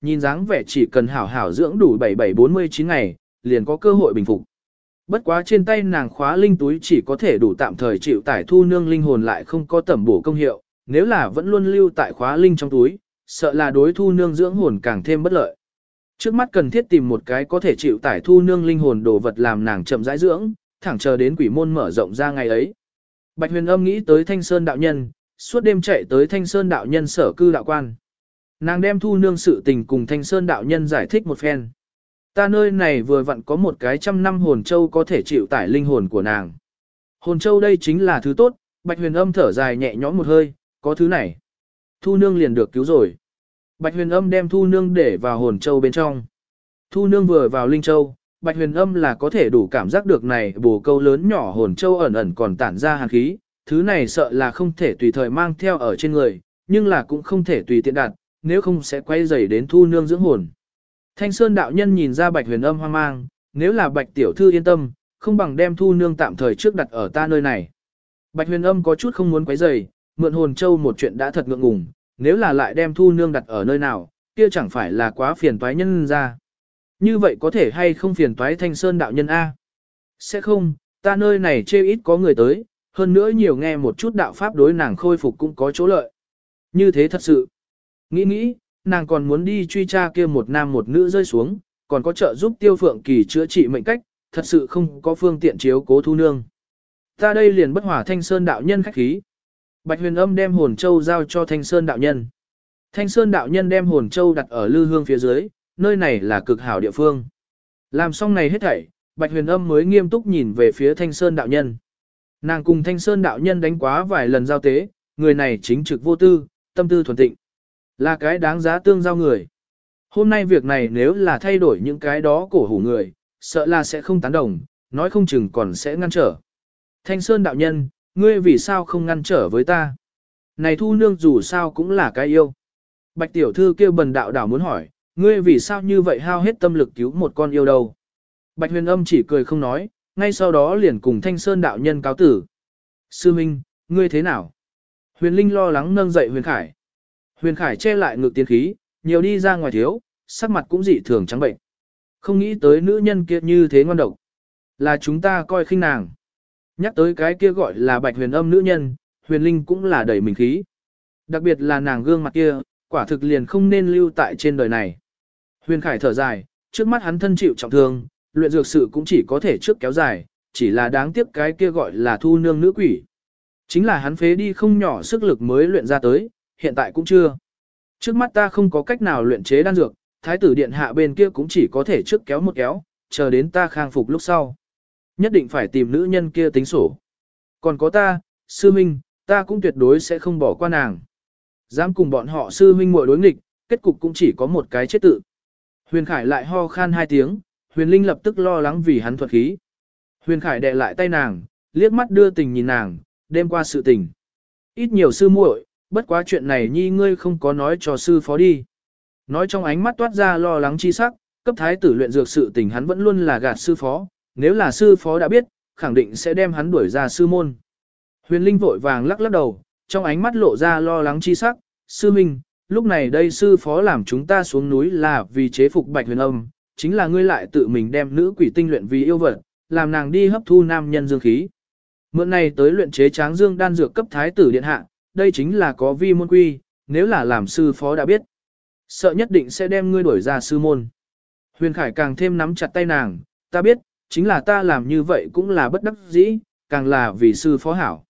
nhìn dáng vẻ chỉ cần hảo hảo dưỡng đủ 7749 ngày, liền có cơ hội bình phục. Bất quá trên tay nàng khóa linh túi chỉ có thể đủ tạm thời chịu tải thu nương linh hồn lại không có tẩm bổ công hiệu, nếu là vẫn luôn lưu tại khóa linh trong túi, sợ là đối thu nương dưỡng hồn càng thêm bất lợi. Trước mắt cần thiết tìm một cái có thể chịu tải thu nương linh hồn đồ vật làm nàng chậm rãi dưỡng, thẳng chờ đến quỷ môn mở rộng ra ngày ấy. Bạch huyền âm nghĩ tới thanh sơn đạo nhân, suốt đêm chạy tới thanh sơn đạo nhân sở cư đạo quan. Nàng đem thu nương sự tình cùng thanh sơn đạo nhân giải thích một phen. Ta nơi này vừa vặn có một cái trăm năm hồn châu có thể chịu tải linh hồn của nàng. Hồn châu đây chính là thứ tốt, bạch huyền âm thở dài nhẹ nhõm một hơi, có thứ này. Thu nương liền được cứu rồi. Bạch huyền âm đem thu nương để vào hồn châu bên trong. Thu nương vừa vào linh châu, bạch huyền âm là có thể đủ cảm giác được này bồ câu lớn nhỏ hồn châu ẩn ẩn còn tản ra hàn khí. Thứ này sợ là không thể tùy thời mang theo ở trên người, nhưng là cũng không thể tùy tiện đặt, nếu không sẽ quay dày đến thu nương dưỡng hồn. Thanh Sơn đạo nhân nhìn ra bạch huyền âm hoang mang, nếu là bạch tiểu thư yên tâm, không bằng đem thu nương tạm thời trước đặt ở ta nơi này. Bạch huyền âm có chút không muốn quấy rầy, mượn hồn châu một chuyện đã thật ngượng ngùng, nếu là lại đem thu nương đặt ở nơi nào, kia chẳng phải là quá phiền toái nhân ra. Như vậy có thể hay không phiền toái thanh sơn đạo nhân A? Sẽ không, ta nơi này chê ít có người tới, hơn nữa nhiều nghe một chút đạo pháp đối nàng khôi phục cũng có chỗ lợi. Như thế thật sự. Nghĩ nghĩ, nàng còn muốn đi truy tra kia một nam một nữ rơi xuống, còn có trợ giúp tiêu phượng kỳ chữa trị mệnh cách, thật sự không có phương tiện chiếu cố thu nương. Ta đây liền bất hỏa thanh sơn đạo nhân khách khí. Bạch huyền âm đem hồn châu giao cho thanh sơn đạo nhân. Thanh sơn đạo nhân đem hồn châu đặt ở lư hương phía dưới, nơi này là cực hảo địa phương. Làm xong này hết thảy, bạch huyền âm mới nghiêm túc nhìn về phía thanh sơn đạo nhân. Nàng cùng thanh sơn đạo nhân đánh quá vài lần giao tế, người này chính trực vô tư, tâm tư thuần tịnh. Là cái đáng giá tương giao người. Hôm nay việc này nếu là thay đổi những cái đó cổ hủ người, sợ là sẽ không tán đồng, nói không chừng còn sẽ ngăn trở. Thanh Sơn đạo nhân, ngươi vì sao không ngăn trở với ta? Này thu nương dù sao cũng là cái yêu. Bạch tiểu thư kêu bần đạo đảo muốn hỏi, ngươi vì sao như vậy hao hết tâm lực cứu một con yêu đâu? Bạch huyền âm chỉ cười không nói, ngay sau đó liền cùng thanh sơn đạo nhân cáo tử. Sư Minh, ngươi thế nào? Huyền Linh lo lắng nâng dậy huyền khải. Huyền khải che lại ngực tiến khí, nhiều đi ra ngoài thiếu, sắc mặt cũng dị thường trắng bệnh. Không nghĩ tới nữ nhân kia như thế ngoan độc. Là chúng ta coi khinh nàng. Nhắc tới cái kia gọi là bạch huyền âm nữ nhân, huyền linh cũng là đầy mình khí. Đặc biệt là nàng gương mặt kia, quả thực liền không nên lưu tại trên đời này. Huyền khải thở dài, trước mắt hắn thân chịu trọng thương, luyện dược sự cũng chỉ có thể trước kéo dài, chỉ là đáng tiếc cái kia gọi là thu nương nữ quỷ. Chính là hắn phế đi không nhỏ sức lực mới luyện ra tới, hiện tại cũng chưa. Trước mắt ta không có cách nào luyện chế đan dược, thái tử điện hạ bên kia cũng chỉ có thể trước kéo một kéo, chờ đến ta khang phục lúc sau. Nhất định phải tìm nữ nhân kia tính sổ. Còn có ta, sư minh, ta cũng tuyệt đối sẽ không bỏ qua nàng. Dám cùng bọn họ sư minh muội đối nghịch, kết cục cũng chỉ có một cái chết tự. Huyền Khải lại ho khan hai tiếng, Huyền Linh lập tức lo lắng vì hắn thuật khí. Huyền Khải đè lại tay nàng, liếc mắt đưa tình nhìn nàng, đêm qua sự tình. Ít nhiều sư muội, bất quá chuyện này nhi ngươi không có nói cho sư phó đi. Nói trong ánh mắt toát ra lo lắng chi sắc, cấp thái tử luyện dược sự tình hắn vẫn luôn là gạt sư phó, nếu là sư phó đã biết, khẳng định sẽ đem hắn đuổi ra sư môn. Huyền Linh vội vàng lắc lắc đầu, trong ánh mắt lộ ra lo lắng chi sắc, sư minh, lúc này đây sư phó làm chúng ta xuống núi là vì chế phục bạch huyền âm, chính là ngươi lại tự mình đem nữ quỷ tinh luyện vì yêu vật, làm nàng đi hấp thu nam nhân dương khí. Mượn này tới luyện chế tráng dương đan dược cấp thái tử điện hạ, đây chính là có vi môn quy, nếu là làm sư phó đã biết. Sợ nhất định sẽ đem ngươi đuổi ra sư môn. Huyền Khải càng thêm nắm chặt tay nàng, ta biết, chính là ta làm như vậy cũng là bất đắc dĩ, càng là vì sư phó hảo.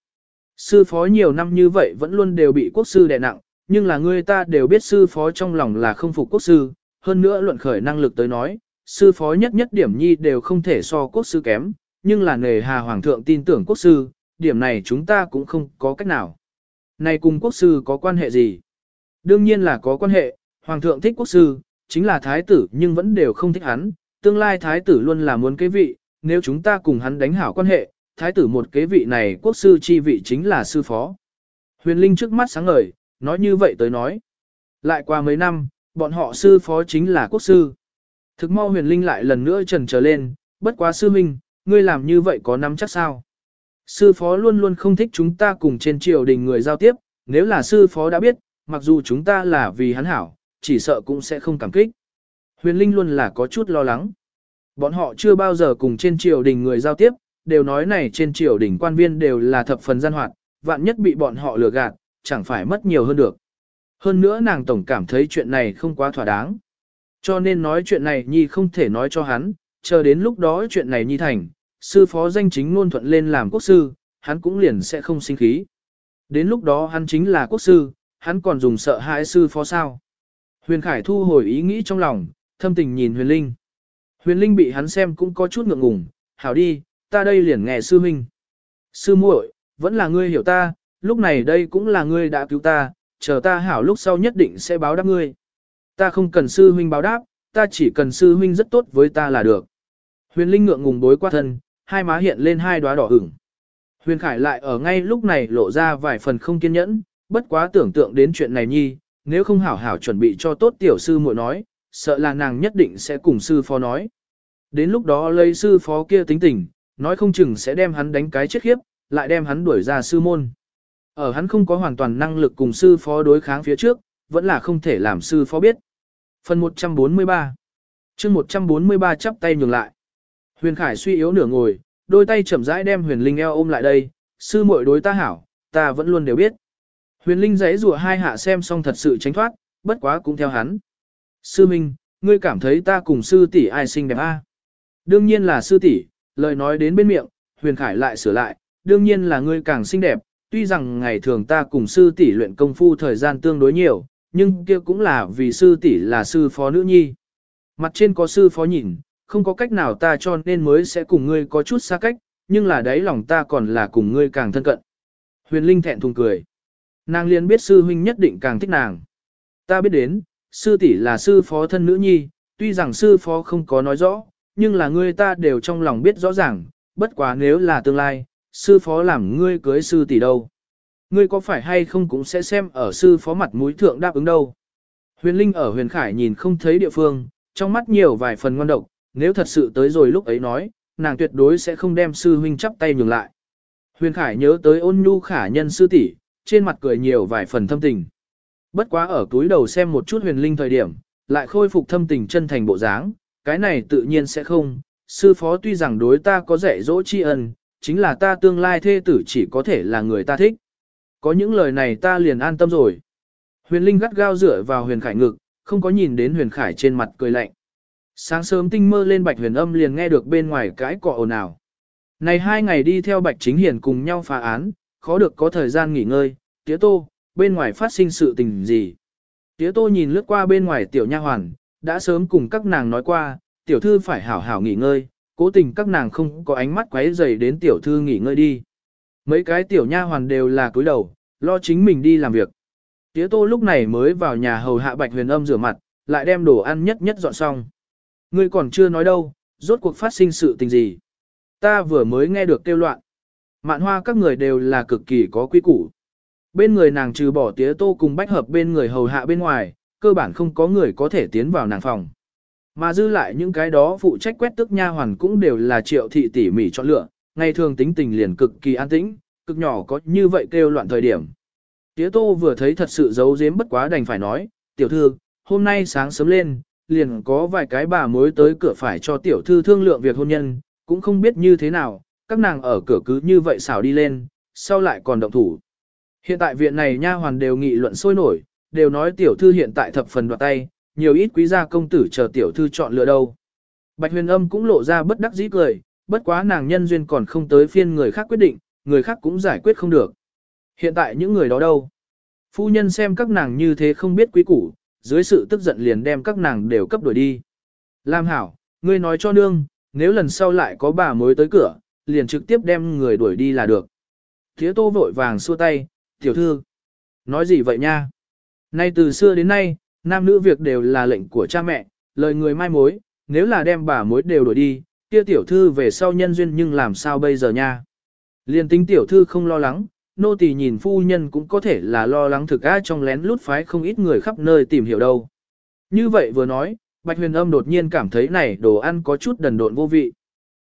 Sư phó nhiều năm như vậy vẫn luôn đều bị quốc sư đè nặng, nhưng là ngươi ta đều biết sư phó trong lòng là không phục quốc sư, hơn nữa luận khởi năng lực tới nói, sư phó nhất nhất điểm nhi đều không thể so quốc sư kém, nhưng là nề hà hoàng thượng tin tưởng quốc sư, điểm này chúng ta cũng không có cách nào. Này cùng quốc sư có quan hệ gì? Đương nhiên là có quan hệ, hoàng thượng thích quốc sư, chính là thái tử nhưng vẫn đều không thích hắn, tương lai thái tử luôn là muốn kế vị, nếu chúng ta cùng hắn đánh hảo quan hệ, thái tử một kế vị này quốc sư chi vị chính là sư phó. Huyền Linh trước mắt sáng ngời, nói như vậy tới nói. Lại qua mấy năm, bọn họ sư phó chính là quốc sư. Thực mau huyền Linh lại lần nữa trần trở lên, bất quá sư minh, ngươi làm như vậy có nắm chắc sao? Sư phó luôn luôn không thích chúng ta cùng trên triều đình người giao tiếp, nếu là sư phó đã biết, mặc dù chúng ta là vì hắn hảo, chỉ sợ cũng sẽ không cảm kích. Huyền Linh luôn là có chút lo lắng. Bọn họ chưa bao giờ cùng trên triều đình người giao tiếp, đều nói này trên triều đình quan viên đều là thập phần gian hoạt, vạn nhất bị bọn họ lừa gạt, chẳng phải mất nhiều hơn được. Hơn nữa nàng tổng cảm thấy chuyện này không quá thỏa đáng. Cho nên nói chuyện này Nhi không thể nói cho hắn, chờ đến lúc đó chuyện này Nhi thành, sư phó danh chính ngôn thuận lên làm quốc sư, hắn cũng liền sẽ không sinh khí. Đến lúc đó hắn chính là quốc sư, hắn còn dùng sợ hãi sư phó sao. Huyền Khải thu hồi ý nghĩ trong lòng, thâm tình nhìn Huyền Linh. Huyền Linh bị hắn xem cũng có chút ngượng ngùng, hảo đi, ta đây liền nghe sư huynh. Sư muội, vẫn là ngươi hiểu ta, lúc này đây cũng là ngươi đã cứu ta, chờ ta hảo lúc sau nhất định sẽ báo đáp ngươi. Ta không cần sư huynh báo đáp, ta chỉ cần sư huynh rất tốt với ta là được. Huyền Linh ngượng ngùng bối qua thân, hai má hiện lên hai đóa đỏ ửng. Huyền Khải lại ở ngay lúc này lộ ra vài phần không kiên nhẫn, bất quá tưởng tượng đến chuyện này nhi, nếu không hảo hảo chuẩn bị cho tốt tiểu sư muội nói, sợ là nàng nhất định sẽ cùng sư phó nói. Đến lúc đó lấy sư phó kia tính tình, nói không chừng sẽ đem hắn đánh cái chết khiếp, lại đem hắn đuổi ra sư môn. Ở hắn không có hoàn toàn năng lực cùng sư phó đối kháng phía trước, vẫn là không thể làm sư phó biết. Phần 143 chương 143 chắp tay nhường lại. Huyền Khải suy yếu nửa ngồi, đôi tay chậm rãi đem Huyền Linh eo ôm lại đây, sư muội đối ta hảo, ta vẫn luôn đều biết. Huyền Linh giãy rùa hai hạ xem xong thật sự tránh thoát, bất quá cũng theo hắn. Sư Minh, ngươi cảm thấy ta cùng sư tỷ ai xinh đẹp a? Đương nhiên là sư tỷ, lời nói đến bên miệng, Huyền Khải lại sửa lại, đương nhiên là ngươi càng xinh đẹp, tuy rằng ngày thường ta cùng sư tỷ luyện công phu thời gian tương đối nhiều, nhưng kia cũng là vì sư tỷ là sư phó nữ nhi. Mặt trên có sư phó nhìn, không có cách nào ta cho nên mới sẽ cùng ngươi có chút xa cách, nhưng là đấy lòng ta còn là cùng ngươi càng thân cận. Huyền Linh thẹn thùng cười. Nàng liền biết sư huynh nhất định càng thích nàng. Ta biết đến, sư tỷ là sư phó thân nữ nhi, tuy rằng sư phó không có nói rõ, nhưng là ngươi ta đều trong lòng biết rõ ràng, bất quá nếu là tương lai, sư phó làm ngươi cưới sư tỷ đâu. Ngươi có phải hay không cũng sẽ xem ở sư phó mặt mũi thượng đáp ứng đâu. Huyền Linh ở huyền khải nhìn không thấy địa phương, trong mắt nhiều vài phần ngon độc, nếu thật sự tới rồi lúc ấy nói, nàng tuyệt đối sẽ không đem sư huynh chắp tay nhường lại. Huyền khải nhớ tới ôn nhu khả nhân sư tỷ, trên mặt cười nhiều vài phần thâm tình. Bất quá ở túi đầu xem một chút huyền linh thời điểm, lại khôi phục thâm tình chân thành bộ dáng, cái này tự nhiên sẽ không, sư phó tuy rằng đối ta có dạy dỗ tri ân, chính là ta tương lai thê tử chỉ có thể là người ta thích. Có những lời này ta liền an tâm rồi. Huyền Linh gắt gao dựa vào huyền khải ngực, không có nhìn đến huyền khải trên mặt cười lạnh. Sáng sớm tinh mơ lên bạch huyền âm liền nghe được bên ngoài cái cọ ồn ào. Này hai ngày đi theo bạch chính hiền cùng nhau phá án, khó được có thời gian nghỉ ngơi, tía tô, bên ngoài phát sinh sự tình gì. Tía tô nhìn lướt qua bên ngoài tiểu nha hoàn, đã sớm cùng các nàng nói qua, tiểu thư phải hảo hảo nghỉ ngơi, cố tình các nàng không có ánh mắt quấy dày đến tiểu thư nghỉ ngơi đi. Mấy cái tiểu nha hoàn đều là cúi đầu, lo chính mình đi làm việc. Tía tô lúc này mới vào nhà hầu hạ bạch huyền âm rửa mặt, lại đem đồ ăn nhất nhất dọn xong. Ngươi còn chưa nói đâu, rốt cuộc phát sinh sự tình gì. Ta vừa mới nghe được kêu loạn. Mạn hoa các người đều là cực kỳ có quy củ. Bên người nàng trừ bỏ tía tô cùng bách hợp bên người hầu hạ bên ngoài, cơ bản không có người có thể tiến vào nàng phòng. Mà dư lại những cái đó phụ trách quét tức nha hoàn cũng đều là triệu thị tỉ mỉ chọn lựa, ngày thường tính tình liền cực kỳ an tĩnh, cực nhỏ có như vậy kêu loạn thời điểm. Tía tô vừa thấy thật sự giấu giếm bất quá đành phải nói, tiểu thư, hôm nay sáng sớm lên, liền có vài cái bà mới tới cửa phải cho tiểu thư thương lượng việc hôn nhân, cũng không biết như thế nào, các nàng ở cửa cứ như vậy xảo đi lên, sau lại còn động thủ. Hiện tại viện này nha hoàn đều nghị luận sôi nổi, đều nói tiểu thư hiện tại thập phần đoạt tay, nhiều ít quý gia công tử chờ tiểu thư chọn lựa đâu. Bạch huyền âm cũng lộ ra bất đắc dĩ cười, bất quá nàng nhân duyên còn không tới phiên người khác quyết định, người khác cũng giải quyết không được. Hiện tại những người đó đâu? Phu nhân xem các nàng như thế không biết quý củ, dưới sự tức giận liền đem các nàng đều cấp đuổi đi. Lam hảo, ngươi nói cho nương, nếu lần sau lại có bà mối tới cửa, liền trực tiếp đem người đuổi đi là được. Thía tô vội vàng xua tay, tiểu thư. Nói gì vậy nha? Nay từ xưa đến nay, nam nữ việc đều là lệnh của cha mẹ, lời người mai mối, nếu là đem bà mối đều đuổi đi, kia tiểu thư về sau nhân duyên nhưng làm sao bây giờ nha? Liên tính tiểu thư không lo lắng, nô tỳ nhìn phu nhân cũng có thể là lo lắng thực ai trong lén lút phái không ít người khắp nơi tìm hiểu đâu. Như vậy vừa nói, Bạch huyền âm đột nhiên cảm thấy này đồ ăn có chút đần độn vô vị.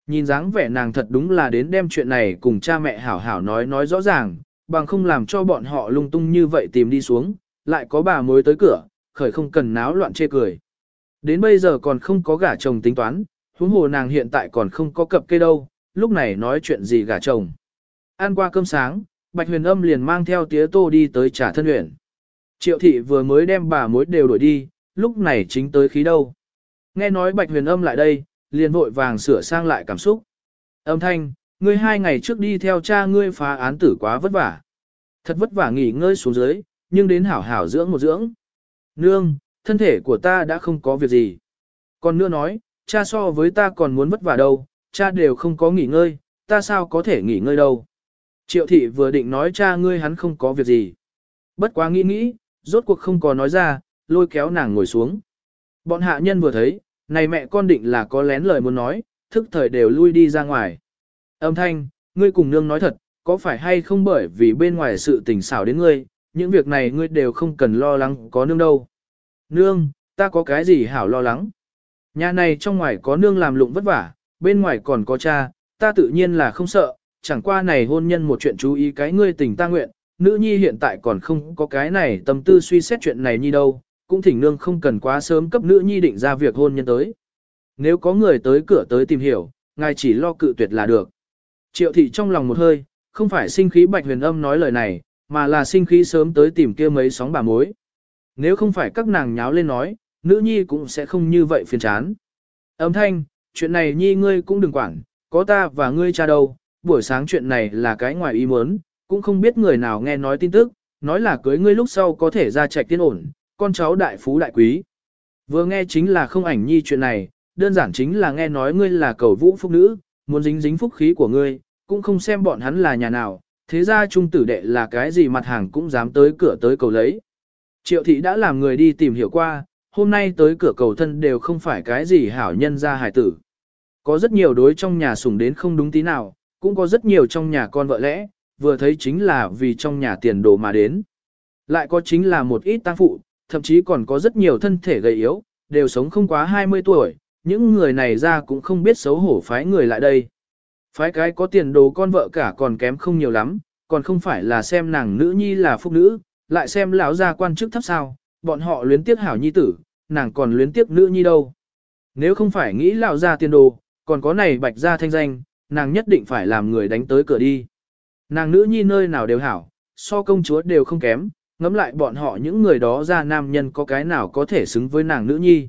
Nhìn dáng vẻ nàng thật đúng là đến đem chuyện này cùng cha mẹ hảo hảo nói nói rõ ràng, bằng không làm cho bọn họ lung tung như vậy tìm đi xuống, lại có bà mới tới cửa, khởi không cần náo loạn chê cười. Đến bây giờ còn không có gả chồng tính toán, huống hồ nàng hiện tại còn không có cập kê đâu, lúc này nói chuyện gì gả chồng. Ăn qua cơm sáng, Bạch Huyền Âm liền mang theo tía tô đi tới trả thân huyện. Triệu thị vừa mới đem bà mối đều đổi đi, lúc này chính tới khí đâu. Nghe nói Bạch Huyền Âm lại đây, liền vội vàng sửa sang lại cảm xúc. Âm thanh, ngươi hai ngày trước đi theo cha ngươi phá án tử quá vất vả. Thật vất vả nghỉ ngơi xuống dưới, nhưng đến hảo hảo dưỡng một dưỡng. Nương, thân thể của ta đã không có việc gì. Còn nữa nói, cha so với ta còn muốn vất vả đâu, cha đều không có nghỉ ngơi, ta sao có thể nghỉ ngơi đâu. Triệu thị vừa định nói cha ngươi hắn không có việc gì. Bất quá nghĩ nghĩ, rốt cuộc không có nói ra, lôi kéo nàng ngồi xuống. Bọn hạ nhân vừa thấy, này mẹ con định là có lén lời muốn nói, thức thời đều lui đi ra ngoài. Âm thanh, ngươi cùng nương nói thật, có phải hay không bởi vì bên ngoài sự tình xảo đến ngươi, những việc này ngươi đều không cần lo lắng có nương đâu. Nương, ta có cái gì hảo lo lắng. Nhà này trong ngoài có nương làm lụng vất vả, bên ngoài còn có cha, ta tự nhiên là không sợ, chẳng qua này hôn nhân một chuyện chú ý cái ngươi tình ta nguyện, nữ nhi hiện tại còn không có cái này tâm tư suy xét chuyện này như đâu, cũng thỉnh nương không cần quá sớm cấp nữ nhi định ra việc hôn nhân tới. Nếu có người tới cửa tới tìm hiểu, ngài chỉ lo cự tuyệt là được. Triệu thị trong lòng một hơi, không phải sinh khí bạch huyền âm nói lời này, mà là sinh khí sớm tới tìm kia mấy sóng bà mối. Nếu không phải các nàng nháo lên nói, nữ nhi cũng sẽ không như vậy phiền chán. Âm thanh, chuyện này nhi ngươi cũng đừng quản, có ta và ngươi cha đâu, buổi sáng chuyện này là cái ngoài ý muốn, cũng không biết người nào nghe nói tin tức, nói là cưới ngươi lúc sau có thể ra trạch tiên ổn, con cháu đại phú đại quý. Vừa nghe chính là không ảnh nhi chuyện này, đơn giản chính là nghe nói ngươi là cầu vũ phúc nữ, muốn dính dính phúc khí của ngươi, cũng không xem bọn hắn là nhà nào, thế ra trung tử đệ là cái gì mặt hàng cũng dám tới cửa tới cầu lấy. Triệu thị đã làm người đi tìm hiểu qua, hôm nay tới cửa cầu thân đều không phải cái gì hảo nhân ra hải tử. Có rất nhiều đối trong nhà sủng đến không đúng tí nào, cũng có rất nhiều trong nhà con vợ lẽ, vừa thấy chính là vì trong nhà tiền đồ mà đến. Lại có chính là một ít tăng phụ, thậm chí còn có rất nhiều thân thể gầy yếu, đều sống không quá 20 tuổi, những người này ra cũng không biết xấu hổ phái người lại đây. Phái cái có tiền đồ con vợ cả còn kém không nhiều lắm, còn không phải là xem nàng nữ nhi là phúc nữ, lại xem lão gia quan chức thấp sao, bọn họ luyến tiếc hảo nhi tử, nàng còn luyến tiếc nữ nhi đâu. Nếu không phải nghĩ lão gia tiền đồ, còn có này bạch gia thanh danh, nàng nhất định phải làm người đánh tới cửa đi. Nàng nữ nhi nơi nào đều hảo, so công chúa đều không kém, ngẫm lại bọn họ những người đó ra nam nhân có cái nào có thể xứng với nàng nữ nhi.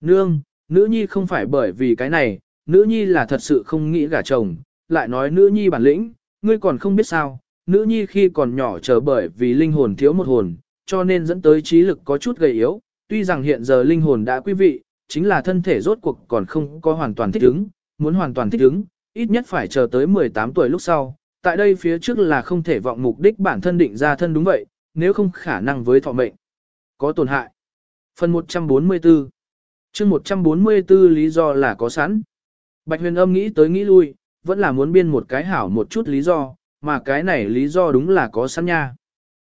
Nương, nữ nhi không phải bởi vì cái này, nữ nhi là thật sự không nghĩ gả chồng, lại nói nữ nhi bản lĩnh, ngươi còn không biết sao, nữ nhi khi còn nhỏ chờ bởi vì linh hồn thiếu một hồn, cho nên dẫn tới trí lực có chút gầy yếu, tuy rằng hiện giờ linh hồn đã quý vị, chính là thân thể rốt cuộc còn không có hoàn toàn thích ứng, muốn hoàn toàn thích ứng, ít nhất phải chờ tới 18 tuổi lúc sau, tại đây phía trước là không thể vọng mục đích bản thân định ra thân đúng vậy, nếu không khả năng với thọ mệnh. Có tổn hại. Phần 144 chương 144 lý do là có sẵn. Bạch huyền âm nghĩ tới nghĩ lui, vẫn là muốn biên một cái hảo một chút lý do, mà cái này lý do đúng là có sẵn nha.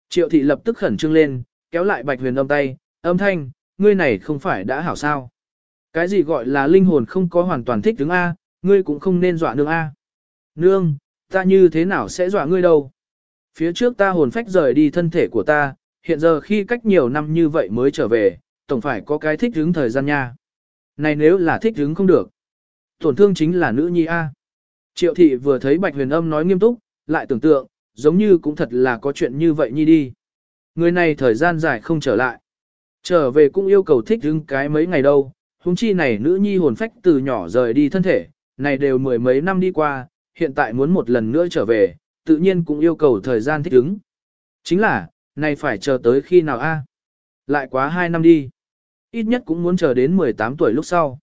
Triệu thị lập tức khẩn trương lên, kéo lại bạch huyền âm tay, âm thanh, ngươi này không phải đã hảo sao. Cái gì gọi là linh hồn không có hoàn toàn thích đứng A, ngươi cũng không nên dọa nương A. Nương, ta như thế nào sẽ dọa ngươi đâu? Phía trước ta hồn phách rời đi thân thể của ta, hiện giờ khi cách nhiều năm như vậy mới trở về, tổng phải có cái thích hứng thời gian nha. Này nếu là thích hứng không được, tổn thương chính là nữ nhi A. Triệu thị vừa thấy bạch huyền âm nói nghiêm túc, lại tưởng tượng, giống như cũng thật là có chuyện như vậy nhi đi. Người này thời gian dài không trở lại. Trở về cũng yêu cầu thích hứng cái mấy ngày đâu, huống chi này nữ nhi hồn phách từ nhỏ rời đi thân thể, này đều mười mấy năm đi qua, hiện tại muốn một lần nữa trở về, tự nhiên cũng yêu cầu thời gian thích ứng. Chính là, này phải chờ tới khi nào a? Lại quá 2 năm đi. Ít nhất cũng muốn chờ đến 18 tuổi lúc sau.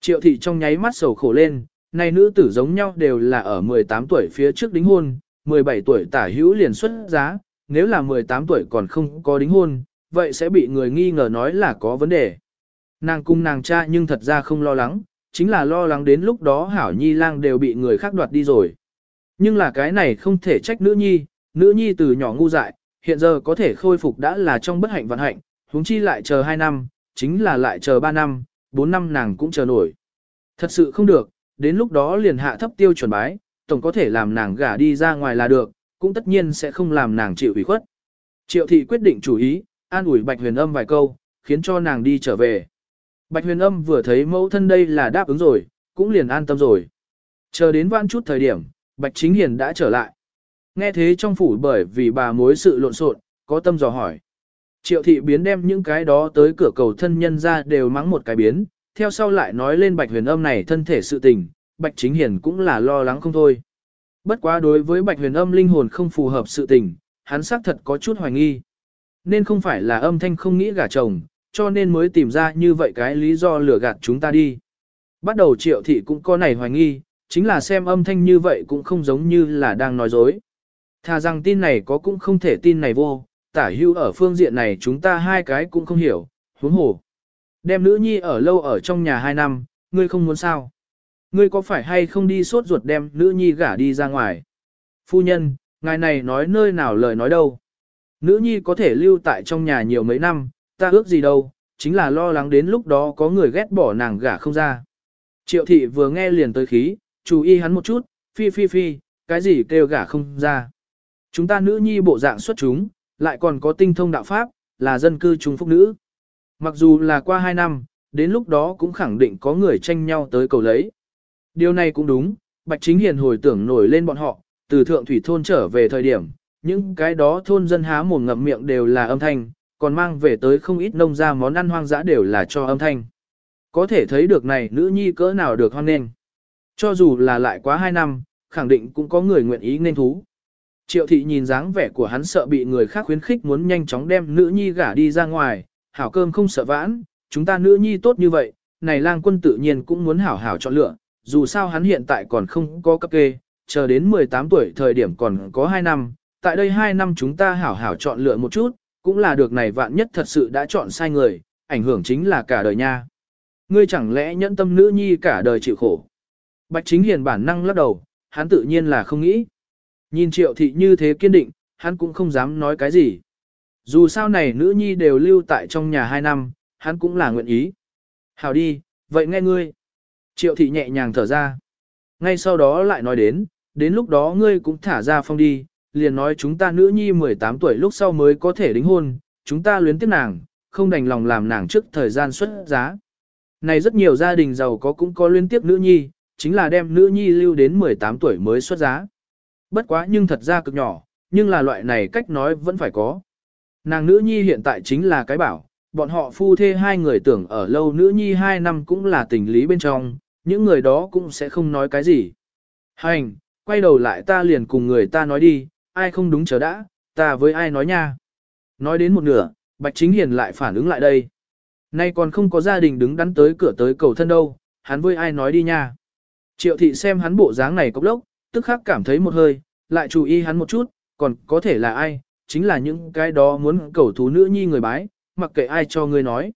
Triệu thị trong nháy mắt sầu khổ lên, này nữ tử giống nhau đều là ở 18 tuổi phía trước đính hôn, 17 tuổi tả hữu liền xuất giá, nếu là 18 tuổi còn không có đính hôn, vậy sẽ bị người nghi ngờ nói là có vấn đề. Nàng cung nàng cha nhưng thật ra không lo lắng, chính là lo lắng đến lúc đó hảo nhi lang đều bị người khác đoạt đi rồi. Nhưng là cái này không thể trách nữ nhi, nữ nhi từ nhỏ ngu dại, hiện giờ có thể khôi phục đã là trong bất hạnh vận hạnh, huống chi lại chờ 2 năm, chính là lại chờ 3 năm, 4 năm nàng cũng chờ nổi. Thật sự không được, đến lúc đó liền hạ thấp tiêu chuẩn bái, tổng có thể làm nàng gả đi ra ngoài là được, cũng tất nhiên sẽ không làm nàng chịu ủy khuất. Triệu thị quyết định chủ ý, an ủi Bạch Huyền Âm vài câu, khiến cho nàng đi trở về. Bạch huyền âm vừa thấy mẫu thân đây là đáp ứng rồi, cũng liền an tâm rồi. Chờ đến vãn chút thời điểm, Bạch Chính Hiền đã trở lại. Nghe thế trong phủ bởi vì bà mối sự lộn xộn, có tâm dò hỏi. Triệu thị biến đem những cái đó tới cửa cầu thân nhân ra đều mắng một cái biến, theo sau lại nói lên Bạch huyền âm này thân thể sự tình, Bạch Chính Hiền cũng là lo lắng không thôi. Bất quá đối với Bạch huyền âm linh hồn không phù hợp sự tình, hắn xác thật có chút hoài nghi. Nên không phải là âm thanh không nghĩ gả chồng, cho nên mới tìm ra như vậy cái lý do lừa gạt chúng ta đi. Bắt đầu triệu thị cũng có này hoài nghi, chính là xem âm thanh như vậy cũng không giống như là đang nói dối. Thà rằng tin này có cũng không thể tin này vô, tả hưu ở phương diện này chúng ta hai cái cũng không hiểu, huống hồ. Đem nữ nhi ở lâu ở trong nhà hai năm, ngươi không muốn sao? Ngươi có phải hay không đi sốt ruột đem nữ nhi gả đi ra ngoài? Phu nhân, ngài này nói nơi nào lời nói đâu? Nữ nhi có thể lưu tại trong nhà nhiều mấy năm, ta ước gì đâu, chính là lo lắng đến lúc đó có người ghét bỏ nàng gả không ra. Triệu thị vừa nghe liền tới khí, chú ý hắn một chút, phi phi phi, cái gì kêu gả không ra. Chúng ta nữ nhi bộ dạng xuất chúng, lại còn có tinh thông đạo pháp, là dân cư trung phúc nữ. Mặc dù là qua hai năm, đến lúc đó cũng khẳng định có người tranh nhau tới cầu lấy. Điều này cũng đúng, Bạch Chính Hiền hồi tưởng nổi lên bọn họ, từ thượng thủy thôn trở về thời điểm, những cái đó thôn dân há mồm ngậm miệng đều là âm thanh, còn mang về tới không ít nông ra món ăn hoang dã đều là cho âm thanh. Có thể thấy được này nữ nhi cỡ nào được hoan nghênh. Cho dù là lại quá hai năm, khẳng định cũng có người nguyện ý nên thú. Triệu thị nhìn dáng vẻ của hắn sợ bị người khác khuyến khích muốn nhanh chóng đem nữ nhi gả đi ra ngoài, hảo cơm không sợ vãn, chúng ta nữ nhi tốt như vậy, này lang quân tự nhiên cũng muốn hảo hảo chọn lựa, dù sao hắn hiện tại còn không có cấp kê, chờ đến 18 tuổi thời điểm còn có 2 năm, tại đây 2 năm chúng ta hảo hảo chọn lựa một chút, cũng là được này vạn nhất thật sự đã chọn sai người, ảnh hưởng chính là cả đời nha. Ngươi chẳng lẽ nhẫn tâm nữ nhi cả đời chịu khổ. Bạch chính hiền bản năng lắc đầu, hắn tự nhiên là không nghĩ. Nhìn triệu thị như thế kiên định, hắn cũng không dám nói cái gì. Dù sao này nữ nhi đều lưu tại trong nhà hai năm, hắn cũng là nguyện ý. Hào đi, vậy nghe ngươi. Triệu thị nhẹ nhàng thở ra. Ngay sau đó lại nói đến, đến lúc đó ngươi cũng thả ra phong đi, liền nói chúng ta nữ nhi 18 tuổi lúc sau mới có thể đính hôn, chúng ta luyến tiếc nàng, không đành lòng làm nàng trước thời gian xuất giá. Này rất nhiều gia đình giàu có cũng có luyến tiếc nữ nhi, chính là đem nữ nhi lưu đến 18 tuổi mới xuất giá. Bất quá nhưng thật ra cực nhỏ, nhưng là loại này cách nói vẫn phải có. Nàng nữ nhi hiện tại chính là cái bảo, bọn họ phu thê hai người tưởng ở lâu nữ nhi hai năm cũng là tình lý bên trong, những người đó cũng sẽ không nói cái gì. Hành, quay đầu lại ta liền cùng người ta nói đi, ai không đúng chờ đã, ta với ai nói nha. Nói đến một nửa, Bạch Chính Hiền lại phản ứng lại đây. Nay còn không có gia đình đứng đắn tới cửa tới cầu thân đâu, hắn với ai nói đi nha. Triệu thị xem hắn bộ dáng này cốc lốc, tức khắc cảm thấy một hơi, lại chú ý hắn một chút, còn có thể là ai, chính là những cái đó muốn cầu thú nữ nhi người bái, mặc kệ ai cho ngươi nói.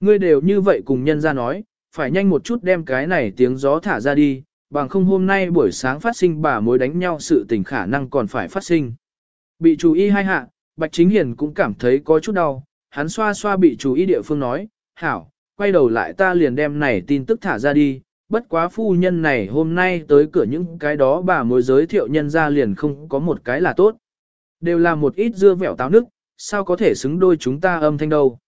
Ngươi đều như vậy cùng nhân ra nói, phải nhanh một chút đem cái này tiếng gió thả ra đi, bằng không hôm nay buổi sáng phát sinh bà mối đánh nhau sự tình khả năng còn phải phát sinh. Bị chú ý hai hạ, Bạch Chính Hiền cũng cảm thấy có chút đau, hắn xoa xoa bị chú ý địa phương nói, hảo, quay đầu lại ta liền đem này tin tức thả ra đi, bất quá phu nhân này hôm nay tới cửa những cái đó bà mối giới thiệu nhân ra liền không có một cái là tốt. Đều là một ít dưa vẻo táo nước, sao có thể xứng đôi chúng ta âm thanh đâu.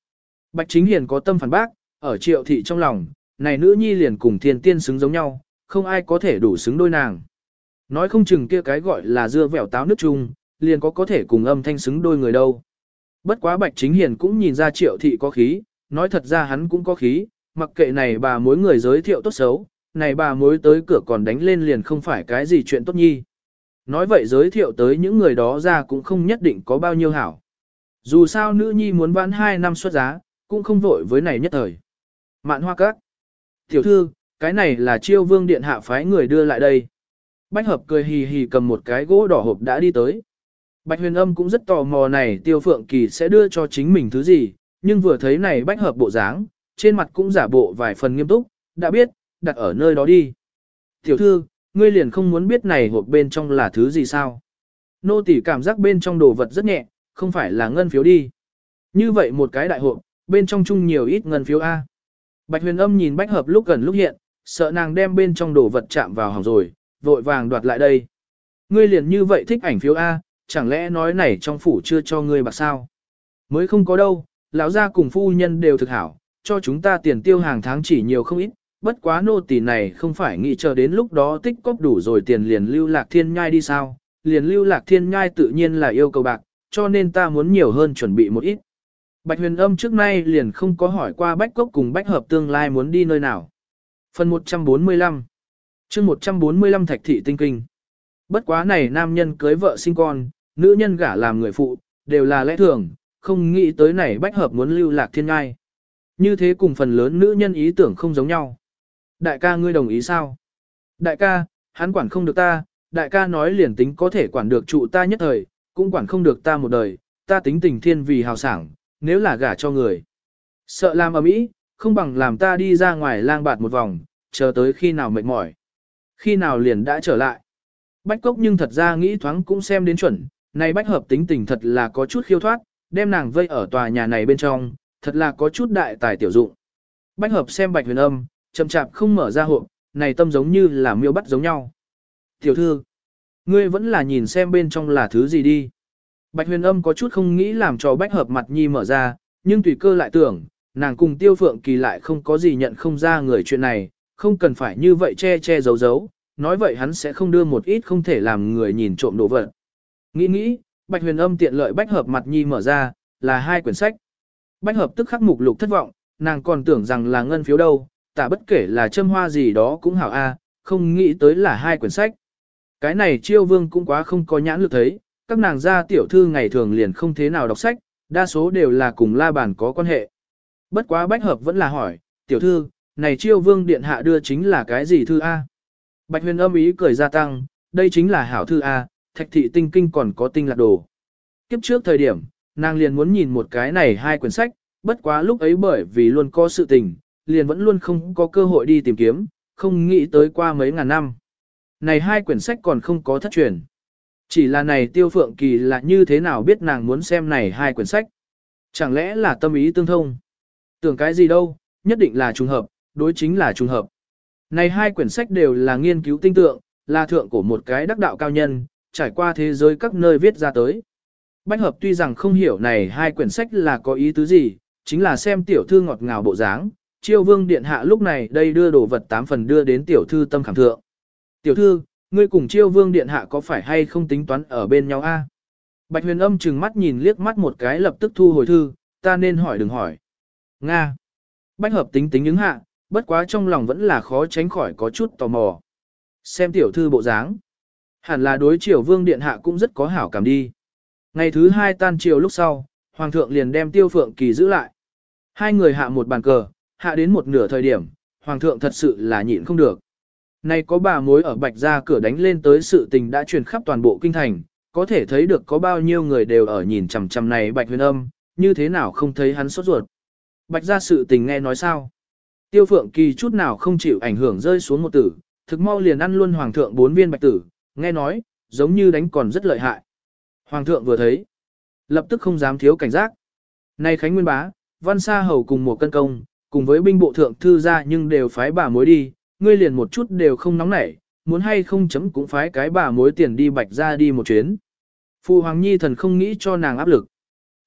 Bạch Chính Hiền có tâm phản bác, ở triệu thị trong lòng, này nữ nhi liền cùng thiên tiên xứng giống nhau, không ai có thể đủ xứng đôi nàng. Nói không chừng kia cái gọi là dưa vẻo táo nước chung, liền có có thể cùng âm thanh xứng đôi người đâu. Bất quá Bạch Chính Hiền cũng nhìn ra triệu thị có khí, nói thật ra hắn cũng có khí, mặc kệ này bà mối người giới thiệu tốt xấu, này bà mối tới cửa còn đánh lên liền không phải cái gì chuyện tốt nhi. Nói vậy giới thiệu tới những người đó ra cũng không nhất định có bao nhiêu hảo. Dù sao nữ nhi muốn bán 2 năm xuất giá, cũng không vội với này nhất thời. Mạn hoa các. Tiểu thư, cái này là chiêu vương điện hạ phái người đưa lại đây. Bách hợp cười hì hì cầm một cái gỗ đỏ hộp đã đi tới. Bạch huyền âm cũng rất tò mò này tiêu phượng kỳ sẽ đưa cho chính mình thứ gì, nhưng vừa thấy này bách hợp bộ dáng, trên mặt cũng giả bộ vài phần nghiêm túc, đã biết, đặt ở nơi đó đi. Tiểu thư, ngươi liền không muốn biết này hộp bên trong là thứ gì sao? Nô tỳ cảm giác bên trong đồ vật rất nhẹ, không phải là ngân phiếu đi. Như vậy một cái đại hộp, bên trong chung nhiều ít ngân phiếu A. Bạch huyền âm nhìn bách hợp lúc gần lúc hiện, sợ nàng đem bên trong đồ vật chạm vào hỏng rồi, vội vàng đoạt lại đây. Ngươi liền như vậy thích ảnh phiếu A, chẳng lẽ nói này trong phủ chưa cho ngươi bạc sao? Mới không có đâu, lão gia cùng phu nhân đều thực hảo, cho chúng ta tiền tiêu hàng tháng chỉ nhiều không ít, bất quá nô tỳ này không phải nghĩ chờ đến lúc đó tích cóp đủ rồi tiền liền lưu lạc thiên nhai đi sao, liền lưu lạc thiên nhai tự nhiên là yêu cầu bạc, cho nên ta muốn nhiều hơn chuẩn bị một ít. Bạch huyền âm trước nay liền không có hỏi qua bách cốc cùng bách hợp tương lai muốn đi nơi nào. Phần 145 chương 145 Thạch Thị Tinh Kinh Bất quá này nam nhân cưới vợ sinh con, nữ nhân gả làm người phụ, đều là lẽ thường, không nghĩ tới này bách hợp muốn lưu lạc thiên ngai. Như thế cùng phần lớn nữ nhân ý tưởng không giống nhau. Đại ca ngươi đồng ý sao? Đại ca, hắn quản không được ta, đại ca nói liền tính có thể quản được trụ ta nhất thời, cũng quản không được ta một đời, ta tính tình thiên vì hào sảng, nếu là gả cho người. Sợ làm ở mỹ, không bằng làm ta đi ra ngoài lang bạt một vòng, chờ tới khi nào mệt mỏi. Khi nào liền đã trở lại. Bách cốc nhưng thật ra nghĩ thoáng cũng xem đến chuẩn, này bách hợp tính tình thật là có chút khiêu thoát, đem nàng vây ở tòa nhà này bên trong, thật là có chút đại tài tiểu dụng. Bách hợp xem bạch huyền âm, chậm chạp không mở ra hộp, này tâm giống như là miêu bắt giống nhau. Tiểu thư, ngươi vẫn là nhìn xem bên trong là thứ gì đi. Bạch huyền âm có chút không nghĩ làm cho bách hợp mặt nhi mở ra, nhưng tùy cơ lại tưởng, nàng cùng tiêu phượng kỳ lại không có gì nhận không ra người chuyện này, không cần phải như vậy che che giấu giấu, nói vậy hắn sẽ không đưa một ít không thể làm người nhìn trộm đồ vật. Nghĩ nghĩ, bạch huyền âm tiện lợi bách hợp mặt nhi mở ra, là hai quyển sách. Bách hợp tức khắc mục lục thất vọng, nàng còn tưởng rằng là ngân phiếu đâu, tả bất kể là châm hoa gì đó cũng hảo a, không nghĩ tới là hai quyển sách. Cái này chiêu vương cũng quá không có nhãn lực thấy, các nàng gia tiểu thư ngày thường liền không thế nào đọc sách, đa số đều là cùng la bàn có quan hệ. Bất quá bách hợp vẫn là hỏi, tiểu thư, này chiêu vương điện hạ đưa chính là cái gì thư A? Bạch huyền âm ý cười gia tăng, đây chính là hảo thư A, thạch thị tinh kinh còn có tinh lạc đồ. Kiếp trước thời điểm, nàng liền muốn nhìn một cái này hai quyển sách, bất quá lúc ấy bởi vì luôn có sự tình, liền vẫn luôn không có cơ hội đi tìm kiếm, không nghĩ tới qua mấy ngàn năm. Này hai quyển sách còn không có thất truyền. Chỉ là này tiêu phượng kỳ là như thế nào biết nàng muốn xem này hai quyển sách. Chẳng lẽ là tâm ý tương thông? Tưởng cái gì đâu, nhất định là trùng hợp, đối chính là trùng hợp. Này hai quyển sách đều là nghiên cứu tinh tượng, là thượng của một cái đắc đạo cao nhân, trải qua thế giới các nơi viết ra tới. Bách hợp tuy rằng không hiểu này hai quyển sách là có ý tứ gì, chính là xem tiểu thư ngọt ngào bộ dáng, chiêu vương điện hạ lúc này đây đưa đồ vật tám phần đưa đến tiểu thư tâm khảm thượng. Tiểu thư, ngươi cùng chiêu vương điện hạ có phải hay không tính toán ở bên nhau a? Bạch huyền âm chừng mắt nhìn liếc mắt một cái lập tức thu hồi thư, ta nên hỏi đừng hỏi. Nga. Bách hợp tính tính ứng hạ, bất quá trong lòng vẫn là khó tránh khỏi có chút tò mò. Xem tiểu thư bộ dáng. Hẳn là đối triều vương điện hạ cũng rất có hảo cảm đi. Ngày thứ hai tan triều lúc sau, hoàng thượng liền đem tiêu phượng kỳ giữ lại. Hai người hạ một bàn cờ, hạ đến một nửa thời điểm, hoàng thượng thật sự là nhịn không được. Nay có bà mối ở bạch gia cửa đánh lên tới sự tình đã truyền khắp toàn bộ kinh thành, có thể thấy được có bao nhiêu người đều ở nhìn chằm chằm này bạch huyền âm, như thế nào không thấy hắn sốt ruột. Bạch ra sự tình nghe nói sao. Tiêu phượng kỳ chút nào không chịu ảnh hưởng rơi xuống một tử, thực mau liền ăn luôn hoàng thượng bốn viên bạch tử, nghe nói, giống như đánh còn rất lợi hại. Hoàng thượng vừa thấy, lập tức không dám thiếu cảnh giác. nay Khánh Nguyên Bá, Văn Sa Hầu cùng một cân công, cùng với binh bộ thượng thư ra nhưng đều phái bà mối đi, ngươi liền một chút đều không nóng nảy, muốn hay không chấm cũng phái cái bà mối tiền đi bạch ra đi một chuyến. Phu Hoàng Nhi thần không nghĩ cho nàng áp lực.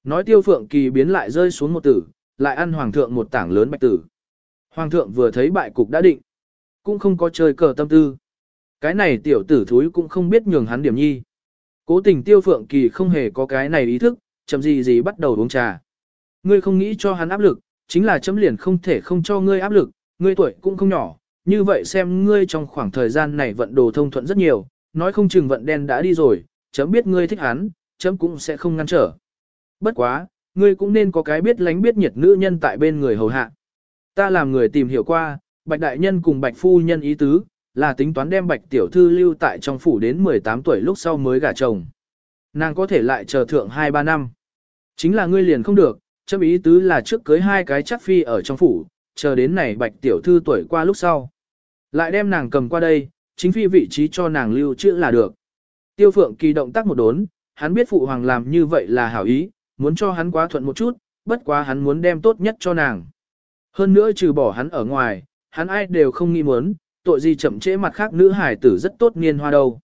Nói tiêu phượng kỳ biến lại rơi xuống một tử, lại ăn hoàng thượng một tảng lớn bạch tử. Hoàng thượng vừa thấy bại cục đã định, cũng không có chơi cờ tâm tư. Cái này tiểu tử thúi cũng không biết nhường hắn điểm nhi. Cố tình tiêu phượng kỳ không hề có cái này ý thức, chậm gì gì bắt đầu uống trà. Ngươi không nghĩ cho hắn áp lực, chính là chấm liền không thể không cho ngươi áp lực, ngươi tuổi cũng không nhỏ, như vậy xem ngươi trong khoảng thời gian này vận đồ thông thuận rất nhiều, nói không chừng vận đen đã đi rồi, chấm biết ngươi thích hắn, chấm cũng sẽ không ngăn trở. Bất quá, ngươi cũng nên có cái biết lánh biết nhiệt nữ nhân tại bên người hầu hạ. Ta làm người tìm hiểu qua, bạch đại nhân cùng bạch phu nhân ý tứ, là tính toán đem bạch tiểu thư lưu tại trong phủ đến 18 tuổi lúc sau mới gả chồng. Nàng có thể lại chờ thượng 2-3 năm. Chính là ngươi liền không được, chấm ý tứ là trước cưới hai cái chắc phi ở trong phủ, chờ đến này bạch tiểu thư tuổi qua lúc sau. Lại đem nàng cầm qua đây, chính phi vị trí cho nàng lưu trữ là được. Tiêu phượng kỳ động tác một đốn, hắn biết phụ hoàng làm như vậy là hảo ý, muốn cho hắn quá thuận một chút, bất quá hắn muốn đem tốt nhất cho nàng. Hơn nữa trừ bỏ hắn ở ngoài, hắn ai đều không nghi muốn, tội gì chậm trễ mặt khác nữ hải tử rất tốt niên hoa đâu.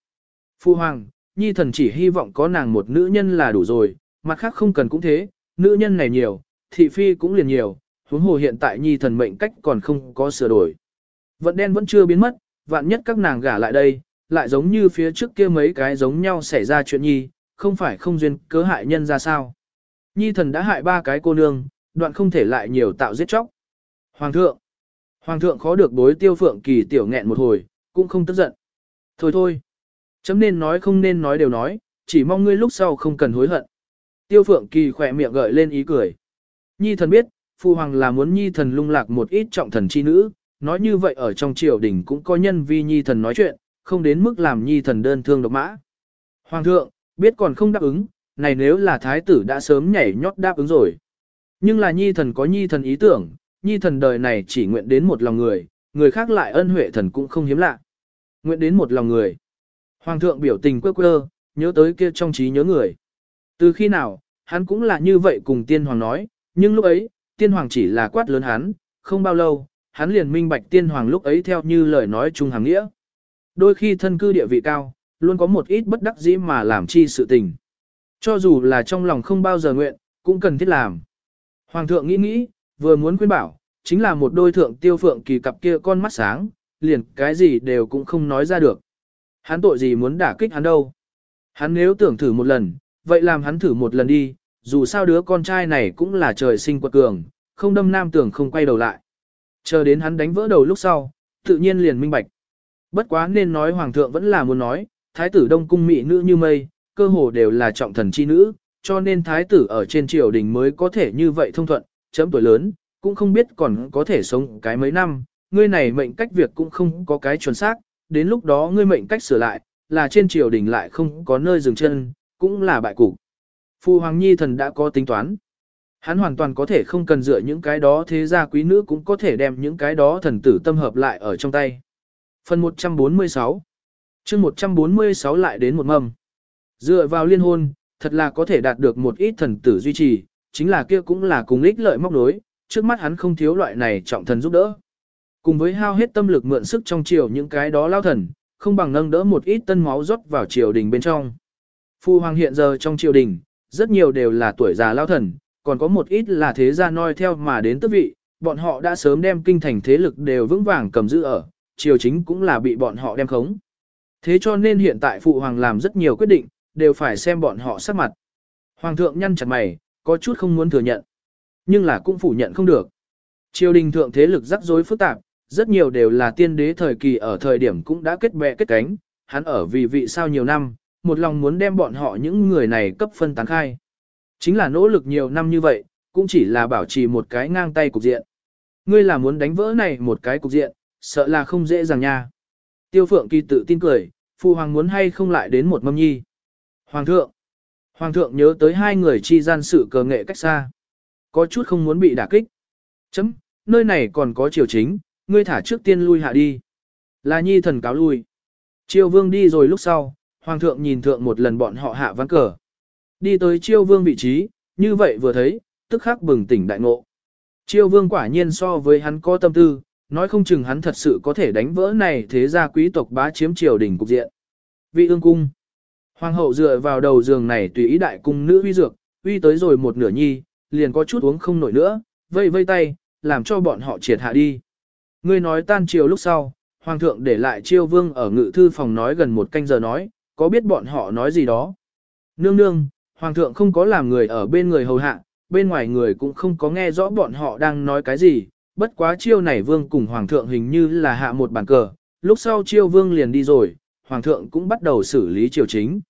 Phu hoàng, nhi thần chỉ hy vọng có nàng một nữ nhân là đủ rồi, mặt khác không cần cũng thế, nữ nhân này nhiều, thị phi cũng liền nhiều, huống hồ hiện tại nhi thần mệnh cách còn không có sửa đổi. Vận đen vẫn chưa biến mất, vạn nhất các nàng gả lại đây, lại giống như phía trước kia mấy cái giống nhau xảy ra chuyện nhi, không phải không duyên cớ hại nhân ra sao. Nhi thần đã hại ba cái cô nương, đoạn không thể lại nhiều tạo giết chóc. Hoàng thượng, Hoàng thượng khó được bối tiêu phượng kỳ tiểu nghẹn một hồi, cũng không tức giận. Thôi thôi, chấm nên nói không nên nói đều nói, chỉ mong ngươi lúc sau không cần hối hận. Tiêu phượng kỳ khỏe miệng gợi lên ý cười. Nhi thần biết, Phu Hoàng là muốn Nhi thần lung lạc một ít trọng thần chi nữ, nói như vậy ở trong triều đình cũng có nhân vi Nhi thần nói chuyện, không đến mức làm Nhi thần đơn thương độc mã. Hoàng thượng, biết còn không đáp ứng, này nếu là thái tử đã sớm nhảy nhót đáp ứng rồi. Nhưng là Nhi thần có Nhi thần ý tưởng, Nhi thần đời này chỉ nguyện đến một lòng người, người khác lại ân huệ thần cũng không hiếm lạ. Nguyện đến một lòng người. Hoàng thượng biểu tình quơ quơ, nhớ tới kia trong trí nhớ người. Từ khi nào, hắn cũng là như vậy cùng tiên hoàng nói, nhưng lúc ấy, tiên hoàng chỉ là quát lớn hắn, không bao lâu, hắn liền minh bạch tiên hoàng lúc ấy theo như lời nói chung hàng nghĩa. Đôi khi thân cư địa vị cao, luôn có một ít bất đắc dĩ mà làm chi sự tình. Cho dù là trong lòng không bao giờ nguyện, cũng cần thiết làm. Hoàng thượng nghĩ nghĩ, vừa muốn khuyên bảo, chính là một đôi thượng tiêu phượng kỳ cặp kia con mắt sáng, liền cái gì đều cũng không nói ra được. Hắn tội gì muốn đả kích hắn đâu. Hắn nếu tưởng thử một lần, vậy làm hắn thử một lần đi, dù sao đứa con trai này cũng là trời sinh quật cường, không đâm nam tưởng không quay đầu lại. Chờ đến hắn đánh vỡ đầu lúc sau, tự nhiên liền minh bạch. Bất quá nên nói hoàng thượng vẫn là muốn nói, thái tử đông cung mỹ nữ như mây, cơ hồ đều là trọng thần chi nữ, cho nên thái tử ở trên triều đình mới có thể như vậy thông thuận, chấm tuổi lớn, cũng không biết còn có thể sống cái mấy năm, ngươi này mệnh cách việc cũng không có cái chuẩn xác, đến lúc đó ngươi mệnh cách sửa lại, là trên triều đình lại không có nơi dừng chân, cũng là bại cục. Phu Hoàng Nhi thần đã có tính toán. Hắn hoàn toàn có thể không cần dựa những cái đó thế gia quý nữ cũng có thể đem những cái đó thần tử tâm hợp lại ở trong tay. Phần 146 chương 146 lại đến một mâm. Dựa vào liên hôn, thật là có thể đạt được một ít thần tử duy trì, chính là kia cũng là cùng ích lợi móc nối, trước mắt hắn không thiếu loại này trọng thần giúp đỡ. Cùng với hao hết tâm lực mượn sức trong triều những cái đó lao thần, không bằng nâng đỡ một ít tân máu rót vào triều đình bên trong. Phu hoàng hiện giờ trong triều đình, rất nhiều đều là tuổi già lao thần, còn có một ít là thế gia noi theo mà đến tước vị, bọn họ đã sớm đem kinh thành thế lực đều vững vàng cầm giữ ở, triều chính cũng là bị bọn họ đem khống. Thế cho nên hiện tại phụ hoàng làm rất nhiều quyết định, đều phải xem bọn họ sắc mặt. Hoàng thượng nhăn chặt mày, có chút không muốn thừa nhận. Nhưng là cũng phủ nhận không được. Triều đình thượng thế lực rắc rối phức tạp, rất nhiều đều là tiên đế thời kỳ ở thời điểm cũng đã kết bè kết cánh, hắn ở vì vị sao nhiều năm, một lòng muốn đem bọn họ những người này cấp phân tán khai. Chính là nỗ lực nhiều năm như vậy, cũng chỉ là bảo trì một cái ngang tay cục diện. Ngươi là muốn đánh vỡ này một cái cục diện, sợ là không dễ dàng nha. Tiêu phượng kỳ tự tin cười, phụ hoàng muốn hay không lại đến một mâm nhi. Hoàng thượng, hoàng thượng nhớ tới hai người chi gian sự cờ nghệ cách xa. Có chút không muốn bị đả kích. Chấm, nơi này còn có triều chính, ngươi thả trước tiên lui hạ đi. Là nhi thần cáo lui. Triều vương đi rồi lúc sau, hoàng thượng nhìn thượng một lần bọn họ hạ ván cờ. Đi tới triều vương vị trí, như vậy vừa thấy, tức khắc bừng tỉnh đại ngộ. Triều vương quả nhiên so với hắn có tâm tư, nói không chừng hắn thật sự có thể đánh vỡ này thế ra quý tộc bá chiếm triều đình cục diện. Vị ương cung. Hoàng hậu dựa vào đầu giường này tùy ý đại cung nữ huy dược, huy tới rồi một nửa nhi, liền có chút uống không nổi nữa, vây vây tay, làm cho bọn họ triệt hạ đi. Ngươi nói tan chiều lúc sau, hoàng thượng để lại chiêu vương ở ngự thư phòng nói gần một canh giờ nói, có biết bọn họ nói gì đó. Nương nương, hoàng thượng không có làm người ở bên người hầu hạ, bên ngoài người cũng không có nghe rõ bọn họ đang nói cái gì, bất quá chiêu này vương cùng hoàng thượng hình như là hạ một bàn cờ, lúc sau chiêu vương liền đi rồi, hoàng thượng cũng bắt đầu xử lý triều chính.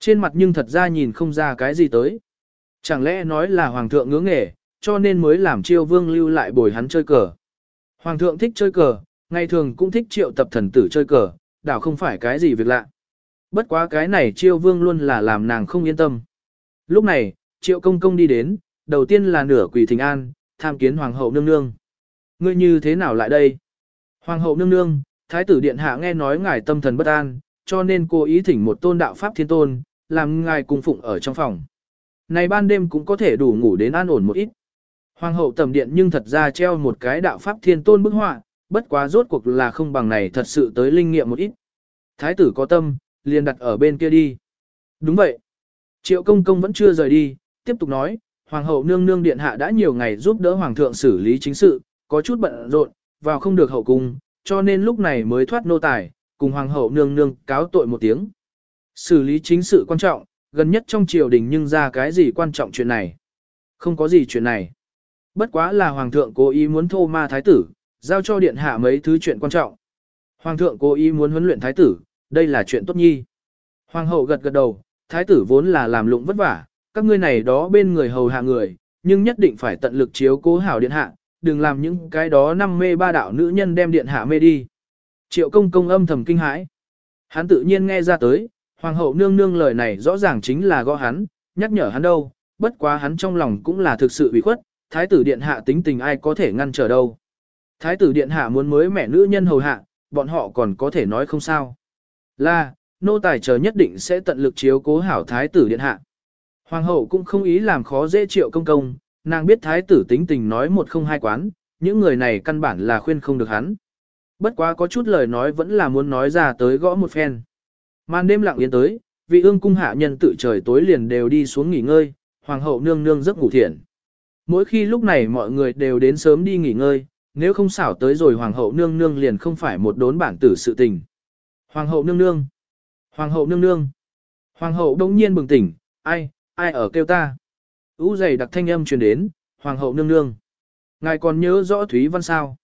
Trên mặt nhưng thật ra nhìn không ra cái gì tới. Chẳng lẽ nói là hoàng thượng ngưỡng nghề, cho nên mới làm chiêu vương lưu lại bồi hắn chơi cờ. Hoàng thượng thích chơi cờ, ngày thường cũng thích triệu tập thần tử chơi cờ, đảo không phải cái gì việc lạ. Bất quá cái này chiêu vương luôn là làm nàng không yên tâm. Lúc này, triệu công công đi đến, đầu tiên là nửa quỳ thình an, tham kiến hoàng hậu nương nương. Ngươi như thế nào lại đây? Hoàng hậu nương nương, thái tử điện hạ nghe nói ngài tâm thần bất an, cho nên cô ý thỉnh một tôn đạo pháp thiên tôn, làm ngài cung phụng ở trong phòng. Này ban đêm cũng có thể đủ ngủ đến an ổn một ít. Hoàng hậu tầm điện nhưng thật ra treo một cái đạo pháp thiên tôn bức họa, bất quá rốt cuộc là không bằng này thật sự tới linh nghiệm một ít. Thái tử có tâm, liền đặt ở bên kia đi. Đúng vậy. Triệu công công vẫn chưa rời đi, tiếp tục nói, Hoàng hậu nương nương điện hạ đã nhiều ngày giúp đỡ hoàng thượng xử lý chính sự, có chút bận rộn, vào không được hậu cung, cho nên lúc này mới thoát nô tài, cùng hoàng hậu nương nương cáo tội một tiếng. Xử lý chính sự quan trọng, gần nhất trong triều đình nhưng ra cái gì quan trọng chuyện này. Không có gì chuyện này. Bất quá là hoàng thượng cố ý muốn thô ma thái tử, giao cho điện hạ mấy thứ chuyện quan trọng. Hoàng thượng cố ý muốn huấn luyện thái tử, đây là chuyện tốt nhi. Hoàng hậu gật gật đầu, thái tử vốn là làm lụng vất vả, các ngươi này đó bên người hầu hạ người, nhưng nhất định phải tận lực chiếu cố hảo điện hạ, đừng làm những cái đó năm mê ba đạo nữ nhân đem điện hạ mê đi. Triệu công công âm thầm kinh hãi. Hắn tự nhiên nghe ra tới, hoàng hậu nương nương lời này rõ ràng chính là gõ hắn, nhắc nhở hắn đâu, bất quá hắn trong lòng cũng là thực sự bị khuất, thái tử điện hạ tính tình ai có thể ngăn trở đâu. Thái tử điện hạ muốn mới mẹ nữ nhân hầu hạ, bọn họ còn có thể nói không sao. Là, nô tài chờ nhất định sẽ tận lực chiếu cố hảo thái tử điện hạ. Hoàng hậu cũng không ý làm khó dễ triệu công công, nàng biết thái tử tính tình nói một không hai quán, những người này căn bản là khuyên không được hắn. Bất quá có chút lời nói vẫn là muốn nói ra tới gõ một phen. Màn đêm lặng yên tới, vị ương cung hạ nhân tự trời tối liền đều đi xuống nghỉ ngơi, hoàng hậu nương nương giấc ngủ thiện. Mỗi khi lúc này mọi người đều đến sớm đi nghỉ ngơi, nếu không xảo tới rồi hoàng hậu nương nương liền không phải một đốn bản tử sự tình. Hoàng hậu nương nương, hoàng hậu nương nương, hoàng hậu đông nhiên bừng tỉnh, ai, ai ở kêu ta. Ú dày đặc thanh âm truyền đến, hoàng hậu nương nương. Ngài còn nhớ rõ Thúy Văn sao?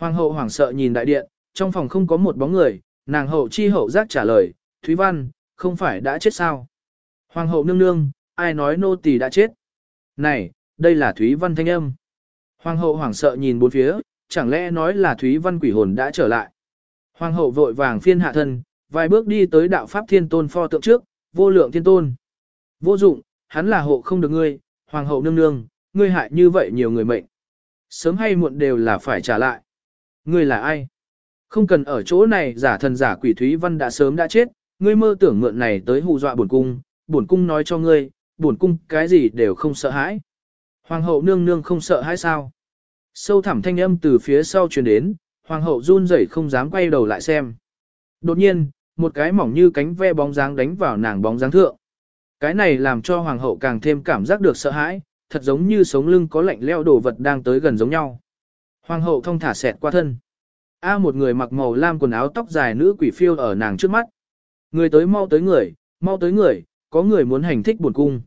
Hoàng hậu hoảng sợ nhìn đại điện, trong phòng không có một bóng người, nàng hậu chi hậu giác trả lời, Thúy Văn, không phải đã chết sao? Hoàng hậu nương nương, ai nói nô tỳ đã chết? Này, đây là Thúy Văn thanh âm. Hoàng hậu hoảng sợ nhìn bốn phía, chẳng lẽ nói là Thúy Văn quỷ hồn đã trở lại. Hoàng hậu vội vàng phiên hạ thân, vài bước đi tới đạo pháp thiên tôn pho tượng trước, vô lượng thiên tôn. Vô dụng, hắn là hộ không được ngươi, hoàng hậu nương nương, ngươi hại như vậy nhiều người mệnh. Sớm hay muộn đều là phải trả lại. Ngươi là ai? Không cần ở chỗ này giả thần giả quỷ Thúy Văn đã sớm đã chết, ngươi mơ tưởng mượn này tới hù dọa bổn cung, bổn cung nói cho ngươi, bổn cung cái gì đều không sợ hãi. Hoàng hậu nương nương không sợ hãi sao? Sâu thẳm thanh âm từ phía sau truyền đến, hoàng hậu run rẩy không dám quay đầu lại xem. Đột nhiên, một cái mỏng như cánh ve bóng dáng đánh vào nàng bóng dáng thượng. Cái này làm cho hoàng hậu càng thêm cảm giác được sợ hãi, thật giống như sống lưng có lạnh leo đồ vật đang tới gần giống nhau. Hoàng hậu thông thả xẹt qua thân. A một người mặc màu lam quần áo tóc dài nữ quỷ phiêu ở nàng trước mắt. Người tới mau tới người, mau tới người, có người muốn hành thích buồn cung.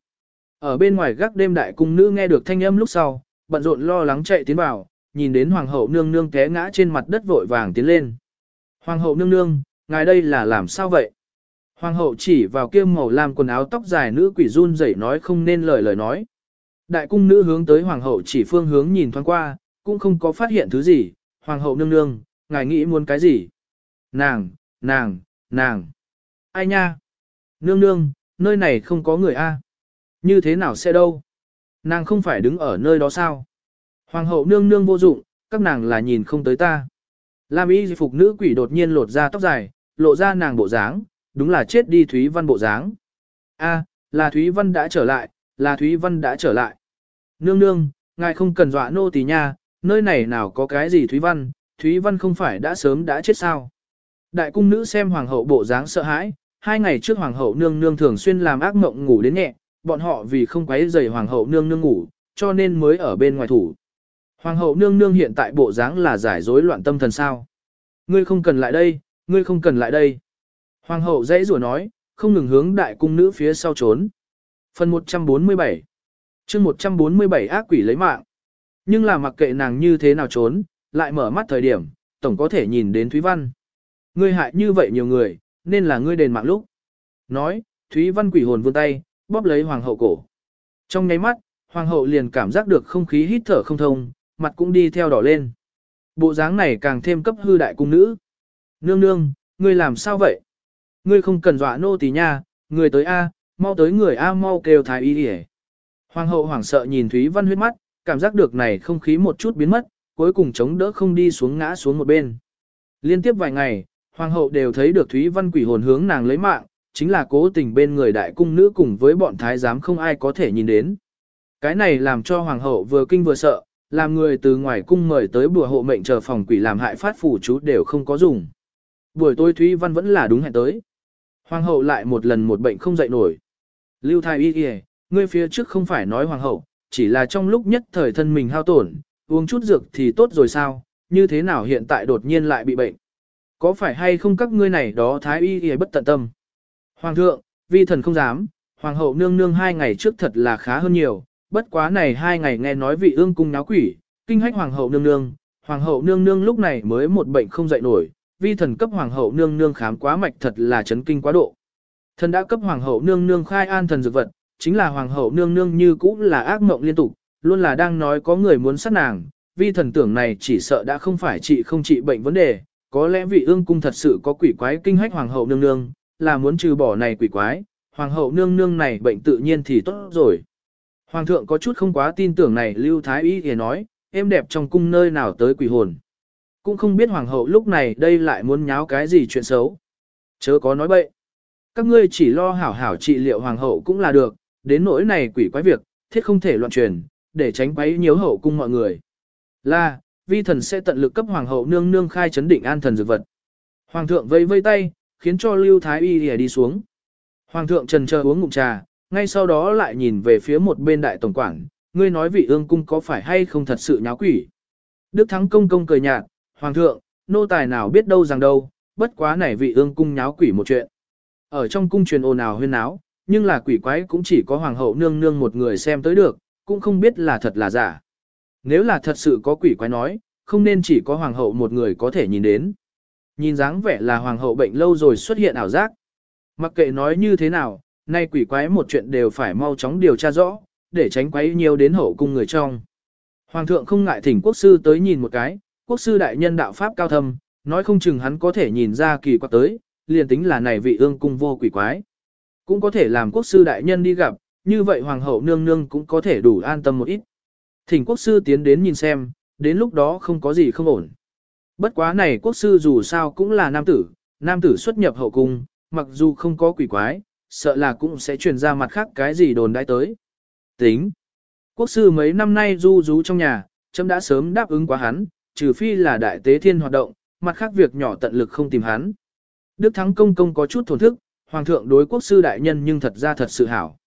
Ở bên ngoài gác đêm đại cung nữ nghe được thanh âm lúc sau, bận rộn lo lắng chạy tiến vào, nhìn đến hoàng hậu nương nương té ngã trên mặt đất vội vàng tiến lên. Hoàng hậu nương nương, ngài đây là làm sao vậy? Hoàng hậu chỉ vào kia màu lam quần áo tóc dài nữ quỷ run rẩy nói không nên lời lời nói. Đại cung nữ hướng tới hoàng hậu chỉ phương hướng nhìn thoáng qua, cũng không có phát hiện thứ gì. Hoàng hậu nương nương, ngài nghĩ muốn cái gì? Nàng, nàng, nàng. Ai nha? Nương nương, nơi này không có người a. Như thế nào sẽ đâu? Nàng không phải đứng ở nơi đó sao? Hoàng hậu nương nương vô dụng, các nàng là nhìn không tới ta. Lam y phục nữ quỷ đột nhiên lột ra tóc dài, lộ ra nàng bộ dáng, đúng là chết đi Thúy Văn bộ dáng. A, là Thúy Văn đã trở lại, là Thúy Văn đã trở lại. Nương nương, ngài không cần dọa nô tỳ nha, nơi này nào có cái gì Thúy Văn, Thúy Văn không phải đã sớm đã chết sao. Đại cung nữ xem hoàng hậu bộ dáng sợ hãi, hai ngày trước hoàng hậu nương nương thường xuyên làm ác mộng ngủ đến nhẹ, bọn họ vì không quấy rầy hoàng hậu nương nương ngủ, cho nên mới ở bên ngoài thủ. Hoàng hậu nương nương hiện tại bộ dáng là giải rối loạn tâm thần sao. Ngươi không cần lại đây, ngươi không cần lại đây. Hoàng hậu dãy rủa nói, không ngừng hướng đại cung nữ phía sau trốn. Phần 147 chương 147 ác quỷ lấy mạng. Nhưng là mặc kệ nàng như thế nào trốn, lại mở mắt thời điểm, tổng có thể nhìn đến Thúy Văn. Ngươi hại như vậy nhiều người, nên là ngươi đền mạng lúc. Nói, Thúy Văn quỷ hồn vươn tay, bóp lấy hoàng hậu cổ. Trong nháy mắt, hoàng hậu liền cảm giác được không khí hít thở không thông, mặt cũng đi theo đỏ lên. Bộ dáng này càng thêm cấp hư đại cung nữ. Nương nương, ngươi làm sao vậy? Ngươi không cần dọa nô tỳ nha, người tới A, mau tới người A mau kêu thái y đi Hoàng hậu hoảng sợ nhìn Thúy Văn huyết mắt, cảm giác được này không khí một chút biến mất, cuối cùng chống đỡ không đi xuống ngã xuống một bên. Liên tiếp vài ngày, hoàng hậu đều thấy được Thúy Văn quỷ hồn hướng nàng lấy mạng, chính là cố tình bên người đại cung nữ cùng với bọn thái giám không ai có thể nhìn đến. Cái này làm cho hoàng hậu vừa kinh vừa sợ, làm người từ ngoài cung mời tới bùa hộ mệnh chờ phòng quỷ làm hại phát phủ chú đều không có dùng. Buổi tối Thúy Văn vẫn là đúng hẹn tới. Hoàng hậu lại một lần một bệnh không dậy nổi. Lưu thái y y, ngươi phía trước không phải nói hoàng hậu, chỉ là trong lúc nhất thời thân mình hao tổn, uống chút dược thì tốt rồi sao, như thế nào hiện tại đột nhiên lại bị bệnh. Có phải hay không các ngươi này đó thái y y bất tận tâm. Hoàng thượng, vi thần không dám, hoàng hậu nương nương hai ngày trước thật là khá hơn nhiều, bất quá này hai ngày nghe nói vị ương cung náo quỷ, kinh hách hoàng hậu nương nương, hoàng hậu nương nương lúc này mới một bệnh không dậy nổi, vi thần cấp hoàng hậu nương nương khám quá mạch thật là chấn kinh quá độ. Thần đã cấp hoàng hậu nương nương khai an thần dược vật, chính là hoàng hậu nương nương như cũ là ác mộng liên tục, luôn là đang nói có người muốn sát nàng, vi thần tưởng này chỉ sợ đã không phải trị không trị bệnh vấn đề, có lẽ vị ương cung thật sự có quỷ quái kinh hách hoàng hậu nương nương, là muốn trừ bỏ này quỷ quái, hoàng hậu nương nương này bệnh tự nhiên thì tốt rồi. Hoàng thượng có chút không quá tin tưởng này Lưu Thái Y thì nói, em đẹp trong cung nơi nào tới quỷ hồn. Cũng không biết hoàng hậu lúc này đây lại muốn nháo cái gì chuyện xấu. Chớ có nói bậy. Các ngươi chỉ lo hảo hảo trị liệu hoàng hậu cũng là được, đến nỗi này quỷ quái việc, thiết không thể loạn truyền, để tránh quấy nhiễu hậu cung mọi người. Là, vi thần sẽ tận lực cấp hoàng hậu nương nương khai chấn định an thần dược vật. Hoàng thượng vây vây tay, khiến cho Lưu Thái Y đi xuống. Hoàng thượng trần chờ uống ngụm trà, ngay sau đó lại nhìn về phía một bên đại tổng quản, ngươi nói vị ương cung có phải hay không thật sự nháo quỷ. Đức Thắng công công cười nhạt, Hoàng thượng, nô tài nào biết đâu rằng đâu, bất quá này vị ương cung nháo quỷ một chuyện. Ở trong cung truyền ồn ào huyên náo, nhưng là quỷ quái cũng chỉ có hoàng hậu nương nương một người xem tới được, cũng không biết là thật là giả. Nếu là thật sự có quỷ quái nói, không nên chỉ có hoàng hậu một người có thể nhìn đến. Nhìn dáng vẻ là hoàng hậu bệnh lâu rồi xuất hiện ảo giác. Mặc kệ nói như thế nào, nay quỷ quái một chuyện đều phải mau chóng điều tra rõ, để tránh quái nhiều đến hậu cung người trong. Hoàng thượng không ngại thỉnh quốc sư tới nhìn một cái, quốc sư đại nhân đạo pháp cao thâm, nói không chừng hắn có thể nhìn ra kỳ quặc tới, liền tính là này vị ương cung vô quỷ quái. Cũng có thể làm quốc sư đại nhân đi gặp, như vậy hoàng hậu nương nương cũng có thể đủ an tâm một ít. Thỉnh quốc sư tiến đến nhìn xem, đến lúc đó không có gì không ổn. Bất quá này quốc sư dù sao cũng là nam tử, nam tử xuất nhập hậu cung, mặc dù không có quỷ quái, sợ là cũng sẽ truyền ra mặt khác cái gì đồn đãi tới. Tính. Quốc sư mấy năm nay du rú trong nhà, chấm đã sớm đáp ứng quá hắn, trừ phi là đại tế thiên hoạt động, mặt khác việc nhỏ tận lực không tìm hắn. Đức Thắng Công Công có chút thổn thức, Hoàng thượng đối quốc sư đại nhân nhưng thật ra thật sự hảo.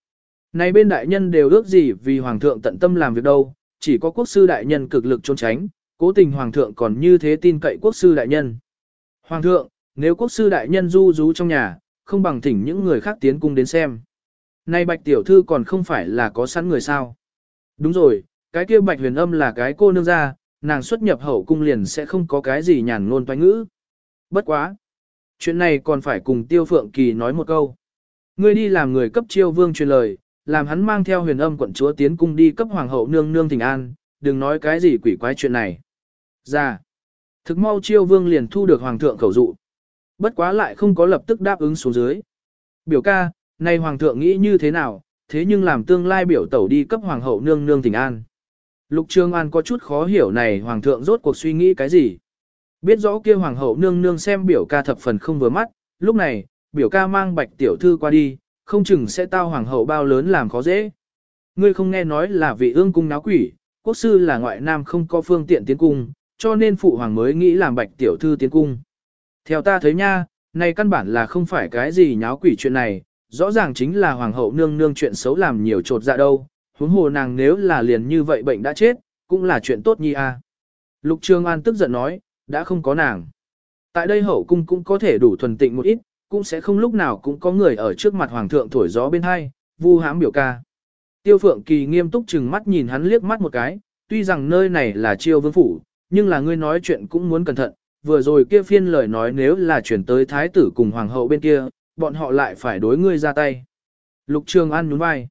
Này bên đại nhân đều ước gì vì Hoàng thượng tận tâm làm việc đâu, chỉ có quốc sư đại nhân cực lực trốn tránh, cố tình Hoàng thượng còn như thế tin cậy quốc sư đại nhân. Hoàng thượng, nếu quốc sư đại nhân du rú trong nhà, không bằng thỉnh những người khác tiến cung đến xem. Này bạch tiểu thư còn không phải là có sẵn người sao. Đúng rồi, cái kia bạch huyền âm là cái cô nương gia, nàng xuất nhập hậu cung liền sẽ không có cái gì nhàn ngôn toanh ngữ. Bất quá. Chuyện này còn phải cùng Tiêu Phượng Kỳ nói một câu. Ngươi đi làm người cấp chiêu vương truyền lời, làm hắn mang theo huyền âm quận chúa tiến cung đi cấp hoàng hậu nương nương thỉnh an, đừng nói cái gì quỷ quái chuyện này. Ra. Thực mau chiêu vương liền thu được hoàng thượng khẩu dụ. Bất quá lại không có lập tức đáp ứng xuống dưới. Biểu ca, nay hoàng thượng nghĩ như thế nào, thế nhưng làm tương lai biểu tẩu đi cấp hoàng hậu nương nương thỉnh an. Lục Trường An có chút khó hiểu này hoàng thượng rốt cuộc suy nghĩ cái gì. Biết rõ kia hoàng hậu nương nương xem biểu ca thập phần không vừa mắt, lúc này, biểu ca mang bạch tiểu thư qua đi, không chừng sẽ tao hoàng hậu bao lớn làm khó dễ. Ngươi không nghe nói là vị ương cung náo quỷ, quốc sư là ngoại nam không có phương tiện tiến cung, cho nên phụ hoàng mới nghĩ làm bạch tiểu thư tiến cung. Theo ta thấy nha, này căn bản là không phải cái gì nháo quỷ chuyện này, rõ ràng chính là hoàng hậu nương nương chuyện xấu làm nhiều trột dạ đâu, huống hồ nàng nếu là liền như vậy bệnh đã chết, cũng là chuyện tốt nhi a. Lục Trường An tức giận nói, đã không có nàng. Tại đây hậu cung cũng có thể đủ thuần tịnh một ít, cũng sẽ không lúc nào cũng có người ở trước mặt hoàng thượng thổi gió bên hai, vu hãm biểu ca. Tiêu Phượng Kỳ nghiêm túc chừng mắt nhìn hắn liếc mắt một cái, tuy rằng nơi này là chiêu vương phủ, nhưng là ngươi nói chuyện cũng muốn cẩn thận, vừa rồi kia phiên lời nói nếu là chuyển tới thái tử cùng hoàng hậu bên kia, bọn họ lại phải đối ngươi ra tay. Lục Trường An nhún vai.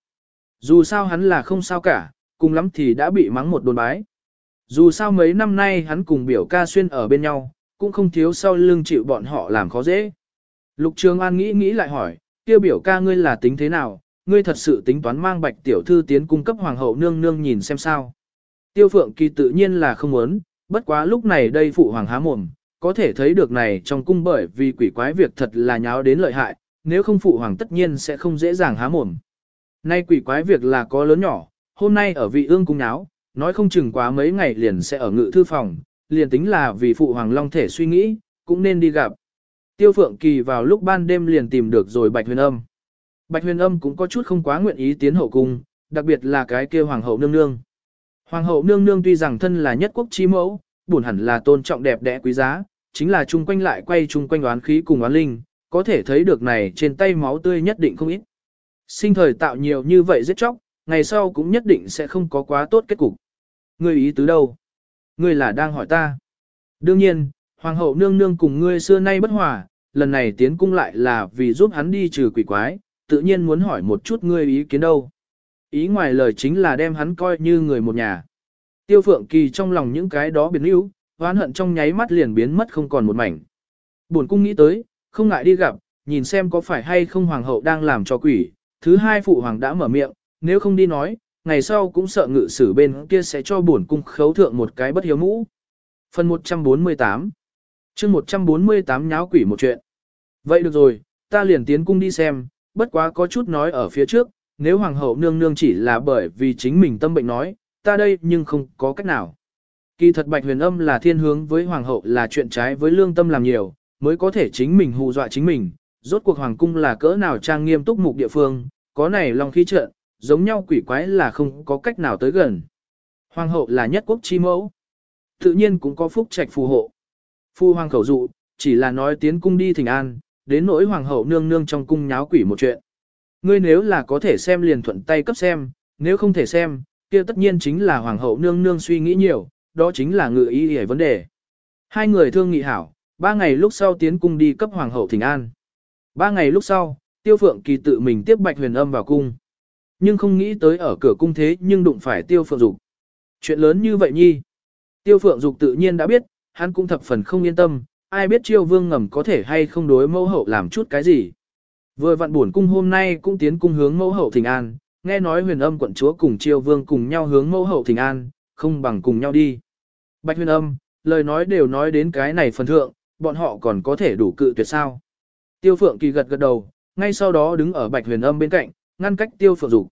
Dù sao hắn là không sao cả, cùng lắm thì đã bị mắng một đồn bái. Dù sao mấy năm nay hắn cùng biểu ca xuyên ở bên nhau, cũng không thiếu sau lưng chịu bọn họ làm khó dễ. Lục Trường An nghĩ nghĩ lại hỏi, kia biểu ca ngươi là tính thế nào, ngươi thật sự tính toán mang bạch tiểu thư tiến cung cấp hoàng hậu nương nương nhìn xem sao. Tiêu Phượng Kỳ tự nhiên là không muốn, bất quá lúc này đây phụ hoàng há mồm, có thể thấy được này trong cung bởi vì quỷ quái việc thật là nháo đến lợi hại, nếu không phụ hoàng tất nhiên sẽ không dễ dàng há mồm. Nay quỷ quái việc là có lớn nhỏ, hôm nay ở vị ương cung nháo, nói không chừng quá mấy ngày liền sẽ ở ngự thư phòng, liền tính là vì phụ hoàng long thể suy nghĩ, cũng nên đi gặp. Tiêu Phượng Kỳ vào lúc ban đêm liền tìm được rồi Bạch Huyền Âm. Bạch Huyền Âm cũng có chút không quá nguyện ý tiến hậu cung, đặc biệt là cái kia hoàng hậu nương nương. Hoàng hậu nương nương tuy rằng thân là nhất quốc chi mẫu, buồn hẳn là tôn trọng đẹp đẽ quý giá, chính là chung quanh lại quay chung quanh oán khí cùng oán linh, có thể thấy được này trên tay máu tươi nhất định không ít. Sinh thời tạo nhiều như vậy giết chóc, ngày sau cũng nhất định sẽ không có quá tốt kết cục. Ngươi ý tứ đâu? Ngươi là đang hỏi ta. Đương nhiên, hoàng hậu nương nương cùng ngươi xưa nay bất hòa, lần này tiến cung lại là vì giúp hắn đi trừ quỷ quái, tự nhiên muốn hỏi một chút ngươi ý kiến đâu. Ý ngoài lời chính là đem hắn coi như người một nhà. Tiêu phượng kỳ trong lòng những cái đó biến yếu, oán hận trong nháy mắt liền biến mất không còn một mảnh. Buồn cung nghĩ tới, không ngại đi gặp, nhìn xem có phải hay không hoàng hậu đang làm cho quỷ. Thứ hai phụ hoàng đã mở miệng, nếu không đi nói, ngày sau cũng sợ ngự sử bên kia sẽ cho bổn cung khấu thượng một cái bất hiếu mũ. Phần 148 chương 148 nháo quỷ một chuyện. Vậy được rồi, ta liền tiến cung đi xem, bất quá có chút nói ở phía trước, nếu hoàng hậu nương nương chỉ là bởi vì chính mình tâm bệnh nói, ta đây nhưng không có cách nào. Kỳ thật bạch huyền âm là thiên hướng với hoàng hậu là chuyện trái với lương tâm làm nhiều, mới có thể chính mình hù dọa chính mình, rốt cuộc hoàng cung là cỡ nào trang nghiêm túc mục địa phương, có này lòng khí trợn giống nhau quỷ quái là không có cách nào tới gần. Hoàng hậu là nhất quốc chi mẫu, tự nhiên cũng có phúc trạch phù hộ. Phu hoàng khẩu dụ, chỉ là nói tiến cung đi thỉnh an, đến nỗi hoàng hậu nương nương trong cung nháo quỷ một chuyện. Ngươi nếu là có thể xem liền thuận tay cấp xem, nếu không thể xem, kia tất nhiên chính là hoàng hậu nương nương suy nghĩ nhiều, đó chính là ngự ý hề vấn đề. Hai người thương nghị hảo, ba ngày lúc sau tiến cung đi cấp hoàng hậu thỉnh an. Ba ngày lúc sau, tiêu phượng kỳ tự mình tiếp bạch huyền âm vào cung. Nhưng không nghĩ tới ở cửa cung thế nhưng đụng phải tiêu phượng dục. Chuyện lớn như vậy nhi. Tiêu phượng dục tự nhiên đã biết, hắn cũng thập phần không yên tâm, ai biết chiêu vương ngầm có thể hay không đối mẫu hậu làm chút cái gì. Vừa vặn buồn cung hôm nay cũng tiến cung hướng mẫu hậu thỉnh an, nghe nói huyền âm quận chúa cùng chiêu vương cùng nhau hướng mẫu hậu thỉnh an, không bằng cùng nhau đi. Bạch huyền âm, lời nói đều nói đến cái này phần thượng, bọn họ còn có thể đủ cự tuyệt sao. Tiêu phượng kỳ gật gật đầu, ngay sau đó đứng ở bạch huyền âm bên cạnh, ngăn cách tiêu phượng dục.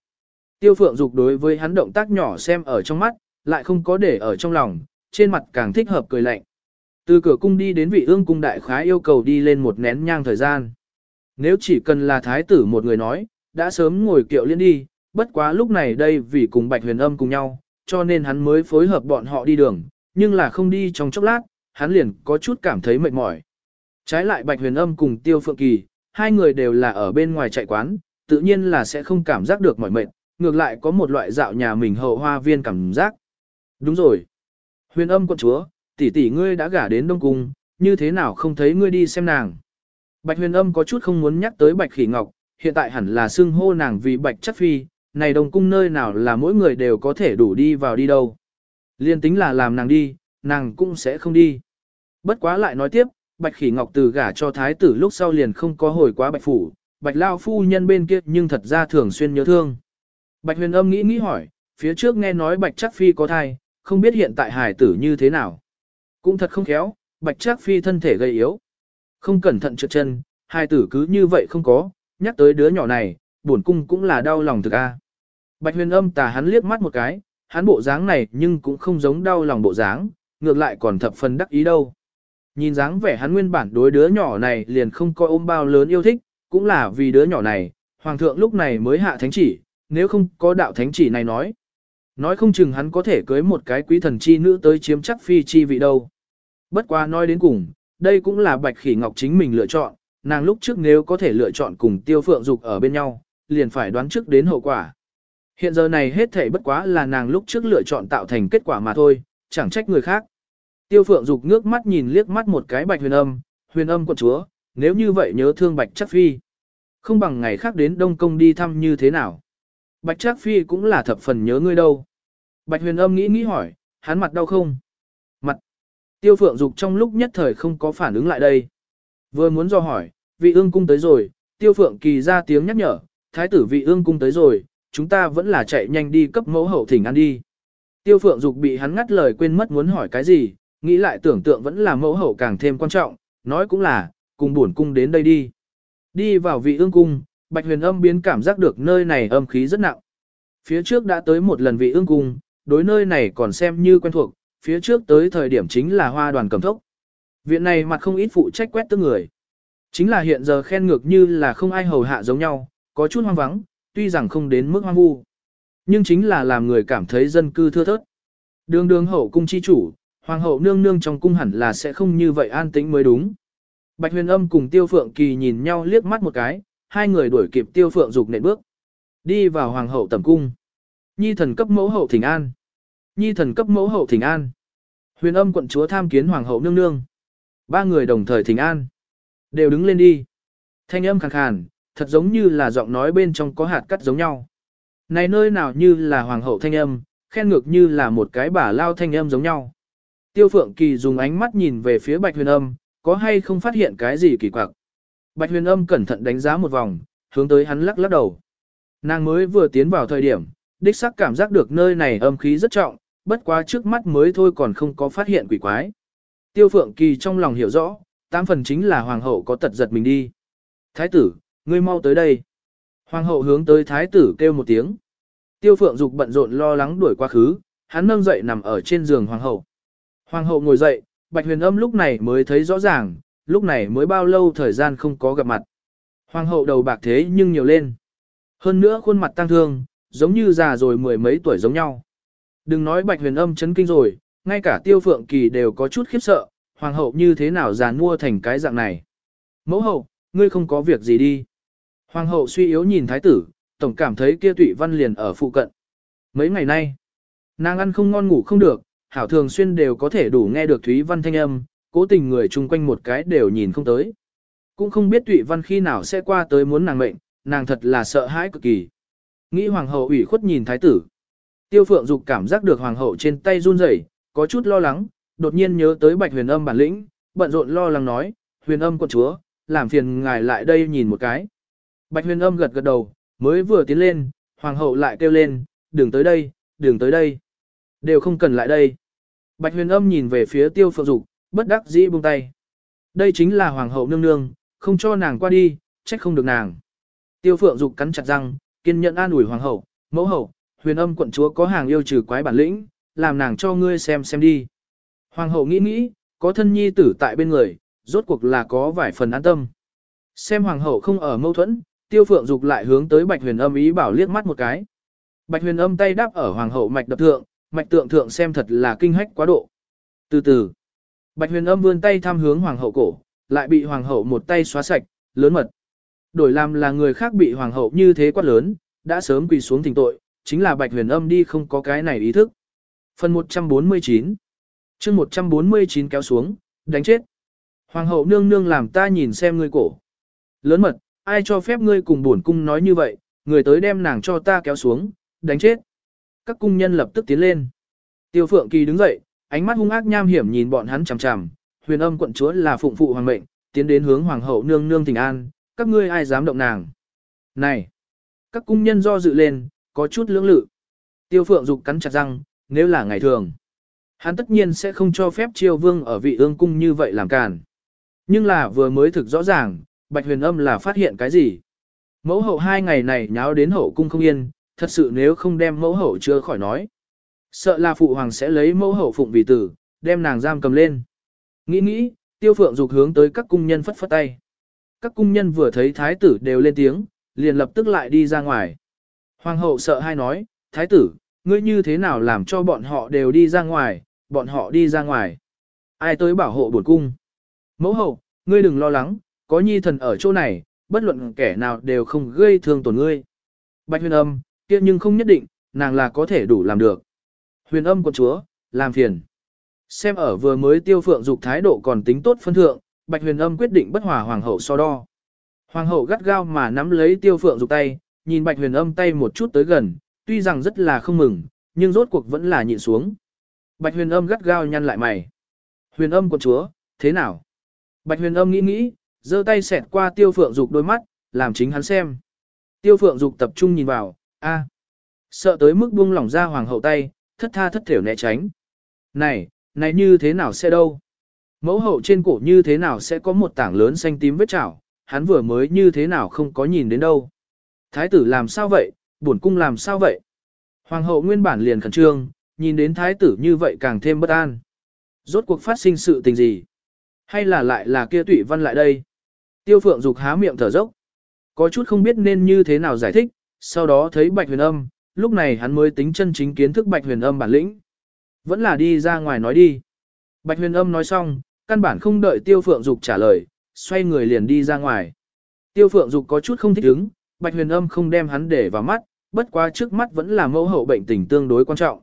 Tiêu phượng dục đối với hắn động tác nhỏ xem ở trong mắt, lại không có để ở trong lòng, trên mặt càng thích hợp cười lạnh. Từ cửa cung đi đến vị ương cung đại khái yêu cầu đi lên một nén nhang thời gian. Nếu chỉ cần là thái tử một người nói, đã sớm ngồi kiệu liên đi, bất quá lúc này đây vì cùng bạch huyền âm cùng nhau, cho nên hắn mới phối hợp bọn họ đi đường, nhưng là không đi trong chốc lát, hắn liền có chút cảm thấy mệt mỏi. Trái lại bạch huyền âm cùng tiêu phượng kỳ, hai người đều là ở bên ngoài chạy quán, tự nhiên là sẽ không cảm giác được mỏi mệt, ngược lại có một loại dạo nhà mình hậu hoa viên cảm giác. Đúng rồi. Huyền âm quận chúa, tỷ tỷ ngươi đã gả đến Đông Cung, như thế nào không thấy ngươi đi xem nàng. Bạch huyền âm có chút không muốn nhắc tới Bạch Khỉ Ngọc, hiện tại hẳn là xưng hô nàng vì Bạch Chắc Phi, này Đông Cung nơi nào là mỗi người đều có thể đủ đi vào đi đâu. Liên tính là làm nàng đi, nàng cũng sẽ không đi. Bất quá lại nói tiếp, Bạch Khỉ Ngọc từ gả cho thái tử lúc sau liền không có hồi quá Bạch Phủ, Bạch Lao Phu nhân bên kia nhưng thật ra thường xuyên nhớ thương. Bạch huyền âm nghĩ nghĩ hỏi, phía trước nghe nói Bạch Chắc Phi có thai, không biết hiện tại hài tử như thế nào. Cũng thật không khéo, Bạch chắc Phi thân thể gầy yếu. Không cẩn thận trượt chân, Hải tử cứ như vậy không có, nhắc tới đứa nhỏ này, buồn cung cũng là đau lòng thực a. Bạch huyền âm tà hắn liếc mắt một cái, hắn bộ dáng này nhưng cũng không giống đau lòng bộ dáng, ngược lại còn thập phần đắc ý đâu. Nhìn dáng vẻ hắn nguyên bản đối đứa nhỏ này liền không coi ôm bao lớn yêu thích, cũng là vì đứa nhỏ này, hoàng thượng lúc này mới hạ thánh chỉ, nếu không có đạo thánh chỉ này nói. Nói không chừng hắn có thể cưới một cái quý thần chi nữ tới chiếm chắc phi chi vị đâu. Bất quá nói đến cùng, đây cũng là Bạch Khỉ Ngọc chính mình lựa chọn, nàng lúc trước nếu có thể lựa chọn cùng Tiêu Phượng Dục ở bên nhau, liền phải đoán trước đến hậu quả. Hiện giờ này hết thể bất quá là nàng lúc trước lựa chọn tạo thành kết quả mà thôi, chẳng trách người khác. Tiêu Phượng Dục ngước mắt nhìn liếc mắt một cái Bạch Huyền Âm, Huyền Âm quận chúa, nếu như vậy nhớ thương Bạch Chắc Phi. Không bằng ngày khác đến Đông Công đi thăm như thế nào. Bạch Trác Phi cũng là thập phần nhớ ngươi đâu. Bạch Huyền Âm nghĩ nghĩ hỏi, hắn mặt đau không? mặt Tiêu Phượng Dục trong lúc nhất thời không có phản ứng lại đây. Vừa muốn do hỏi, vị ương cung tới rồi, Tiêu Phượng Kỳ ra tiếng nhắc nhở, thái tử vị ương cung tới rồi, chúng ta vẫn là chạy nhanh đi cấp mẫu hậu thỉnh ăn đi. Tiêu Phượng Dục bị hắn ngắt lời quên mất muốn hỏi cái gì, nghĩ lại tưởng tượng vẫn là mẫu hậu càng thêm quan trọng, nói cũng là, cùng buồn cung đến đây đi. Đi vào vị ương cung, Bạch Huyền Âm biến cảm giác được nơi này âm khí rất nặng. Phía trước đã tới một lần vị ương cung, đối nơi này còn xem như quen thuộc, phía trước tới thời điểm chính là hoa đoàn cầm thốc. Viện này mặt không ít phụ trách quét tức người. Chính là hiện giờ khen ngược như là không ai hầu hạ giống nhau, có chút hoang vắng, tuy rằng không đến mức hoang vu. Nhưng chính là làm người cảm thấy dân cư thưa thớt. Đường đường hậu cung chi chủ, hoàng hậu nương nương trong cung hẳn là sẽ không như vậy an tĩnh mới đúng. Bạch huyền âm cùng tiêu phượng kỳ nhìn nhau liếc mắt một cái, hai người đuổi kịp tiêu phượng dục nện bước. Đi vào hoàng hậu tầm cung. Nhi thần cấp mẫu hậu thỉnh an. Nhi thần cấp mẫu hậu thỉnh an. Huyền âm quận chúa tham kiến hoàng hậu nương nương. Ba người đồng thời thỉnh an. Đều đứng lên đi. Thanh âm khàn khàn, thật giống như là giọng nói bên trong có hạt cắt giống nhau. Này nơi nào như là hoàng hậu thanh âm, khen ngược như là một cái bà lao thanh âm giống nhau. Tiêu Phượng Kỳ dùng ánh mắt nhìn về phía Bạch Huyền Âm, có hay không phát hiện cái gì kỳ quặc. Bạch Huyền Âm cẩn thận đánh giá một vòng, hướng tới hắn lắc lắc đầu. Nàng mới vừa tiến vào thời điểm, đích xác cảm giác được nơi này âm khí rất trọng, bất quá trước mắt mới thôi còn không có phát hiện quỷ quái. Tiêu Phượng Kỳ trong lòng hiểu rõ, tám phần chính là hoàng hậu có tật giật mình đi. Thái tử, ngươi mau tới đây. Hoàng hậu hướng tới thái tử kêu một tiếng. Tiêu Phượng Dục bận rộn lo lắng đuổi quá khứ, hắn nâng dậy nằm ở trên giường hoàng hậu. Hoàng hậu ngồi dậy, Bạch Huyền Âm lúc này mới thấy rõ ràng, lúc này mới bao lâu thời gian không có gặp mặt. Hoàng hậu đầu bạc thế nhưng nhiều lên. Hơn nữa khuôn mặt tăng thương, giống như già rồi mười mấy tuổi giống nhau. Đừng nói Bạch Huyền Âm chấn kinh rồi, ngay cả Tiêu Phượng Kỳ đều có chút khiếp sợ, hoàng hậu như thế nào già mua thành cái dạng này. Mẫu hậu, ngươi không có việc gì đi. Hoàng hậu suy yếu nhìn thái tử, tổng cảm thấy kia tụy văn liền ở phụ cận. Mấy ngày nay, nàng ăn không ngon ngủ không được, hảo thường xuyên đều có thể đủ nghe được Thúy Văn thanh âm, cố tình người chung quanh một cái đều nhìn không tới. Cũng không biết Thụy Văn khi nào sẽ qua tới muốn nàng mệnh, nàng thật là sợ hãi cực kỳ. Nghĩ hoàng hậu ủy khuất nhìn thái tử. Tiêu Phượng Dục cảm giác được hoàng hậu trên tay run rẩy, có chút lo lắng, đột nhiên nhớ tới Bạch Huyền Âm bản lĩnh, bận rộn lo lắng nói, "Huyền Âm quận chúa, làm phiền ngài lại đây nhìn một cái." Bạch Huyền Âm gật gật đầu, mới vừa tiến lên, hoàng hậu lại kêu lên, "Đừng tới đây, đừng tới đây." Đều không cần lại đây. Bạch huyền âm nhìn về phía tiêu phượng dục, bất đắc dĩ buông tay. Đây chính là hoàng hậu nương nương, không cho nàng qua đi, trách không được nàng. Tiêu phượng dục cắn chặt răng, kiên nhẫn an ủi hoàng hậu, mẫu hậu, huyền âm quận chúa có hàng yêu trừ quái bản lĩnh, làm nàng cho ngươi xem xem đi. Hoàng hậu nghĩ nghĩ, có thân nhi tử tại bên người, rốt cuộc là có vài phần an tâm. Xem hoàng hậu không ở mâu thuẫn, tiêu phượng dục lại hướng tới bạch huyền âm ý bảo liếc mắt một cái. Bạch huyền âm tay đáp ở hoàng hậu mạch đập thượng, mạch tượng thượng xem thật là kinh hách quá độ. Từ từ, Bạch huyền âm vươn tay tham hướng hoàng hậu cổ, lại bị hoàng hậu một tay xóa sạch, lớn mật. Đổi làm là người khác bị hoàng hậu như thế quát lớn, đã sớm quỳ xuống thỉnh tội, chính là bạch huyền âm đi không có cái này ý thức. Phần 149 chương 149 kéo xuống, đánh chết. Hoàng hậu nương nương làm ta nhìn xem ngươi cổ. Lớn mật, ai cho phép ngươi cùng bổn cung nói như vậy, người tới đem nàng cho ta kéo xuống, đánh chết các cung nhân lập tức tiến lên. Tiêu Phượng Kỳ đứng dậy, ánh mắt hung ác nham hiểm nhìn bọn hắn chằm chằm, huyền âm quận chúa là phụng phụ hoàng mệnh, tiến đến hướng hoàng hậu nương nương tình an, các ngươi ai dám động nàng. Này! Các cung nhân do dự lên, có chút lưỡng lự. Tiêu Phượng dục cắn chặt răng, nếu là ngày thường. Hắn tất nhiên sẽ không cho phép triều vương ở vị ương cung như vậy làm càn. Nhưng là vừa mới thực rõ ràng, Bạch huyền âm là phát hiện cái gì. Mẫu hậu hai ngày này nháo đến hậu cung không yên, thật sự nếu không đem mẫu hậu chưa khỏi nói. Sợ là phụ hoàng sẽ lấy mẫu hậu phụng vì tử, đem nàng giam cầm lên. Nghĩ nghĩ, tiêu phượng dục hướng tới các cung nhân phất phất tay. Các cung nhân vừa thấy thái tử đều lên tiếng, liền lập tức lại đi ra ngoài. Hoàng hậu sợ hai nói, thái tử, ngươi như thế nào làm cho bọn họ đều đi ra ngoài, bọn họ đi ra ngoài. Ai tới bảo hộ bổn cung? Mẫu hậu, ngươi đừng lo lắng, có nhi thần ở chỗ này, bất luận kẻ nào đều không gây thương tổn ngươi. Bạch huyền âm, kia nhưng không nhất định, nàng là có thể đủ làm được. Huyền âm của chúa, làm phiền. Xem ở vừa mới tiêu phượng dục thái độ còn tính tốt phân thượng, bạch huyền âm quyết định bất hòa hoàng hậu so đo. Hoàng hậu gắt gao mà nắm lấy tiêu phượng dục tay, nhìn bạch huyền âm tay một chút tới gần, tuy rằng rất là không mừng, nhưng rốt cuộc vẫn là nhịn xuống. Bạch huyền âm gắt gao nhăn lại mày. Huyền âm của chúa, thế nào? Bạch huyền âm nghĩ nghĩ, giơ tay xẹt qua tiêu phượng dục đôi mắt, làm chính hắn xem. Tiêu phượng dục tập trung nhìn vào, A. Sợ tới mức buông lỏng ra hoàng hậu tay, thất tha thất thểu né tránh. Này, này như thế nào sẽ đâu? Mẫu hậu trên cổ như thế nào sẽ có một tảng lớn xanh tím vết chảo, hắn vừa mới như thế nào không có nhìn đến đâu. Thái tử làm sao vậy, bổn cung làm sao vậy? Hoàng hậu nguyên bản liền khẩn trương, nhìn đến thái tử như vậy càng thêm bất an. Rốt cuộc phát sinh sự tình gì? Hay là lại là kia tụy văn lại đây? Tiêu phượng dục há miệng thở dốc. Có chút không biết nên như thế nào giải thích, sau đó thấy bạch huyền âm, lúc này hắn mới tính chân chính kiến thức Bạch Huyền Âm bản lĩnh. Vẫn là đi ra ngoài nói đi. Bạch Huyền Âm nói xong, căn bản không đợi Tiêu Phượng Dục trả lời, xoay người liền đi ra ngoài. Tiêu Phượng Dục có chút không thích ứng, Bạch Huyền Âm không đem hắn để vào mắt, bất quá trước mắt vẫn là mẫu hậu bệnh tình tương đối quan trọng.